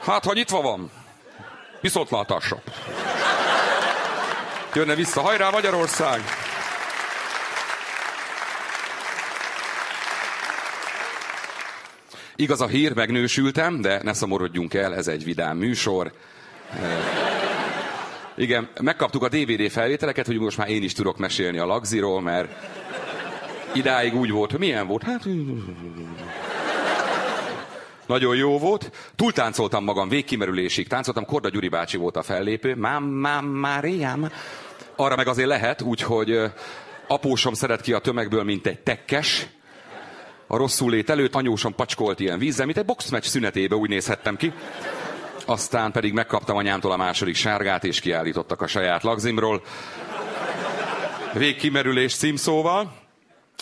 Hát, ha nyitva van, viszontlátásra. Jönne vissza, hajrá Magyarország! Igaz a hír, megnősültem, de ne szomorodjunk el, ez egy vidám műsor. Eh, Igen, megkaptuk a DVD felvételeket, hogy most már én is tudok mesélni a lagziról, mert idáig úgy volt, hogy milyen volt? Hát... Nagyon jó volt. Túltáncoltam magam végkimerülésig. Táncoltam, Korda Gyuri bácsi volt a fellépő. Mám, mám, Máriám. Arra meg azért lehet, úgyhogy ö, apósom szeret ki a tömegből, mint egy tekkes. A rosszul lét előtt anyósom pacskolt ilyen vízzel, mint egy boxmeccs szünetébe úgy nézhettem ki. Aztán pedig megkaptam anyámtól a második sárgát, és kiállítottak a saját lagzimról. Végkimerülés címszóval.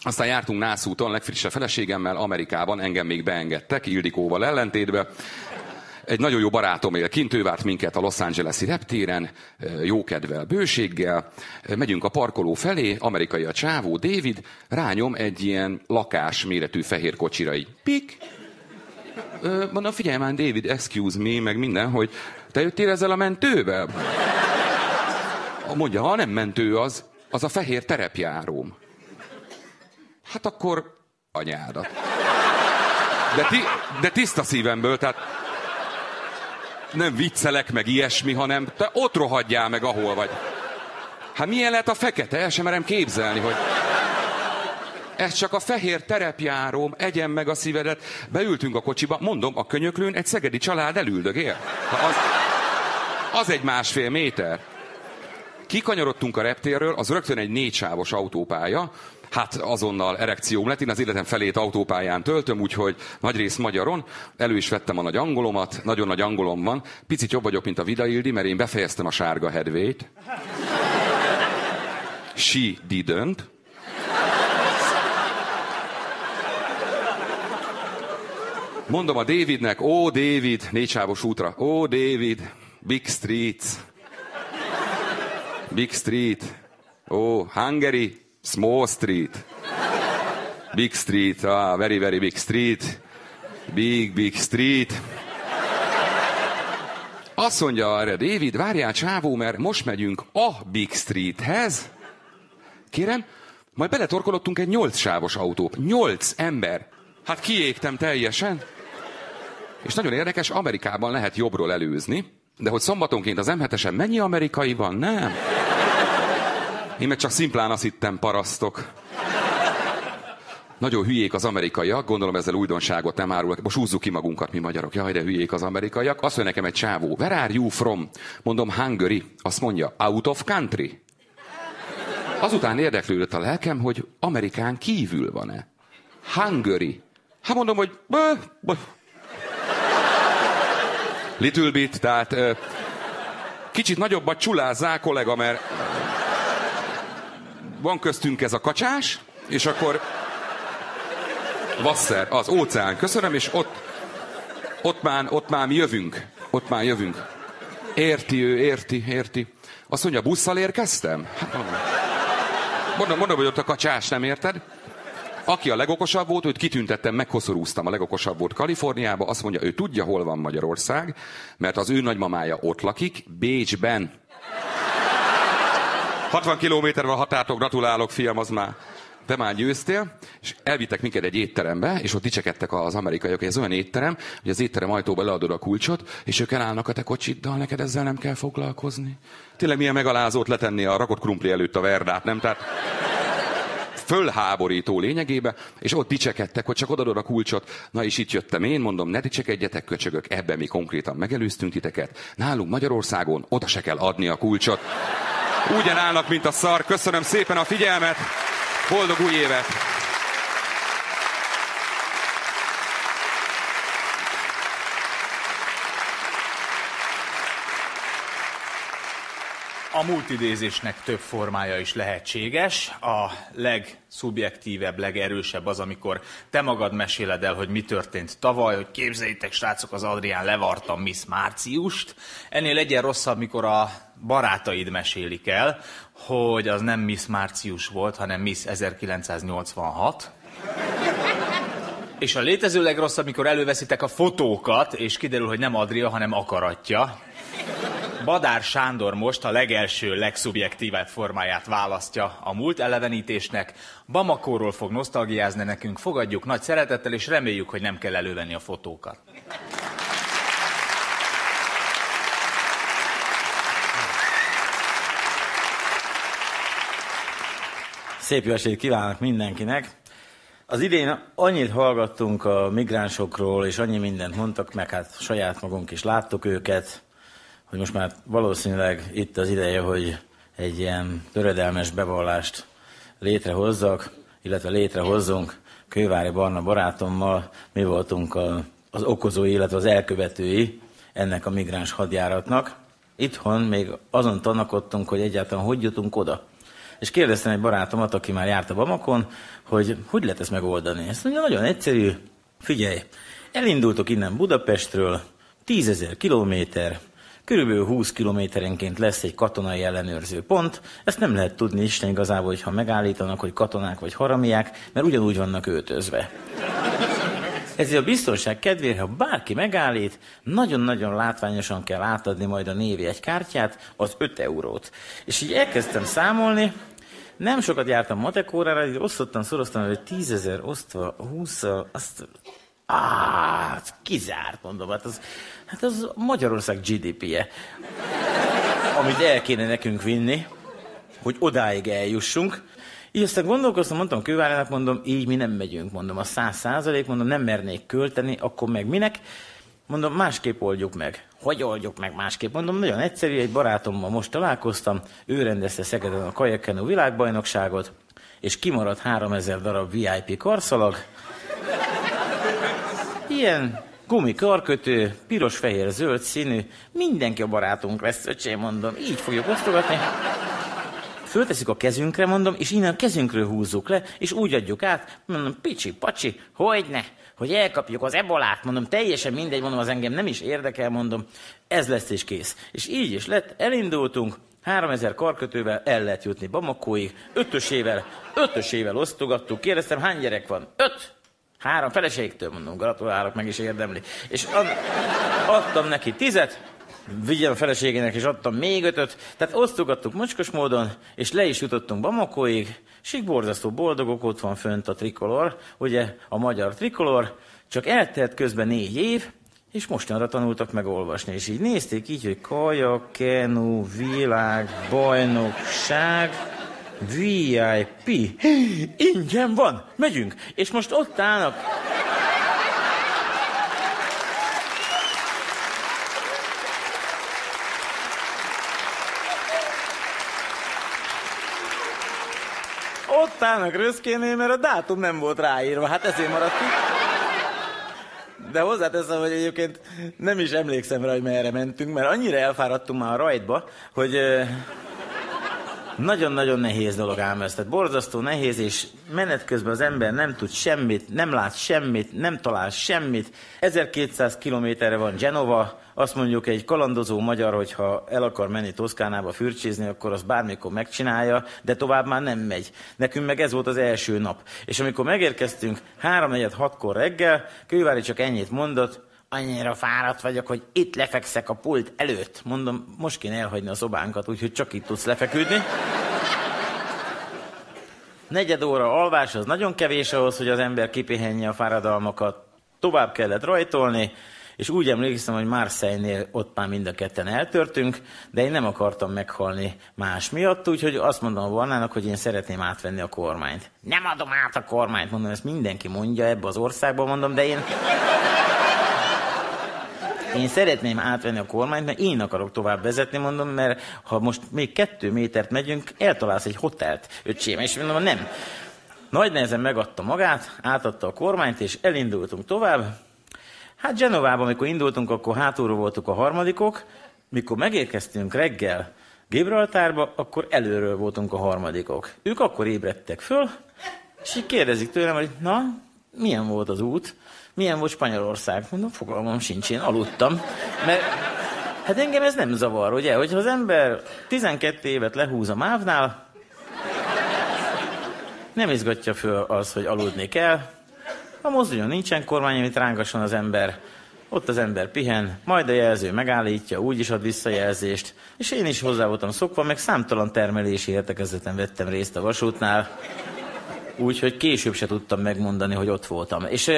Aztán jártunk Nászúton, legfrissebb feleségemmel, Amerikában engem még beengedtek, Ildikóval ellentétbe. Egy nagyon jó barátom él kint, ő várt minket a Los Angeles-i reptéren, jókedvel, bőséggel. Megyünk a parkoló felé, amerikai a csávó, David, rányom egy ilyen lakás méretű fehér kocsira, így pik. Mondom, figyelj már, David, excuse me, meg minden, hogy te jöttél ezzel a mentővel? Mondja, ha nem mentő az, az a fehér terepjáróm. Hát akkor anyádat. De, ti, de tiszta szívemből, tehát nem viccelek meg ilyesmi, hanem te ott rohadjál meg, ahol vagy. Hát milyen lehet a fekete? El sem merem képzelni, hogy ez csak a fehér terepjáróm, egyen meg a szívedet. Beültünk a kocsiba, mondom, a könyöklőn egy szegedi család elüldögél. Az, az egy másfél méter. Kikanyarodtunk a reptérről, az rögtön egy négysávos autópálya, hát azonnal erekcióm lett, én az életem felét autópályán töltöm, úgyhogy nagyrészt magyaron, elő is vettem a nagy angolomat, nagyon nagy angolom van, picit jobb vagyok, mint a Vida Ildi, mert én befejeztem a sárga hedvét. She didn't. Mondom a Davidnek, ó David, négysávos útra, ó David, big streets. Big street. Ó, Hungary, small street. Big street, ah, very, very big street. Big, big street. Azt mondja erre David, várjál csávó, mert most megyünk a Big Streethez. Kérem, majd beletorkolottunk egy nyolc sávos autóba. Nyolc ember. Hát kiégtem teljesen. És nagyon érdekes, Amerikában lehet jobbról előzni, de hogy szombatonként az M7-esen mennyi amerikai van? Nem. Én meg csak szimplán azt hittem parasztok. Nagyon hülyék az amerikaiak, gondolom ezzel újdonságot nem árulok. Most húzzuk ki magunkat, mi magyarok. Jaj, de hülyék az amerikaiak. Azt mondja nekem egy csávó, where are you from? Mondom, Hungary. Azt mondja, out of country. Azután érdeklődött a lelkem, hogy Amerikán kívül van-e. Hungary. Hát mondom, hogy... Little bit, tehát ö, kicsit nagyobbat csulázzál, kollega, mert van köztünk ez a kacsás, és akkor Vasszer, az óceán, köszönöm, és ott, ott már, ott már mi jövünk. Ott már jövünk. Érti ő, érti, érti. Azt mondja, busszal érkeztem? Hát mondom, mondom, hogy ott a kacsás, nem érted? Aki a legokosabb volt, őt kitüntettem, megkoszorúztam, a legokosabb volt Kaliforniába, azt mondja, ő tudja, hol van Magyarország, mert az ő nagymamája ott lakik, Bécsben. 60 kilométer van határtok, gratulálok, fiam, az már te már győztél, és elvittek minket egy étterembe, és ott dicsekedtek az amerikaiak, hogy ez olyan étterem, hogy az étterem ajtóba leadod a kulcsot, és ők elállnak a te kocsiddal, neked ezzel nem kell foglalkozni. Tényleg milyen megalázót letenni a rakott krumpli előtt a verdát, nem? Tehát fölháborító lényegébe, és ott dicsekedtek, hogy csak odadod a kulcsot. Na és itt jöttem én, mondom, ne dicsekedjetek, köcsögök, ebben mi konkrétan megelőztünk titeket. Nálunk Magyarországon oda se kell adni a kulcsot. Ugyan állnak, mint a szar. Köszönöm szépen a figyelmet. Boldog új évet! A multidézésnek több formája is lehetséges. A legszubjektívebb, legerősebb az, amikor te magad meséled el, hogy mi történt tavaly, hogy képzeljétek, srácok, az Adrián levarta Miss Márciust. Ennél legyen rosszabb, mikor a barátaid mesélik el, hogy az nem Miss Március volt, hanem Miss 1986. És a létező legrosszabb, mikor előveszitek a fotókat, és kiderül, hogy nem Adria, hanem akaratja. Badár Sándor most a legelső, legszubjektívebb formáját választja a múlt elevenítésnek. Bamakóról fog nosztalgiázni nekünk, fogadjuk nagy szeretettel, és reméljük, hogy nem kell elővenni a fotókat. Szép jó estét kívánok mindenkinek! Az idén annyit hallgattunk a migránsokról, és annyi mindent mondtak, meg hát saját magunk is láttuk őket, hogy most már valószínűleg itt az ideje, hogy egy ilyen töredelmes bevallást létrehozzak, illetve létrehozzunk. Kővári Barna barátommal mi voltunk az okozói, illetve az elkövetői ennek a migráns hadjáratnak. Itthon még azon tanakodtunk, hogy egyáltalán hogy jutunk oda. És kérdeztem egy barátomat, aki már járt a Bamakon, hogy hogy lehet ezt megoldani. Ezt mondja, nagyon egyszerű. Figyelj, elindultok innen Budapestről, tízezer kilométer, Körülbelül 20 kilométerenként lesz egy katonai ellenőrző pont. Ezt nem lehet tudni Isten igazából, hogyha megállítanak, hogy katonák vagy haramiák, mert ugyanúgy vannak öltözve. Ezért a biztonság kedvéért, ha bárki megállít, nagyon-nagyon látványosan kell átadni majd a névi egy kártyát, az 5 eurót. És így elkezdtem számolni, nem sokat jártam matek órára, így osztottam, szoroztam, hogy 10 ezer osztva 20 azt Á, kizárt, mondom, hát az, hát az Magyarország GDP-je, amit el kéne nekünk vinni, hogy odáig eljussunk. Így aztán gondolkoztam, mondtam Kővárának, mondom, így mi nem megyünk, mondom, a száz százalék, mondom, nem mernék költeni, akkor meg minek? Mondom, másképp oldjuk meg. Hogy oldjuk meg másképp? Mondom, nagyon egyszerű, egy barátommal most találkoztam, ő rendezte Szegeden a kajakkenú világbajnokságot, és kimaradt 3000 darab VIP karszalag, Ilyen gumi karkötő, piros, fehér, zöld színű, mindenki a barátunk lesz, öcsém, mondom, így fogjuk osztogatni. Fölteszik a kezünkre, mondom, és innen a kezünkről húzzuk le, és úgy adjuk át, mondom, picsi, pacsi, hogy ne, hogy elkapjuk az ebolát, mondom, teljesen mindegy, mondom, az engem nem is érdekel, mondom, ez lesz és kész. És így is lett, elindultunk, 3000 karkötővel el lehet jutni Bamakóig, ötösével, ötösével osztogattuk, kérdeztem, hány gyerek van? Öt! Három feleségtől mondom, gratulálok, meg is érdemli. És ad, adtam neki tizet, vigyem a feleségének, és adtam még ötöt. Tehát osztogattuk mocskos módon, és le is jutottunk Bamakóig, és így borzasztó boldogok, ott van fönt a trikolor, ugye a magyar trikolor, csak eltelt közben négy év, és mostanra tanultak meg olvasni, és így nézték így, hogy kaja, kenu, világ, bajnokság, VIP. Ingyen van, megyünk. És most ott állnak. Ott állnak röszkénél, mert a dátum nem volt ráírva. Hát ezért maradt ki. De hozzáteszem, hogy egyébként nem is emlékszem rá, hogy merre mentünk, mert annyira elfáradtunk már a rajtba, hogy Nagyon-nagyon nehéz dolog ám ez, tehát borzasztó nehéz, és menet közben az ember nem tud semmit, nem lát semmit, nem talál semmit. 1200 kilométerre van Genova, azt mondjuk egy kalandozó magyar, hogyha el akar menni Toszkánába fürcsézni, akkor azt bármikor megcsinálja, de tovább már nem megy. Nekünk meg ez volt az első nap. És amikor megérkeztünk 3-4-6-kor reggel, Kővári csak ennyit mondott, annyira fáradt vagyok, hogy itt lefekszek a pult előtt. Mondom, most kéne elhagyni a szobánkat, úgyhogy csak itt tudsz lefeküdni. Negyed óra alvás az nagyon kevés ahhoz, hogy az ember kipihenje a fáradalmakat. Tovább kellett rajtolni, és úgy emlékszem, hogy Marseille-nél ott már mind a ketten eltörtünk, de én nem akartam meghalni más miatt, úgyhogy azt mondom a Barnának, hogy én szeretném átvenni a kormányt. Nem adom át a kormányt, mondom, ezt mindenki mondja ebbe az országban, mondom, de én... Én szeretném átvenni a kormányt, mert én akarok tovább vezetni, mondom, mert ha most még kettő métert megyünk, eltalálsz egy hotelt, öcsém, és mondom, nem. Nagy nehezen megadta magát, átadta a kormányt, és elindultunk tovább. Hát Genovában, amikor indultunk, akkor hátulról voltunk a harmadikok, mikor megérkeztünk reggel Gibraltárba, akkor előről voltunk a harmadikok. Ők akkor ébredtek föl, és így kérdezik tőlem, hogy na, milyen volt az út? Milyen volt Spanyolország? Mondom, fogalmam sincs, én aludtam. Mert hát engem ez nem zavar, ugye? Hogyha az ember 12 évet lehúz a mávnál, nem izgatja föl az, hogy aludni kell. A mozdulyon nincsen kormány, amit rángasson az ember. Ott az ember pihen, majd a jelző megállítja, úgy is ad visszajelzést. És én is hozzá voltam szokva, meg számtalan termelési értekezleten vettem részt a vasútnál. Úgyhogy később se tudtam megmondani, hogy ott voltam. És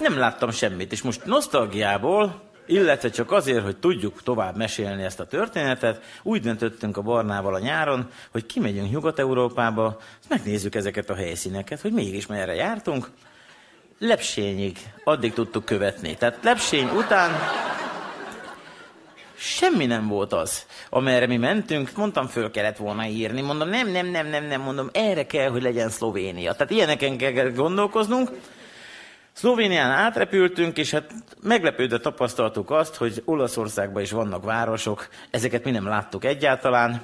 nem láttam semmit, és most nosztalgiából, illetve csak azért, hogy tudjuk tovább mesélni ezt a történetet, úgy döntöttünk a Barnával a nyáron, hogy kimegyünk Nyugat-Európába, megnézzük ezeket a helyszíneket, hogy mégis merre jártunk. Lepsényig addig tudtuk követni. Tehát Lepsény után semmi nem volt az, amerre mi mentünk, mondtam, föl kellett volna írni, mondom, nem, nem, nem, nem, nem, mondom, erre kell, hogy legyen Szlovénia. Tehát ilyeneken kell gondolkoznunk, Szlovénián átrepültünk, és hát meglepődve tapasztaltuk azt, hogy Olaszországban is vannak városok, ezeket mi nem láttuk egyáltalán.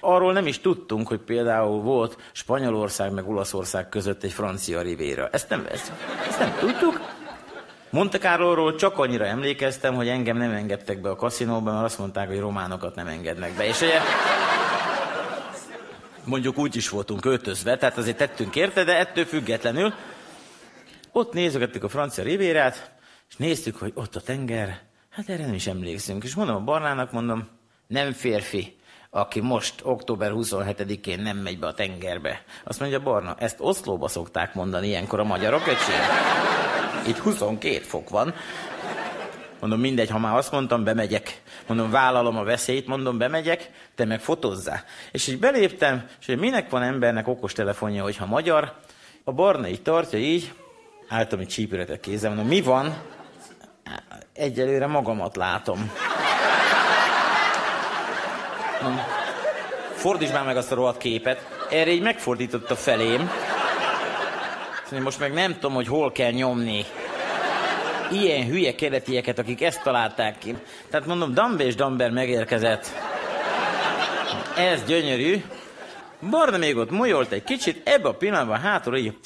Arról nem is tudtunk, hogy például volt Spanyolország meg Olaszország között egy francia rivéra. Ezt nem, ezt, ezt nem tudtuk. Monte Carlo-ról csak annyira emlékeztem, hogy engem nem engedtek be a kaszinóba, mert azt mondták, hogy románokat nem engednek be. És ugye, mondjuk úgy is voltunk öltözve, tehát azért tettünk érte, de ettől függetlenül ott nézegettük a francia rivérát, és néztük, hogy ott a tenger, hát erre nem is emlékszünk. És mondom a Barnának, mondom, nem férfi, aki most október 27-én nem megy be a tengerbe. Azt mondja Barna, ezt Oszlóba szokták mondani ilyenkor a magyarok, öcsém. Itt 22 fok van. Mondom, mindegy, ha már azt mondtam, bemegyek. Mondom, vállalom a veszélyt, mondom, bemegyek, te meg fotozzá. És így beléptem, és hogy minek van embernek okos telefonja, hogyha magyar, a Barna így tartja így, álltam egy csípőretet kézzel, mondom, mi van? Egyelőre magamat látom. Fordíts már meg azt a rohadt képet. Erre így megfordította felém. Szóval most meg nem tudom, hogy hol kell nyomni. Ilyen hülye keletieket, akik ezt találták ki. Tehát mondom, Dambe és Damber megérkezett. Ez gyönyörű. Barna még ott molyolt egy kicsit, ebbe a pillanatban hátul így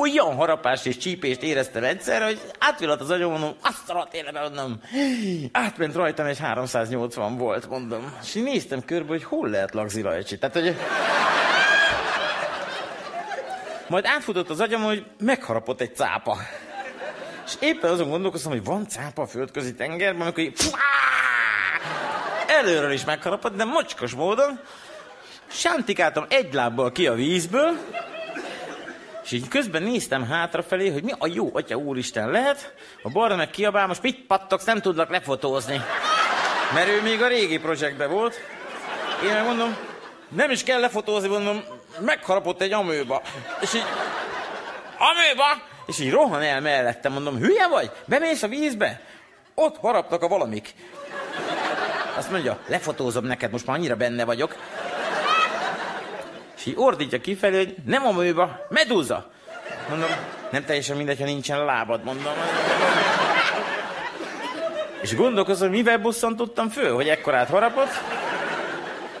olyan harapást és csípést éreztem egyszer, hogy átvillant az agyom, mondom, azt a életben mondom. Átment rajtam, egy 380 volt, mondom. És én néztem körbe, hogy hol lehet lagzilajcsi. Tehát, hogy... Majd átfutott az agyam, hogy megharapott egy cápa. És éppen azon gondolkoztam, hogy van cápa a földközi tengerben, amikor így... Előről is megharapott, de mocskos módon. Sántikáltam egy lábbal ki a vízből, és így közben néztem hátrafelé, hogy mi a jó atya úristen lehet, a balra meg kiabál, most mit pattogsz, nem tudlak lefotózni. Mert ő még a régi projektben volt. Én meg mondom, nem is kell lefotózni, mondom, megharapott egy amőba. És így, amőba? És így rohan el mellettem, mondom, hülye vagy? Bemész a vízbe? Ott haraptak a valamik. Azt mondja, lefotózom neked, most már annyira benne vagyok. És így ordítja kifelé, hogy nem a műba, medúza. Mondom, nem teljesen mindegy, ha nincsen lábad, mondom. És gondolkozom, mivel bosszantottam föl, hogy ekkorát harapott.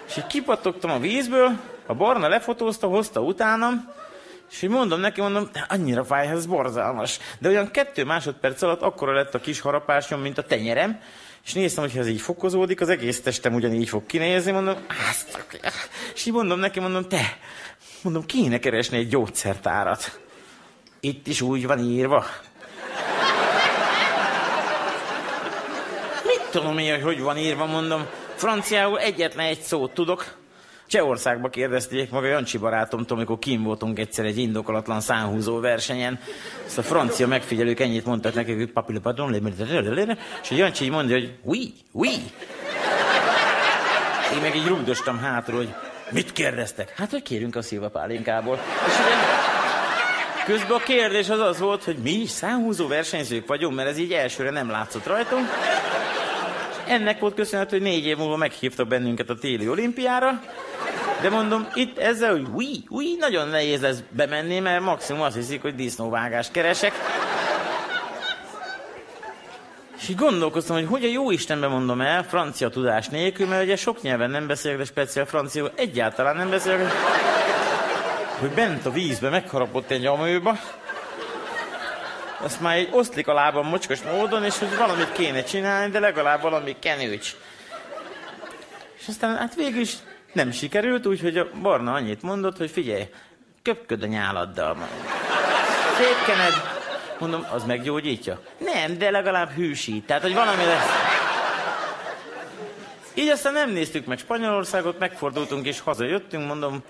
És így kipattogtam a vízből, a barna lefotózta, hozta utánam, és így mondom neki, mondom, "De annyira fáj, ez borzalmas. De olyan kettő másodperc alatt akkora lett a kis harapásom, mint a tenyerem, és néztem, hogy ez így fokozódik, az egész testem ugyanígy fog kinézni, mondom, azt, és így mondom neki, mondom, te, mondom, kéne keresni egy gyógyszertárat. Itt is úgy van írva. Mit tudom én, hogy hogy van írva, mondom. Franciául egyetlen egy szót tudok. Csehországba kérdezték maga Jancsi barátomtól, amikor kim voltunk egyszer egy indokolatlan szánhúzó versenyen. Ezt a francia megfigyelők ennyit mondtak nekik, hogy pardon, le- le- és a Jancsi így mondja, hogy oui, oui. Én meg így rugdostam hátról, hogy mit kérdeztek? Hát, hogy kérünk a szilvapálinkából. És ugye közben a kérdés az az volt, hogy mi is szánhúzó versenyzők vagyunk, mert ez így elsőre nem látszott rajtunk. Ennek volt köszönhető, hogy négy év múlva meghívtak bennünket a téli olimpiára. De mondom, itt ezzel, hogy új, új, nagyon nehéz lesz bemenni, mert maximum azt hiszik, hogy disznóvágást keresek. És így gondolkoztam, hogy hogy a jó Istenben mondom el, francia tudás nélkül, mert ugye sok nyelven nem beszélek, de speciál franciául egyáltalán nem beszélek. Hogy bent a vízbe megharapott egy nyomőba, azt már így oszlik a lábam mocskos módon, és hogy valamit kéne csinálni, de legalább valami kenőcs. És aztán hát végül is nem sikerült, úgyhogy a Barna annyit mondott, hogy figyelj, köpköd a nyáladdal. Szépkened. Mondom, az meggyógyítja? Nem, de legalább hűsít. Tehát, hogy valami lesz. Így aztán nem néztük meg Spanyolországot, megfordultunk és hazajöttünk, mondom,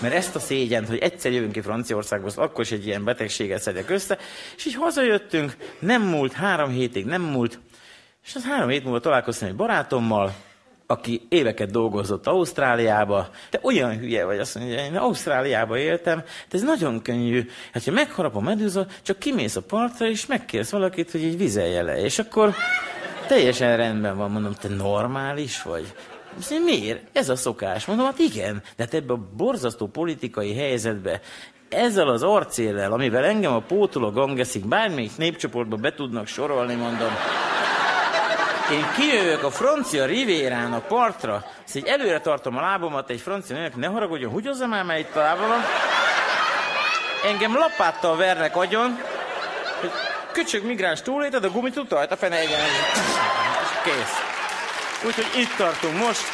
mert ezt a szégyent, hogy egyszer jövünk ki Franciaországba, az akkor is egy ilyen betegséget szedek össze, és így hazajöttünk, nem múlt, három hétig nem múlt, és az három hét múlva találkoztam egy barátommal, aki éveket dolgozott Ausztráliába, te olyan hülye vagy, azt mondja, én Ausztráliába éltem, de ez nagyon könnyű. Hát, ha megharap a medúza, csak kimész a partra, és megkérsz valakit, hogy így vizelje le. És akkor teljesen rendben van, mondom, te normális vagy? Azt miért? Ez a szokás. Mondom, hát igen, de hát ebbe a borzasztó politikai helyzetbe ezzel az arcéllel, amivel engem a pótol a gangeszik, bármelyik népcsoportba be tudnak sorolni, mondom, én kijövök a francia rivérán a partra, ezt így előre tartom a lábamat, egy francia nőnek, ne haragudjon, húgyozza már már itt a lábamat. Engem lapáttal vernek agyon, hogy köcsög migráns túléted, a gumit utalt a fene egyen. És kész. Úgyhogy itt tartunk most,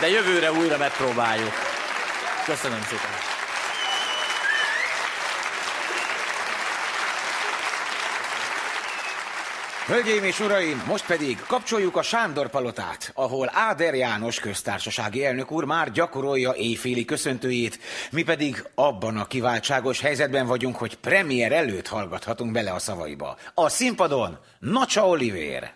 de jövőre újra megpróbáljuk. Köszönöm szépen. Hölgyeim és uraim, most pedig kapcsoljuk a Sándor palotát, ahol Áder János köztársasági elnök úr már gyakorolja éjféli köszöntőjét, mi pedig abban a kiváltságos helyzetben vagyunk, hogy premier előtt hallgathatunk bele a szavaiba. A színpadon Nacsa Olivér.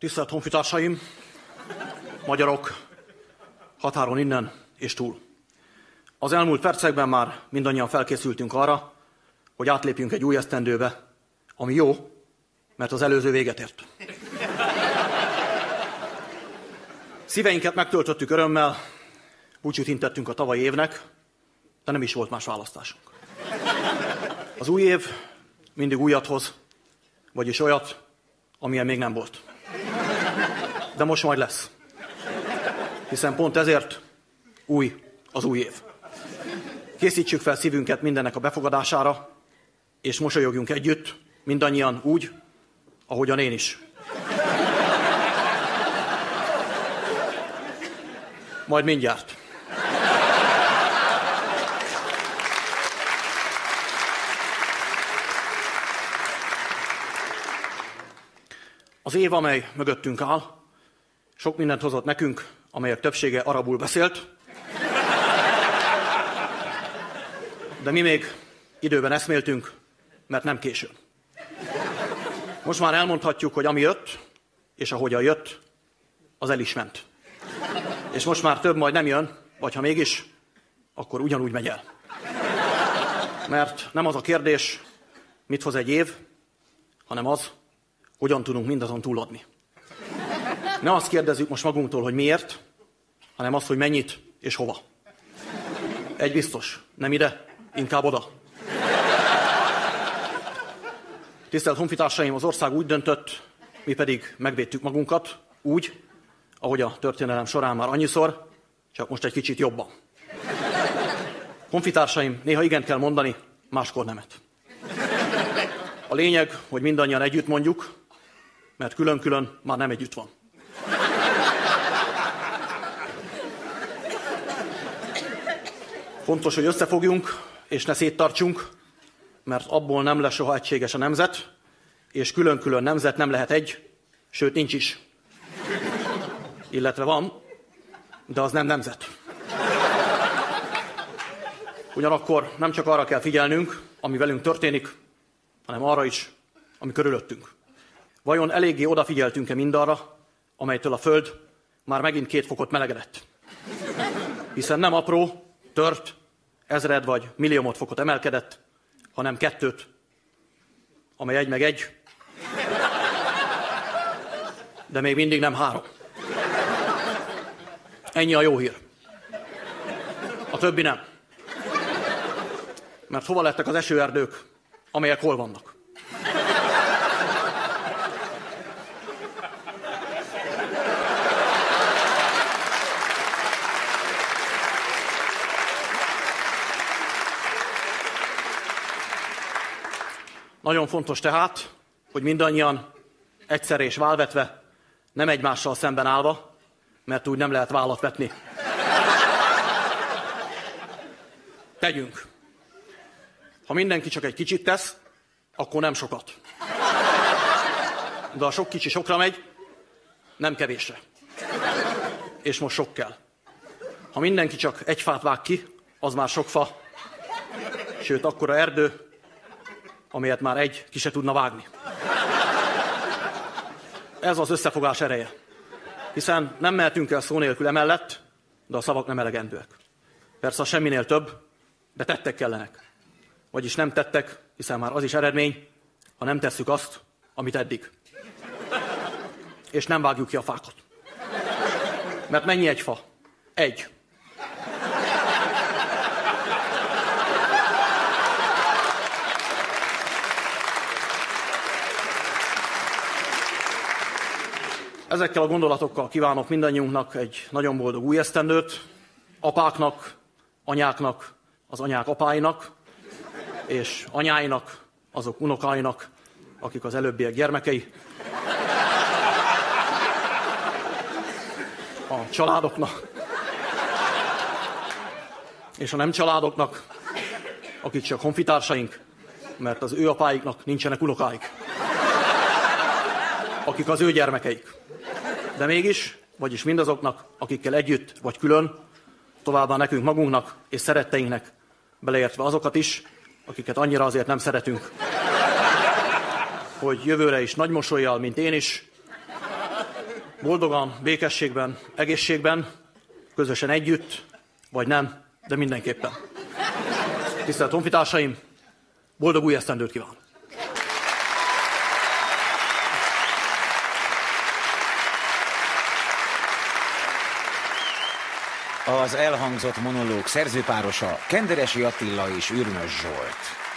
Tisztelt honfitársaim, magyarok, határon innen és túl. Az elmúlt percekben már mindannyian felkészültünk arra, hogy átlépjünk egy új esztendőbe, ami jó, mert az előző véget ért. Szíveinket megtöltöttük örömmel, búcsút intettünk a tavalyi évnek, de nem is volt más választásunk. Az új év mindig újat hoz, vagyis olyat, amilyen még nem volt. De most majd lesz. Hiszen pont ezért új az új év. Készítsük fel szívünket mindennek a befogadására, és mosolyogjunk együtt, mindannyian úgy, ahogyan én is. Majd mindjárt. Az év, amely mögöttünk áll, sok mindent hozott nekünk, amelyek többsége arabul beszélt, de mi még időben eszméltünk, mert nem késő. Most már elmondhatjuk, hogy ami jött, és ahogyan jött, az el is ment. És most már több majd nem jön, vagy ha mégis, akkor ugyanúgy megy el. Mert nem az a kérdés, mit hoz egy év, hanem az, hogyan tudunk mindazon túladni. Ne azt kérdezzük most magunktól, hogy miért, hanem azt, hogy mennyit és hova. Egy biztos, nem ide, inkább oda. Tisztelt honfitársaim, az ország úgy döntött, mi pedig megvédtük magunkat, úgy, ahogy a történelem során már annyiszor, csak most egy kicsit jobban. Honfitársaim, néha igen kell mondani, máskor nemet. A lényeg, hogy mindannyian együtt mondjuk, mert külön-külön már nem együtt van. Fontos, hogy összefogjunk, és ne széttartsunk, mert abból nem lesz soha egységes a nemzet, és külön-külön nemzet nem lehet egy, sőt nincs is. Illetve van, de az nem nemzet. Ugyanakkor nem csak arra kell figyelnünk, ami velünk történik, hanem arra is, ami körülöttünk. Vajon eléggé odafigyeltünk-e mindarra, amelytől a Föld már megint két fokot melegedett? Hiszen nem apró, tört, ezred vagy milliómot fokot emelkedett, hanem kettőt, amely egy meg egy, de még mindig nem három. Ennyi a jó hír. A többi nem. Mert hova lettek az esőerdők, amelyek hol vannak? Nagyon fontos tehát, hogy mindannyian egyszer és válvetve, nem egymással szemben állva, mert úgy nem lehet vállat vetni. Tegyünk. Ha mindenki csak egy kicsit tesz, akkor nem sokat. De a sok kicsi sokra megy, nem kevésre. És most sok kell. Ha mindenki csak egy fát vág ki, az már sok fa, sőt, akkora erdő, amelyet már egy ki se tudna vágni. Ez az összefogás ereje. Hiszen nem mehetünk el szó nélkül emellett, de a szavak nem elegendőek. Persze a semminél több, de tettek kellenek. Vagyis nem tettek, hiszen már az is eredmény, ha nem tesszük azt, amit eddig. És nem vágjuk ki a fákat. Mert mennyi egy fa? Egy. Ezekkel a gondolatokkal kívánok mindannyiunknak egy nagyon boldog új esztendőt, apáknak, anyáknak, az anyák apáinak, és anyáinak, azok unokáinak, akik az előbbiek gyermekei, a családoknak, és a nem családoknak, akik csak honfitársaink, mert az ő apáiknak nincsenek unokáik, akik az ő gyermekeik de mégis, vagyis mindazoknak, akikkel együtt vagy külön, továbbá nekünk magunknak és szeretteinknek, beleértve azokat is, akiket annyira azért nem szeretünk, hogy jövőre is nagy mosolyjal, mint én is, boldogan, békességben, egészségben, közösen együtt, vagy nem, de mindenképpen. Tisztelt honfitársaim, boldog új esztendőt kívánok! Az elhangzott monológ szerzőpárosa Kenderesi Attila és Ürmös Zsolt.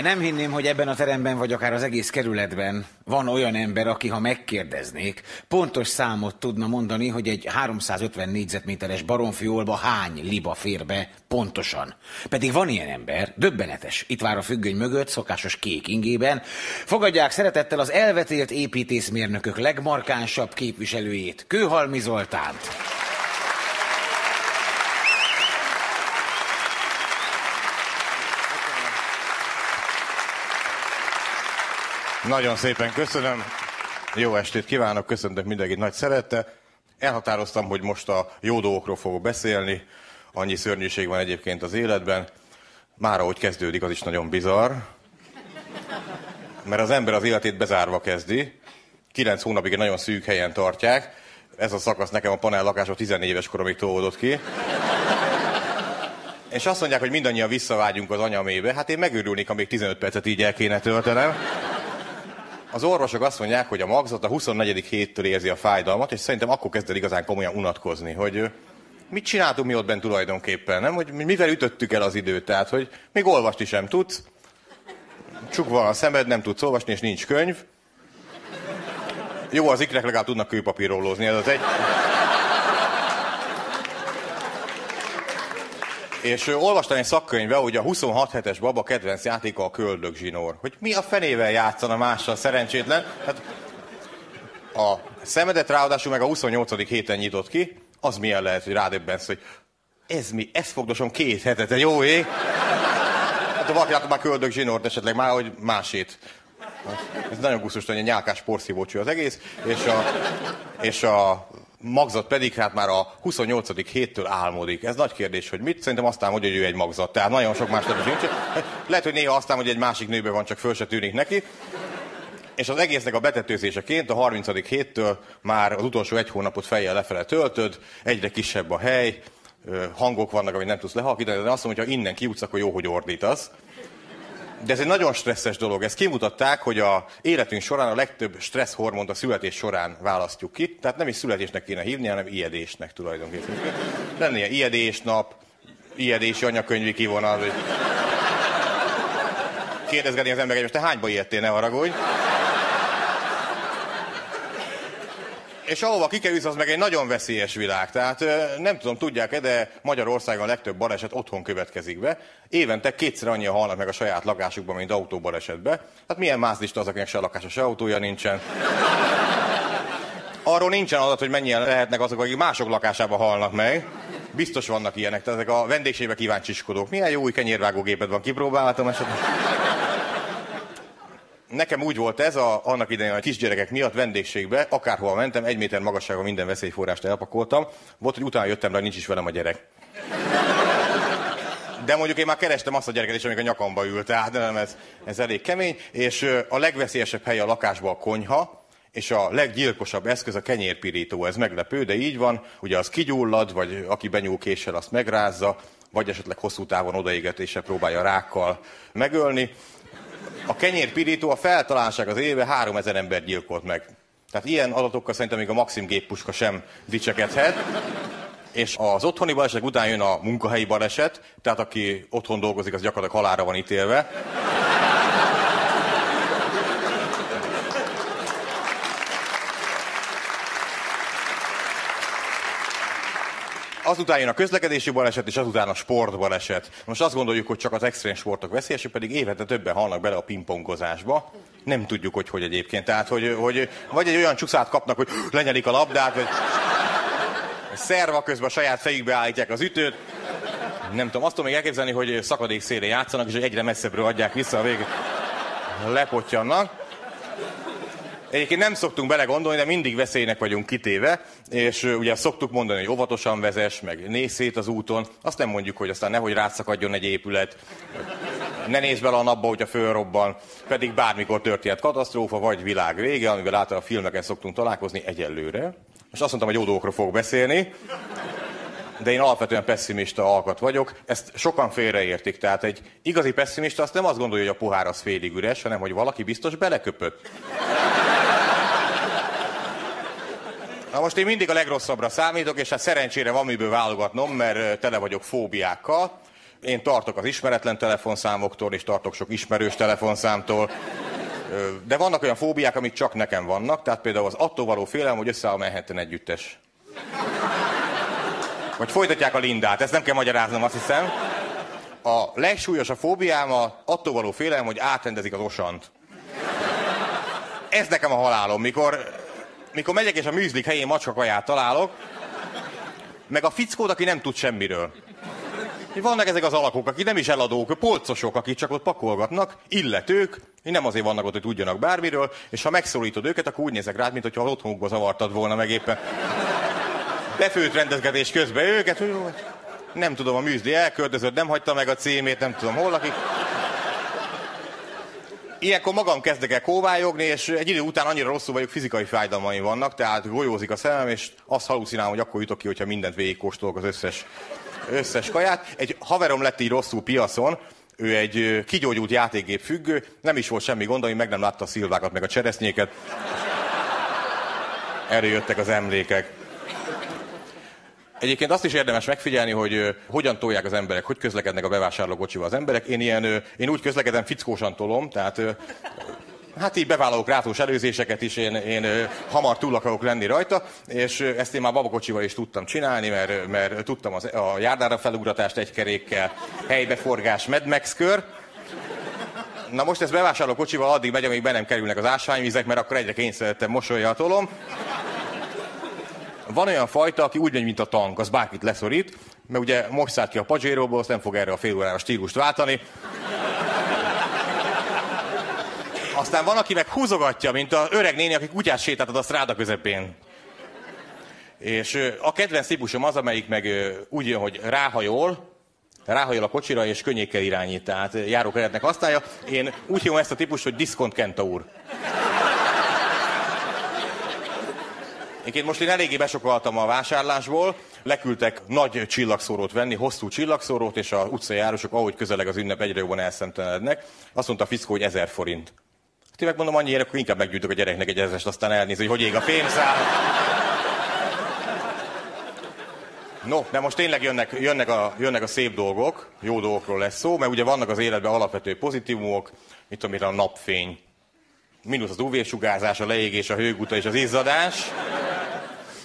Nem hinném, hogy ebben a teremben, vagy akár az egész kerületben van olyan ember, aki, ha megkérdeznék, pontos számot tudna mondani, hogy egy 350 négyzetméteres baromfiolba hány liba fér be pontosan. Pedig van ilyen ember, döbbenetes. Itt vár a függöny mögött, szokásos kék ingében. Fogadják szeretettel az elvetélt építészmérnökök legmarkánsabb képviselőjét, Kőhalmi Zoltánt. Nagyon szépen köszönöm. Jó estét kívánok, köszöntök mindenkit nagy szerette. Elhatároztam, hogy most a jó dolgokról fogok beszélni. Annyi szörnyűség van egyébként az életben. Már ahogy kezdődik, az is nagyon bizarr. Mert az ember az életét bezárva kezdi. Kilenc hónapig egy nagyon szűk helyen tartják. Ez a szakasz nekem a panel lakások 14 éves koromig tolódott ki. És azt mondják, hogy mindannyian visszavágyunk az anyamébe. Hát én megőrülnék, ha még 15 percet így el kéne töltenem. Az orvosok azt mondják, hogy a magzat a 24. héttől érzi a fájdalmat, és szerintem akkor kezd el igazán komolyan unatkozni, hogy mit csináltunk mi ott bent tulajdonképpen, nem? Hogy mivel ütöttük el az időt, tehát hogy még olvasni sem tudsz, csukva van a szemed, nem tudsz olvasni, és nincs könyv. Jó, az ikrek legalább tudnak kőpapírólózni, ez az egy. És ö, olvastam egy szakkönyvbe, hogy a 26 hetes baba kedvenc játéka a köldögzsinór. Hogy mi a fenével játszana mással szerencsétlen? Hát a szemedet ráadásul meg a 28. héten nyitott ki, az milyen lehet, hogy rádöbbensz, hogy ez mi, ezt fogdosom két hetet, egy jó ég. Hát ha valaki látott már köldögzsinort esetleg már, hogy másét. Ez nagyon gusztus, hogy egy nyálkás porszívócső az egész, és a, és a magzat pedig hát már a 28. héttől álmodik. Ez nagy kérdés, hogy mit? Szerintem aztán, hogy ő egy magzat. Tehát nagyon sok más nem nincs. Lehet, hogy néha aztán, hogy egy másik nőbe van, csak föl se tűnik neki. És az egésznek a betetőzéseként a 30. héttől már az utolsó egy hónapot fejjel lefele töltöd, egyre kisebb a hely, hangok vannak, amit nem tudsz lehalkítani, de azt mondom, hogy ha innen kijutsz, akkor jó, hogy ordítasz. De ez egy nagyon stresszes dolog. Ezt kimutatták, hogy a életünk során a legtöbb stressz hormont a születés során választjuk ki. Tehát nem is születésnek kéne hívni, hanem ijedésnek tulajdonképpen. Lenne ilyen ijedésnap, ijedési anyakönyvi kivonal. Hogy... Kérdezgetni az emberek, most te hányba ijedtél, ne haragudj. És ahova kikerülsz, az meg egy nagyon veszélyes világ. Tehát nem tudom, tudják-e, de Magyarországon a legtöbb baleset otthon következik be. Évente kétszer annyian halnak meg a saját lakásukban, mint autóbalesetbe. Hát milyen mászlista az, akinek se lakása, se autója nincsen. Arról nincsen adat, hogy mennyien lehetnek azok, akik mások lakásában halnak meg. Biztos vannak ilyenek, tehát ezek a vendégségbe kíváncsiskodók. Milyen jó új kenyérvágógéped van, kipróbálhatom esetleg? Nekem úgy volt ez, a, annak idején a kisgyerekek miatt vendégségbe, akárhol mentem, egy méter magasságban minden veszélyforrást elpakoltam. Volt, hogy utána jöttem rá, nincs is velem a gyerek. De mondjuk én már kerestem azt a gyereket is, amíg a nyakamba ült, tehát nem, ez, ez elég kemény. És a legveszélyesebb hely a lakásban a konyha, és a leggyilkosabb eszköz a kenyérpirító. Ez meglepő, de így van. Ugye az kigyullad, vagy aki benyúl késsel, azt megrázza, vagy esetleg hosszú távon odaégetéssel próbálja rákkal megölni. A kenyérpirító a feltalálság az éve 3000 ember gyilkolt meg. Tehát ilyen adatokkal szerintem még a Maxim géppuska sem dicsekedhet. És az otthoni balesetek után jön a munkahelyi baleset, tehát aki otthon dolgozik, az gyakorlatilag halálra van ítélve. Azután jön a közlekedési baleset, és azután a sportbaleset. Most azt gondoljuk, hogy csak az extrém sportok veszélyesek, pedig évente többen halnak bele a pingpongozásba. Nem tudjuk, hogy hogy egyébként. Tehát, hogy, hogy vagy egy olyan csúszát kapnak, hogy lenyelik a labdát, vagy szerva közben a saját fejükbe állítják az ütőt. Nem tudom, azt tudom még elképzelni, hogy szakadék szélén játszanak, és egyre messzebbről adják vissza a végig. Lepottyannak. Egyébként nem szoktunk belegondolni, de mindig veszélynek vagyunk kitéve, és ugye szoktuk mondani, hogy óvatosan vezess, meg nézz szét az úton. Azt nem mondjuk, hogy aztán nehogy rátszakadjon egy épület, ne nézz bele a napba, hogyha fölrobban, pedig bármikor történhet katasztrófa, vagy világ vége, amivel általában a filmeken szoktunk találkozni egyelőre. Most azt mondtam, hogy jó dolgokról fogok beszélni, de én alapvetően pessimista alkat vagyok. Ezt sokan félreértik. Tehát egy igazi pessimista azt nem azt gondolja, hogy a pohár az félig üres, hanem hogy valaki biztos beleköpött. Na most én mindig a legrosszabbra számítok, és hát szerencsére van miből válogatnom, mert tele vagyok fóbiákkal. Én tartok az ismeretlen telefonszámoktól, és tartok sok ismerős telefonszámtól. De vannak olyan fóbiák, amik csak nekem vannak, tehát például az attól való félelem, hogy összeáll Manhattan együttes. Vagy folytatják a Lindát, ezt nem kell magyaráznom, azt hiszem. A legsúlyosabb fóbiám a attól való félelem, hogy átrendezik az osant. Ez nekem a halálom, mikor, mikor megyek és a műzlik helyén macskakaját találok, meg a fickót, aki nem tud semmiről. Vannak ezek az alakok, akik nem is eladók, polcosok, akik csak ott pakolgatnak, illetők, nem azért vannak ott, hogy tudjanak bármiről, és ha megszólítod őket, akkor úgy nézek rád, mint hogyha otthonukba zavartad volna meg éppen. Befőtt rendezgetés közben őket, hogy jó, nem tudom, a műzli elköltözött, nem hagyta meg a címét, nem tudom hol lakik. Ilyenkor magam kezdek el kóvályogni, és egy idő után annyira rosszul vagyok, fizikai fájdalmaim vannak, tehát golyózik a szemem, és azt halucinálom, hogy akkor jutok ki, hogyha mindent végigkóstolok az összes összes kaját. Egy haverom lett így rosszul piacon, ő egy kigyógyult játékgép függő, nem is volt semmi gond, ami meg nem látta a szilvákat, meg a cseresznyéket. Erre jöttek az emlékek. Egyébként azt is érdemes megfigyelni, hogy hogyan tolják az emberek, hogy közlekednek a bevásárlókocsival az emberek. Én, ilyen, én úgy közlekedem, fickósan tolom, tehát Hát így bevállalok rátós előzéseket is, én, én hamar túl akarok lenni rajta, és ezt én már babakocsival is tudtam csinálni, mert, mert tudtam az, a járdára felugratást egy kerékkel, helybeforgás, Mad Max kör. Na most ez bevásárló kocsival addig megy, amíg be nem kerülnek az ásványvizek, mert akkor egyre kényszerítettem mosolya a tolom. Van olyan fajta, aki úgy megy, mint a tank, az bárkit leszorít, mert ugye most szállt ki a Pajéróból, azt nem fog erre a fél órára stílust váltani. Aztán van, aki meg húzogatja, mint az öreg néni, aki kutyát sétáltat a stráda közepén. És a kedvenc típusom az, amelyik meg úgy jön, hogy ráhajol, ráhajol a kocsira, és könnyékkel irányít, tehát járókeretnek használja. Én úgy hívom ezt a típust, hogy diszkont kentaur. Én most én eléggé besokaltam a vásárlásból, leküldtek nagy csillagszórót venni, hosszú csillagszórót, és a utcai járosok, ahogy közeleg az ünnep, egyre jobban elszemtelenednek. Azt mondta a fiszkó, hogy 1000 forint. Hát én megmondom annyiért, akkor inkább meggyűjtök a gyereknek egy ezest, aztán elnézi, hogy hogy ég a fémszál. No, de most tényleg jönnek, jönnek, a, jönnek a szép dolgok, jó dolgokról lesz szó, mert ugye vannak az életben alapvető pozitívumok, mit tudom én, a napfény, mínusz az UV-sugárzás, a leégés, a hőguta és az izzadás.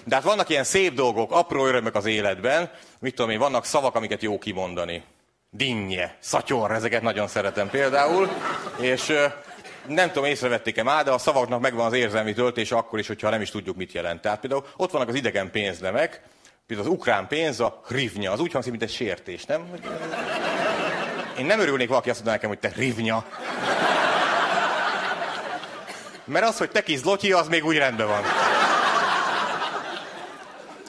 De hát vannak ilyen szép dolgok, apró örömök az életben, mit tudom én, vannak szavak, amiket jó kimondani. Dinnye, szatyor, ezeket nagyon szeretem például. És nem tudom, észrevették-e már, de a szavaknak megvan az érzelmi töltése akkor is, hogyha nem is tudjuk, mit jelent. Tehát például ott vannak az idegen pénznemek, például az ukrán pénz, a hrivnya, az úgy hangzik, mint egy sértés, nem? Én nem örülnék, valaki azt mondaná nekem, hogy te rivnya. Mert az, hogy te zlotyi, az még úgy rendben van.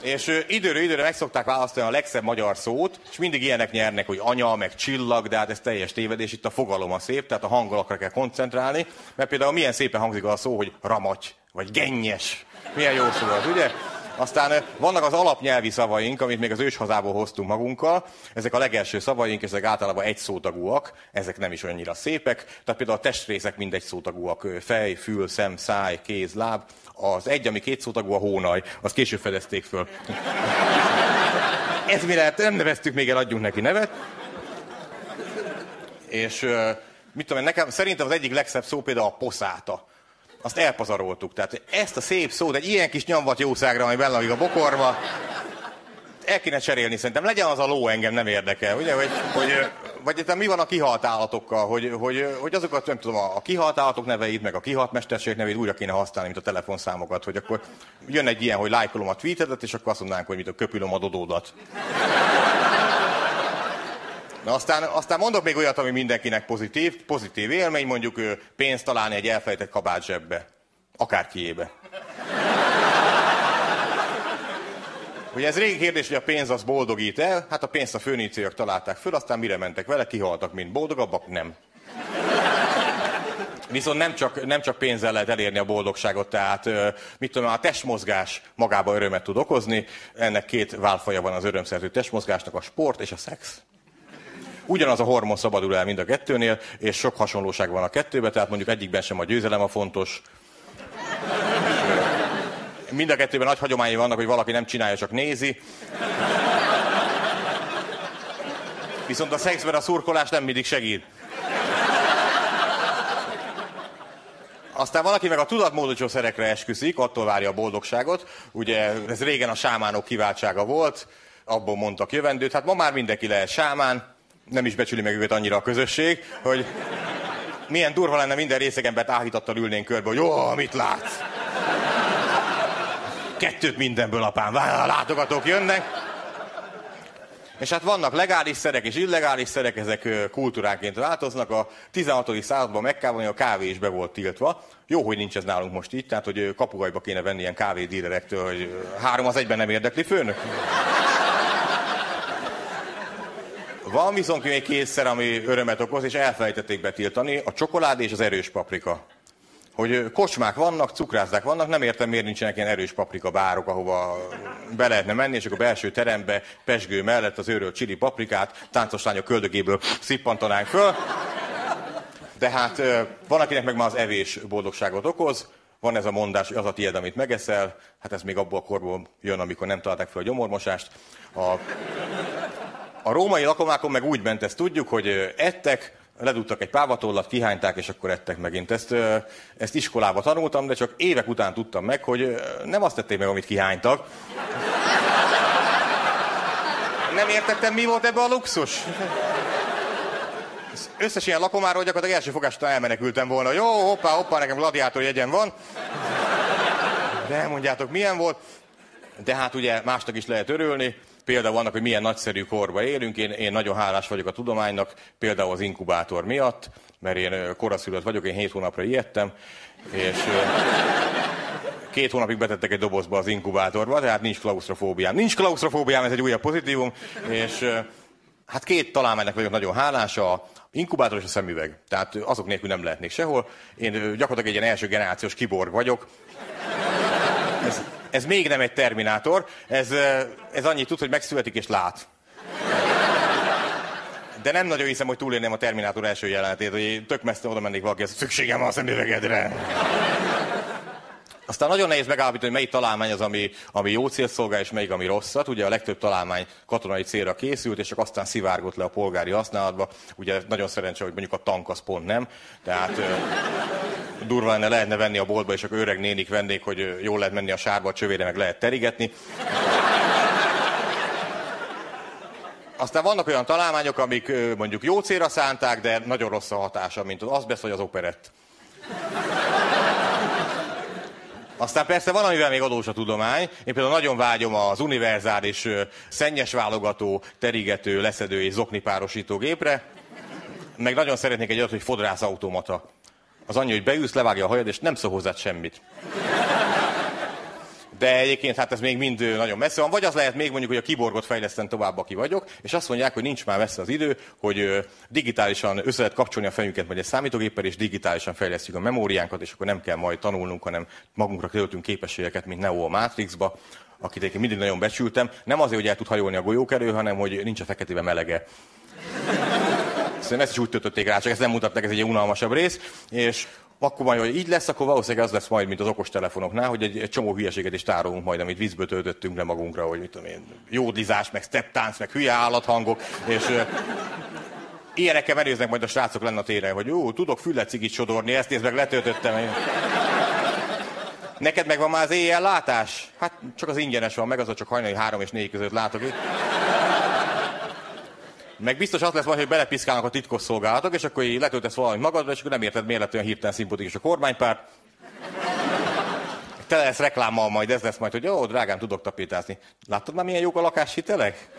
És ö, időről időre meg szokták választani a legszebb magyar szót, és mindig ilyenek nyernek, hogy anya, meg csillag, de hát ez teljes tévedés, itt a fogalom a szép, tehát a hangolakra kell koncentrálni, mert például milyen szépen hangzik a szó, hogy ramaty, vagy gennyes. Milyen jó szó az, ugye? Aztán vannak az alapnyelvi szavaink, amit még az őshazából hoztunk magunkkal. Ezek a legelső szavaink, ezek általában egy szótagúak, ezek nem is annyira szépek. Tehát például a testrészek mind egy szótagúak, fej, fül, szem, száj, kéz, láb. Az egy, ami két szótagú, a hónaj, azt később fedezték föl. Ez mi lehet, nem neveztük még el, adjunk neki nevet. És mit tudom én, nekem szerintem az egyik legszebb szó például a poszáta. Azt elpazaroltuk. Tehát ezt a szép szót, egy ilyen kis nyomvat jószágra, ami benne a bokorba, el kéne cserélni szerintem. Legyen az a ló, engem nem érdekel. Ugye, hogy, hogy, vagy hát mi van a kihalt állatokkal, hogy, hogy, hogy azokat, nem tudom, a kihalt állatok neveit, meg a kihalt mesterség neveit újra kéne használni, mint a telefonszámokat, hogy akkor jön egy ilyen, hogy lájkolom a tweetedet, és akkor azt mondanánk, hogy mit a köpülöm a dodódat. Na aztán, aztán mondok még olyat, ami mindenkinek pozitív, pozitív élmény, mondjuk pénzt találni egy elfelejtett kabát zsebbe. Akárkiébe. Ugye ez régi kérdés, hogy a pénz az boldogít el, hát a pénzt a főníciaiak találták föl, aztán mire mentek vele, kihaltak, mint boldogabbak, nem. Viszont nem csak, nem csak pénzzel lehet elérni a boldogságot, tehát mit tudom, a testmozgás magába örömet tud okozni. Ennek két válfaja van az örömszerző testmozgásnak, a sport és a szex. Ugyanaz a hormon szabadul el mind a kettőnél, és sok hasonlóság van a kettőben, tehát mondjuk egyikben sem a győzelem a fontos. Mind a kettőben nagy hagyományai vannak, hogy valaki nem csinálja, csak nézi. Viszont a szexben a szurkolás nem mindig segít. Aztán valaki meg a tudatmódosító szerekre esküszik, attól várja a boldogságot. Ugye ez régen a sámánok kiváltsága volt, abból mondtak jövendőt. Hát ma már mindenki lehet sámán, nem is becsüli meg őket annyira a közösség, hogy milyen durva lenne minden részegembert áhítattal ülnénk körbe, hogy jó, mit látsz? Kettőt mindenből, apám, a látogatók jönnek. És hát vannak legális szerek és illegális szerek, ezek kultúránként változnak. A 16. században Mekkában a kávé is be volt tiltva. Jó, hogy nincs ez nálunk most így, tehát hogy ö, kapugajba kéne venni ilyen kávédílerektől, hogy három az egyben nem érdekli főnök. Van viszont még kétszer, ami örömet okoz, és elfelejtették betiltani, a csokoládé és az erős paprika. Hogy kocsmák vannak, cukrászák vannak, nem értem, miért nincsenek ilyen erős paprika bárok, ahova be lehetne menni, és akkor a belső terembe pesgő mellett az őről csili paprikát, táncos lányok köldögéből szippantanánk föl. De hát van, akinek meg már az evés boldogságot okoz, van ez a mondás, hogy az a tiéd, amit megeszel, hát ez még abból a korból jön, amikor nem találták fel a gyomormosást. A, a római lakomákon meg úgy ment, ezt tudjuk, hogy ettek, ledugtak egy pávatollat, kihányták, és akkor ettek megint. Ezt, ezt iskolába tanultam, de csak évek után tudtam meg, hogy nem azt tették meg, amit kihánytak. Nem értettem, mi volt ebbe a luxus. Az összes ilyen lakomáról gyakorlatilag első fogás elmenekültem volna. Jó, hoppá, hoppá, nekem gladiátor jegyem van. De elmondjátok, milyen volt. De hát ugye másnak is lehet örülni. Például vannak, hogy milyen nagyszerű korba élünk. Én, én nagyon hálás vagyok a tudománynak, például az inkubátor miatt, mert én koraszülött vagyok, én hét hónapra ijedtem, és két hónapig betettek egy dobozba az inkubátorba, tehát nincs klaustrofóbiám. Nincs klaustrofóbiám, ez egy újabb pozitívum, és hát két találmánynak vagyok nagyon hálás, a inkubátor és a szemüveg. Tehát azok nélkül nem lehetnék sehol. Én gyakorlatilag egy ilyen első generációs kiborg vagyok. Ez, ez még nem egy terminátor, ez, ez annyit tud, hogy megszületik és lát. De nem nagyon hiszem, hogy túlélném a Terminátor első jelenetét, hogy tök messze oda mennék valaki, szükségem van a szemüvegedre. Aztán nagyon nehéz megállapítani, hogy melyik találmány az, ami, ami jó célt szolgál, és melyik, ami rosszat. Ugye a legtöbb találmány katonai célra készült, és csak aztán szivárgott le a polgári használatba. Ugye nagyon szerencsé, hogy mondjuk a tank az pont nem. Tehát ö, durva lenne, lehetne venni a boltba, és akkor öreg nénik vennék, hogy jól lehet menni a sárba, a csövére meg lehet terigetni. Aztán vannak olyan találmányok, amik mondjuk jó célra szánták, de nagyon rossz a hatása, mint az azbest vagy az operett. Aztán persze van, amivel még adós a tudomány. Én például nagyon vágyom az univerzális szennyes válogató, terigető, leszedő és zoknipárosító gépre. Meg nagyon szeretnék egy olyat, hogy fodrász automata. Az annyi, hogy beülsz, levágja a hajad, és nem szól hozzád semmit. De egyébként hát ez még mind nagyon messze van. Vagy az lehet még mondjuk, hogy a kiborgot fejlesztem tovább, aki vagyok, és azt mondják, hogy nincs már messze az idő, hogy digitálisan össze lehet kapcsolni a fejünket vagy egy számítógéppel, és digitálisan fejlesztjük a memóriánkat, és akkor nem kell majd tanulnunk, hanem magunkra költünk képességeket, mint Neo a Matrixba, akit egyébként mindig nagyon becsültem. Nem azért, hogy el tud hajolni a golyókerő, hanem hogy nincs a feketébe melege. Szerintem ezt is úgy töltötték rá, csak ezt nem mutatták, ez egy unalmasabb rész. És akkor majd, hogy így lesz, akkor valószínűleg az lesz majd, mint az okostelefonoknál, hogy egy, egy csomó hülyeséget is tárolunk majd, amit vízből töltöttünk le magunkra, hogy mit tudom én, jódlizás, meg stepptánc, meg hülye állathangok, és ilyenekkel menőznek majd a srácok lenne a téren, hogy jó, tudok füllet cigit sodorni, ezt nézd meg, letöltöttem. Én. Neked megvan már az éjjel látás? Hát csak az ingyenes van, meg az a csak hajnali három és négy között látok. Meg biztos az lesz majd, hogy belepiszkálnak a titkos szolgálatok, és akkor így letöltesz valamit magadra, és akkor nem érted, miért lett olyan hirtelen szimpatikus a kormánypárt. Te lesz reklámmal majd, ez lesz majd, hogy jó, drágám, tudok tapétázni. Láttad már, milyen jók a lakáshitelek?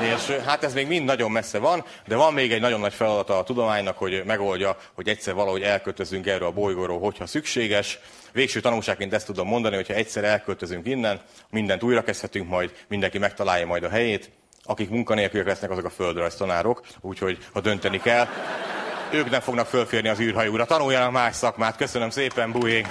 És hát ez még mind nagyon messze van, de van még egy nagyon nagy feladata a tudománynak, hogy megoldja, hogy egyszer valahogy elköltözünk erről a bolygóról, hogyha szükséges. Végső tanulságként ezt tudom mondani, hogyha egyszer elköltözünk innen, mindent újra kezdhetünk majd, mindenki megtalálja majd a helyét. Akik munkanélküliek lesznek, azok a földrajztanárok, úgyhogy ha dönteni kell, ők nem fognak fölférni az űrhajóra. Tanuljanak más szakmát. Köszönöm szépen, bujék!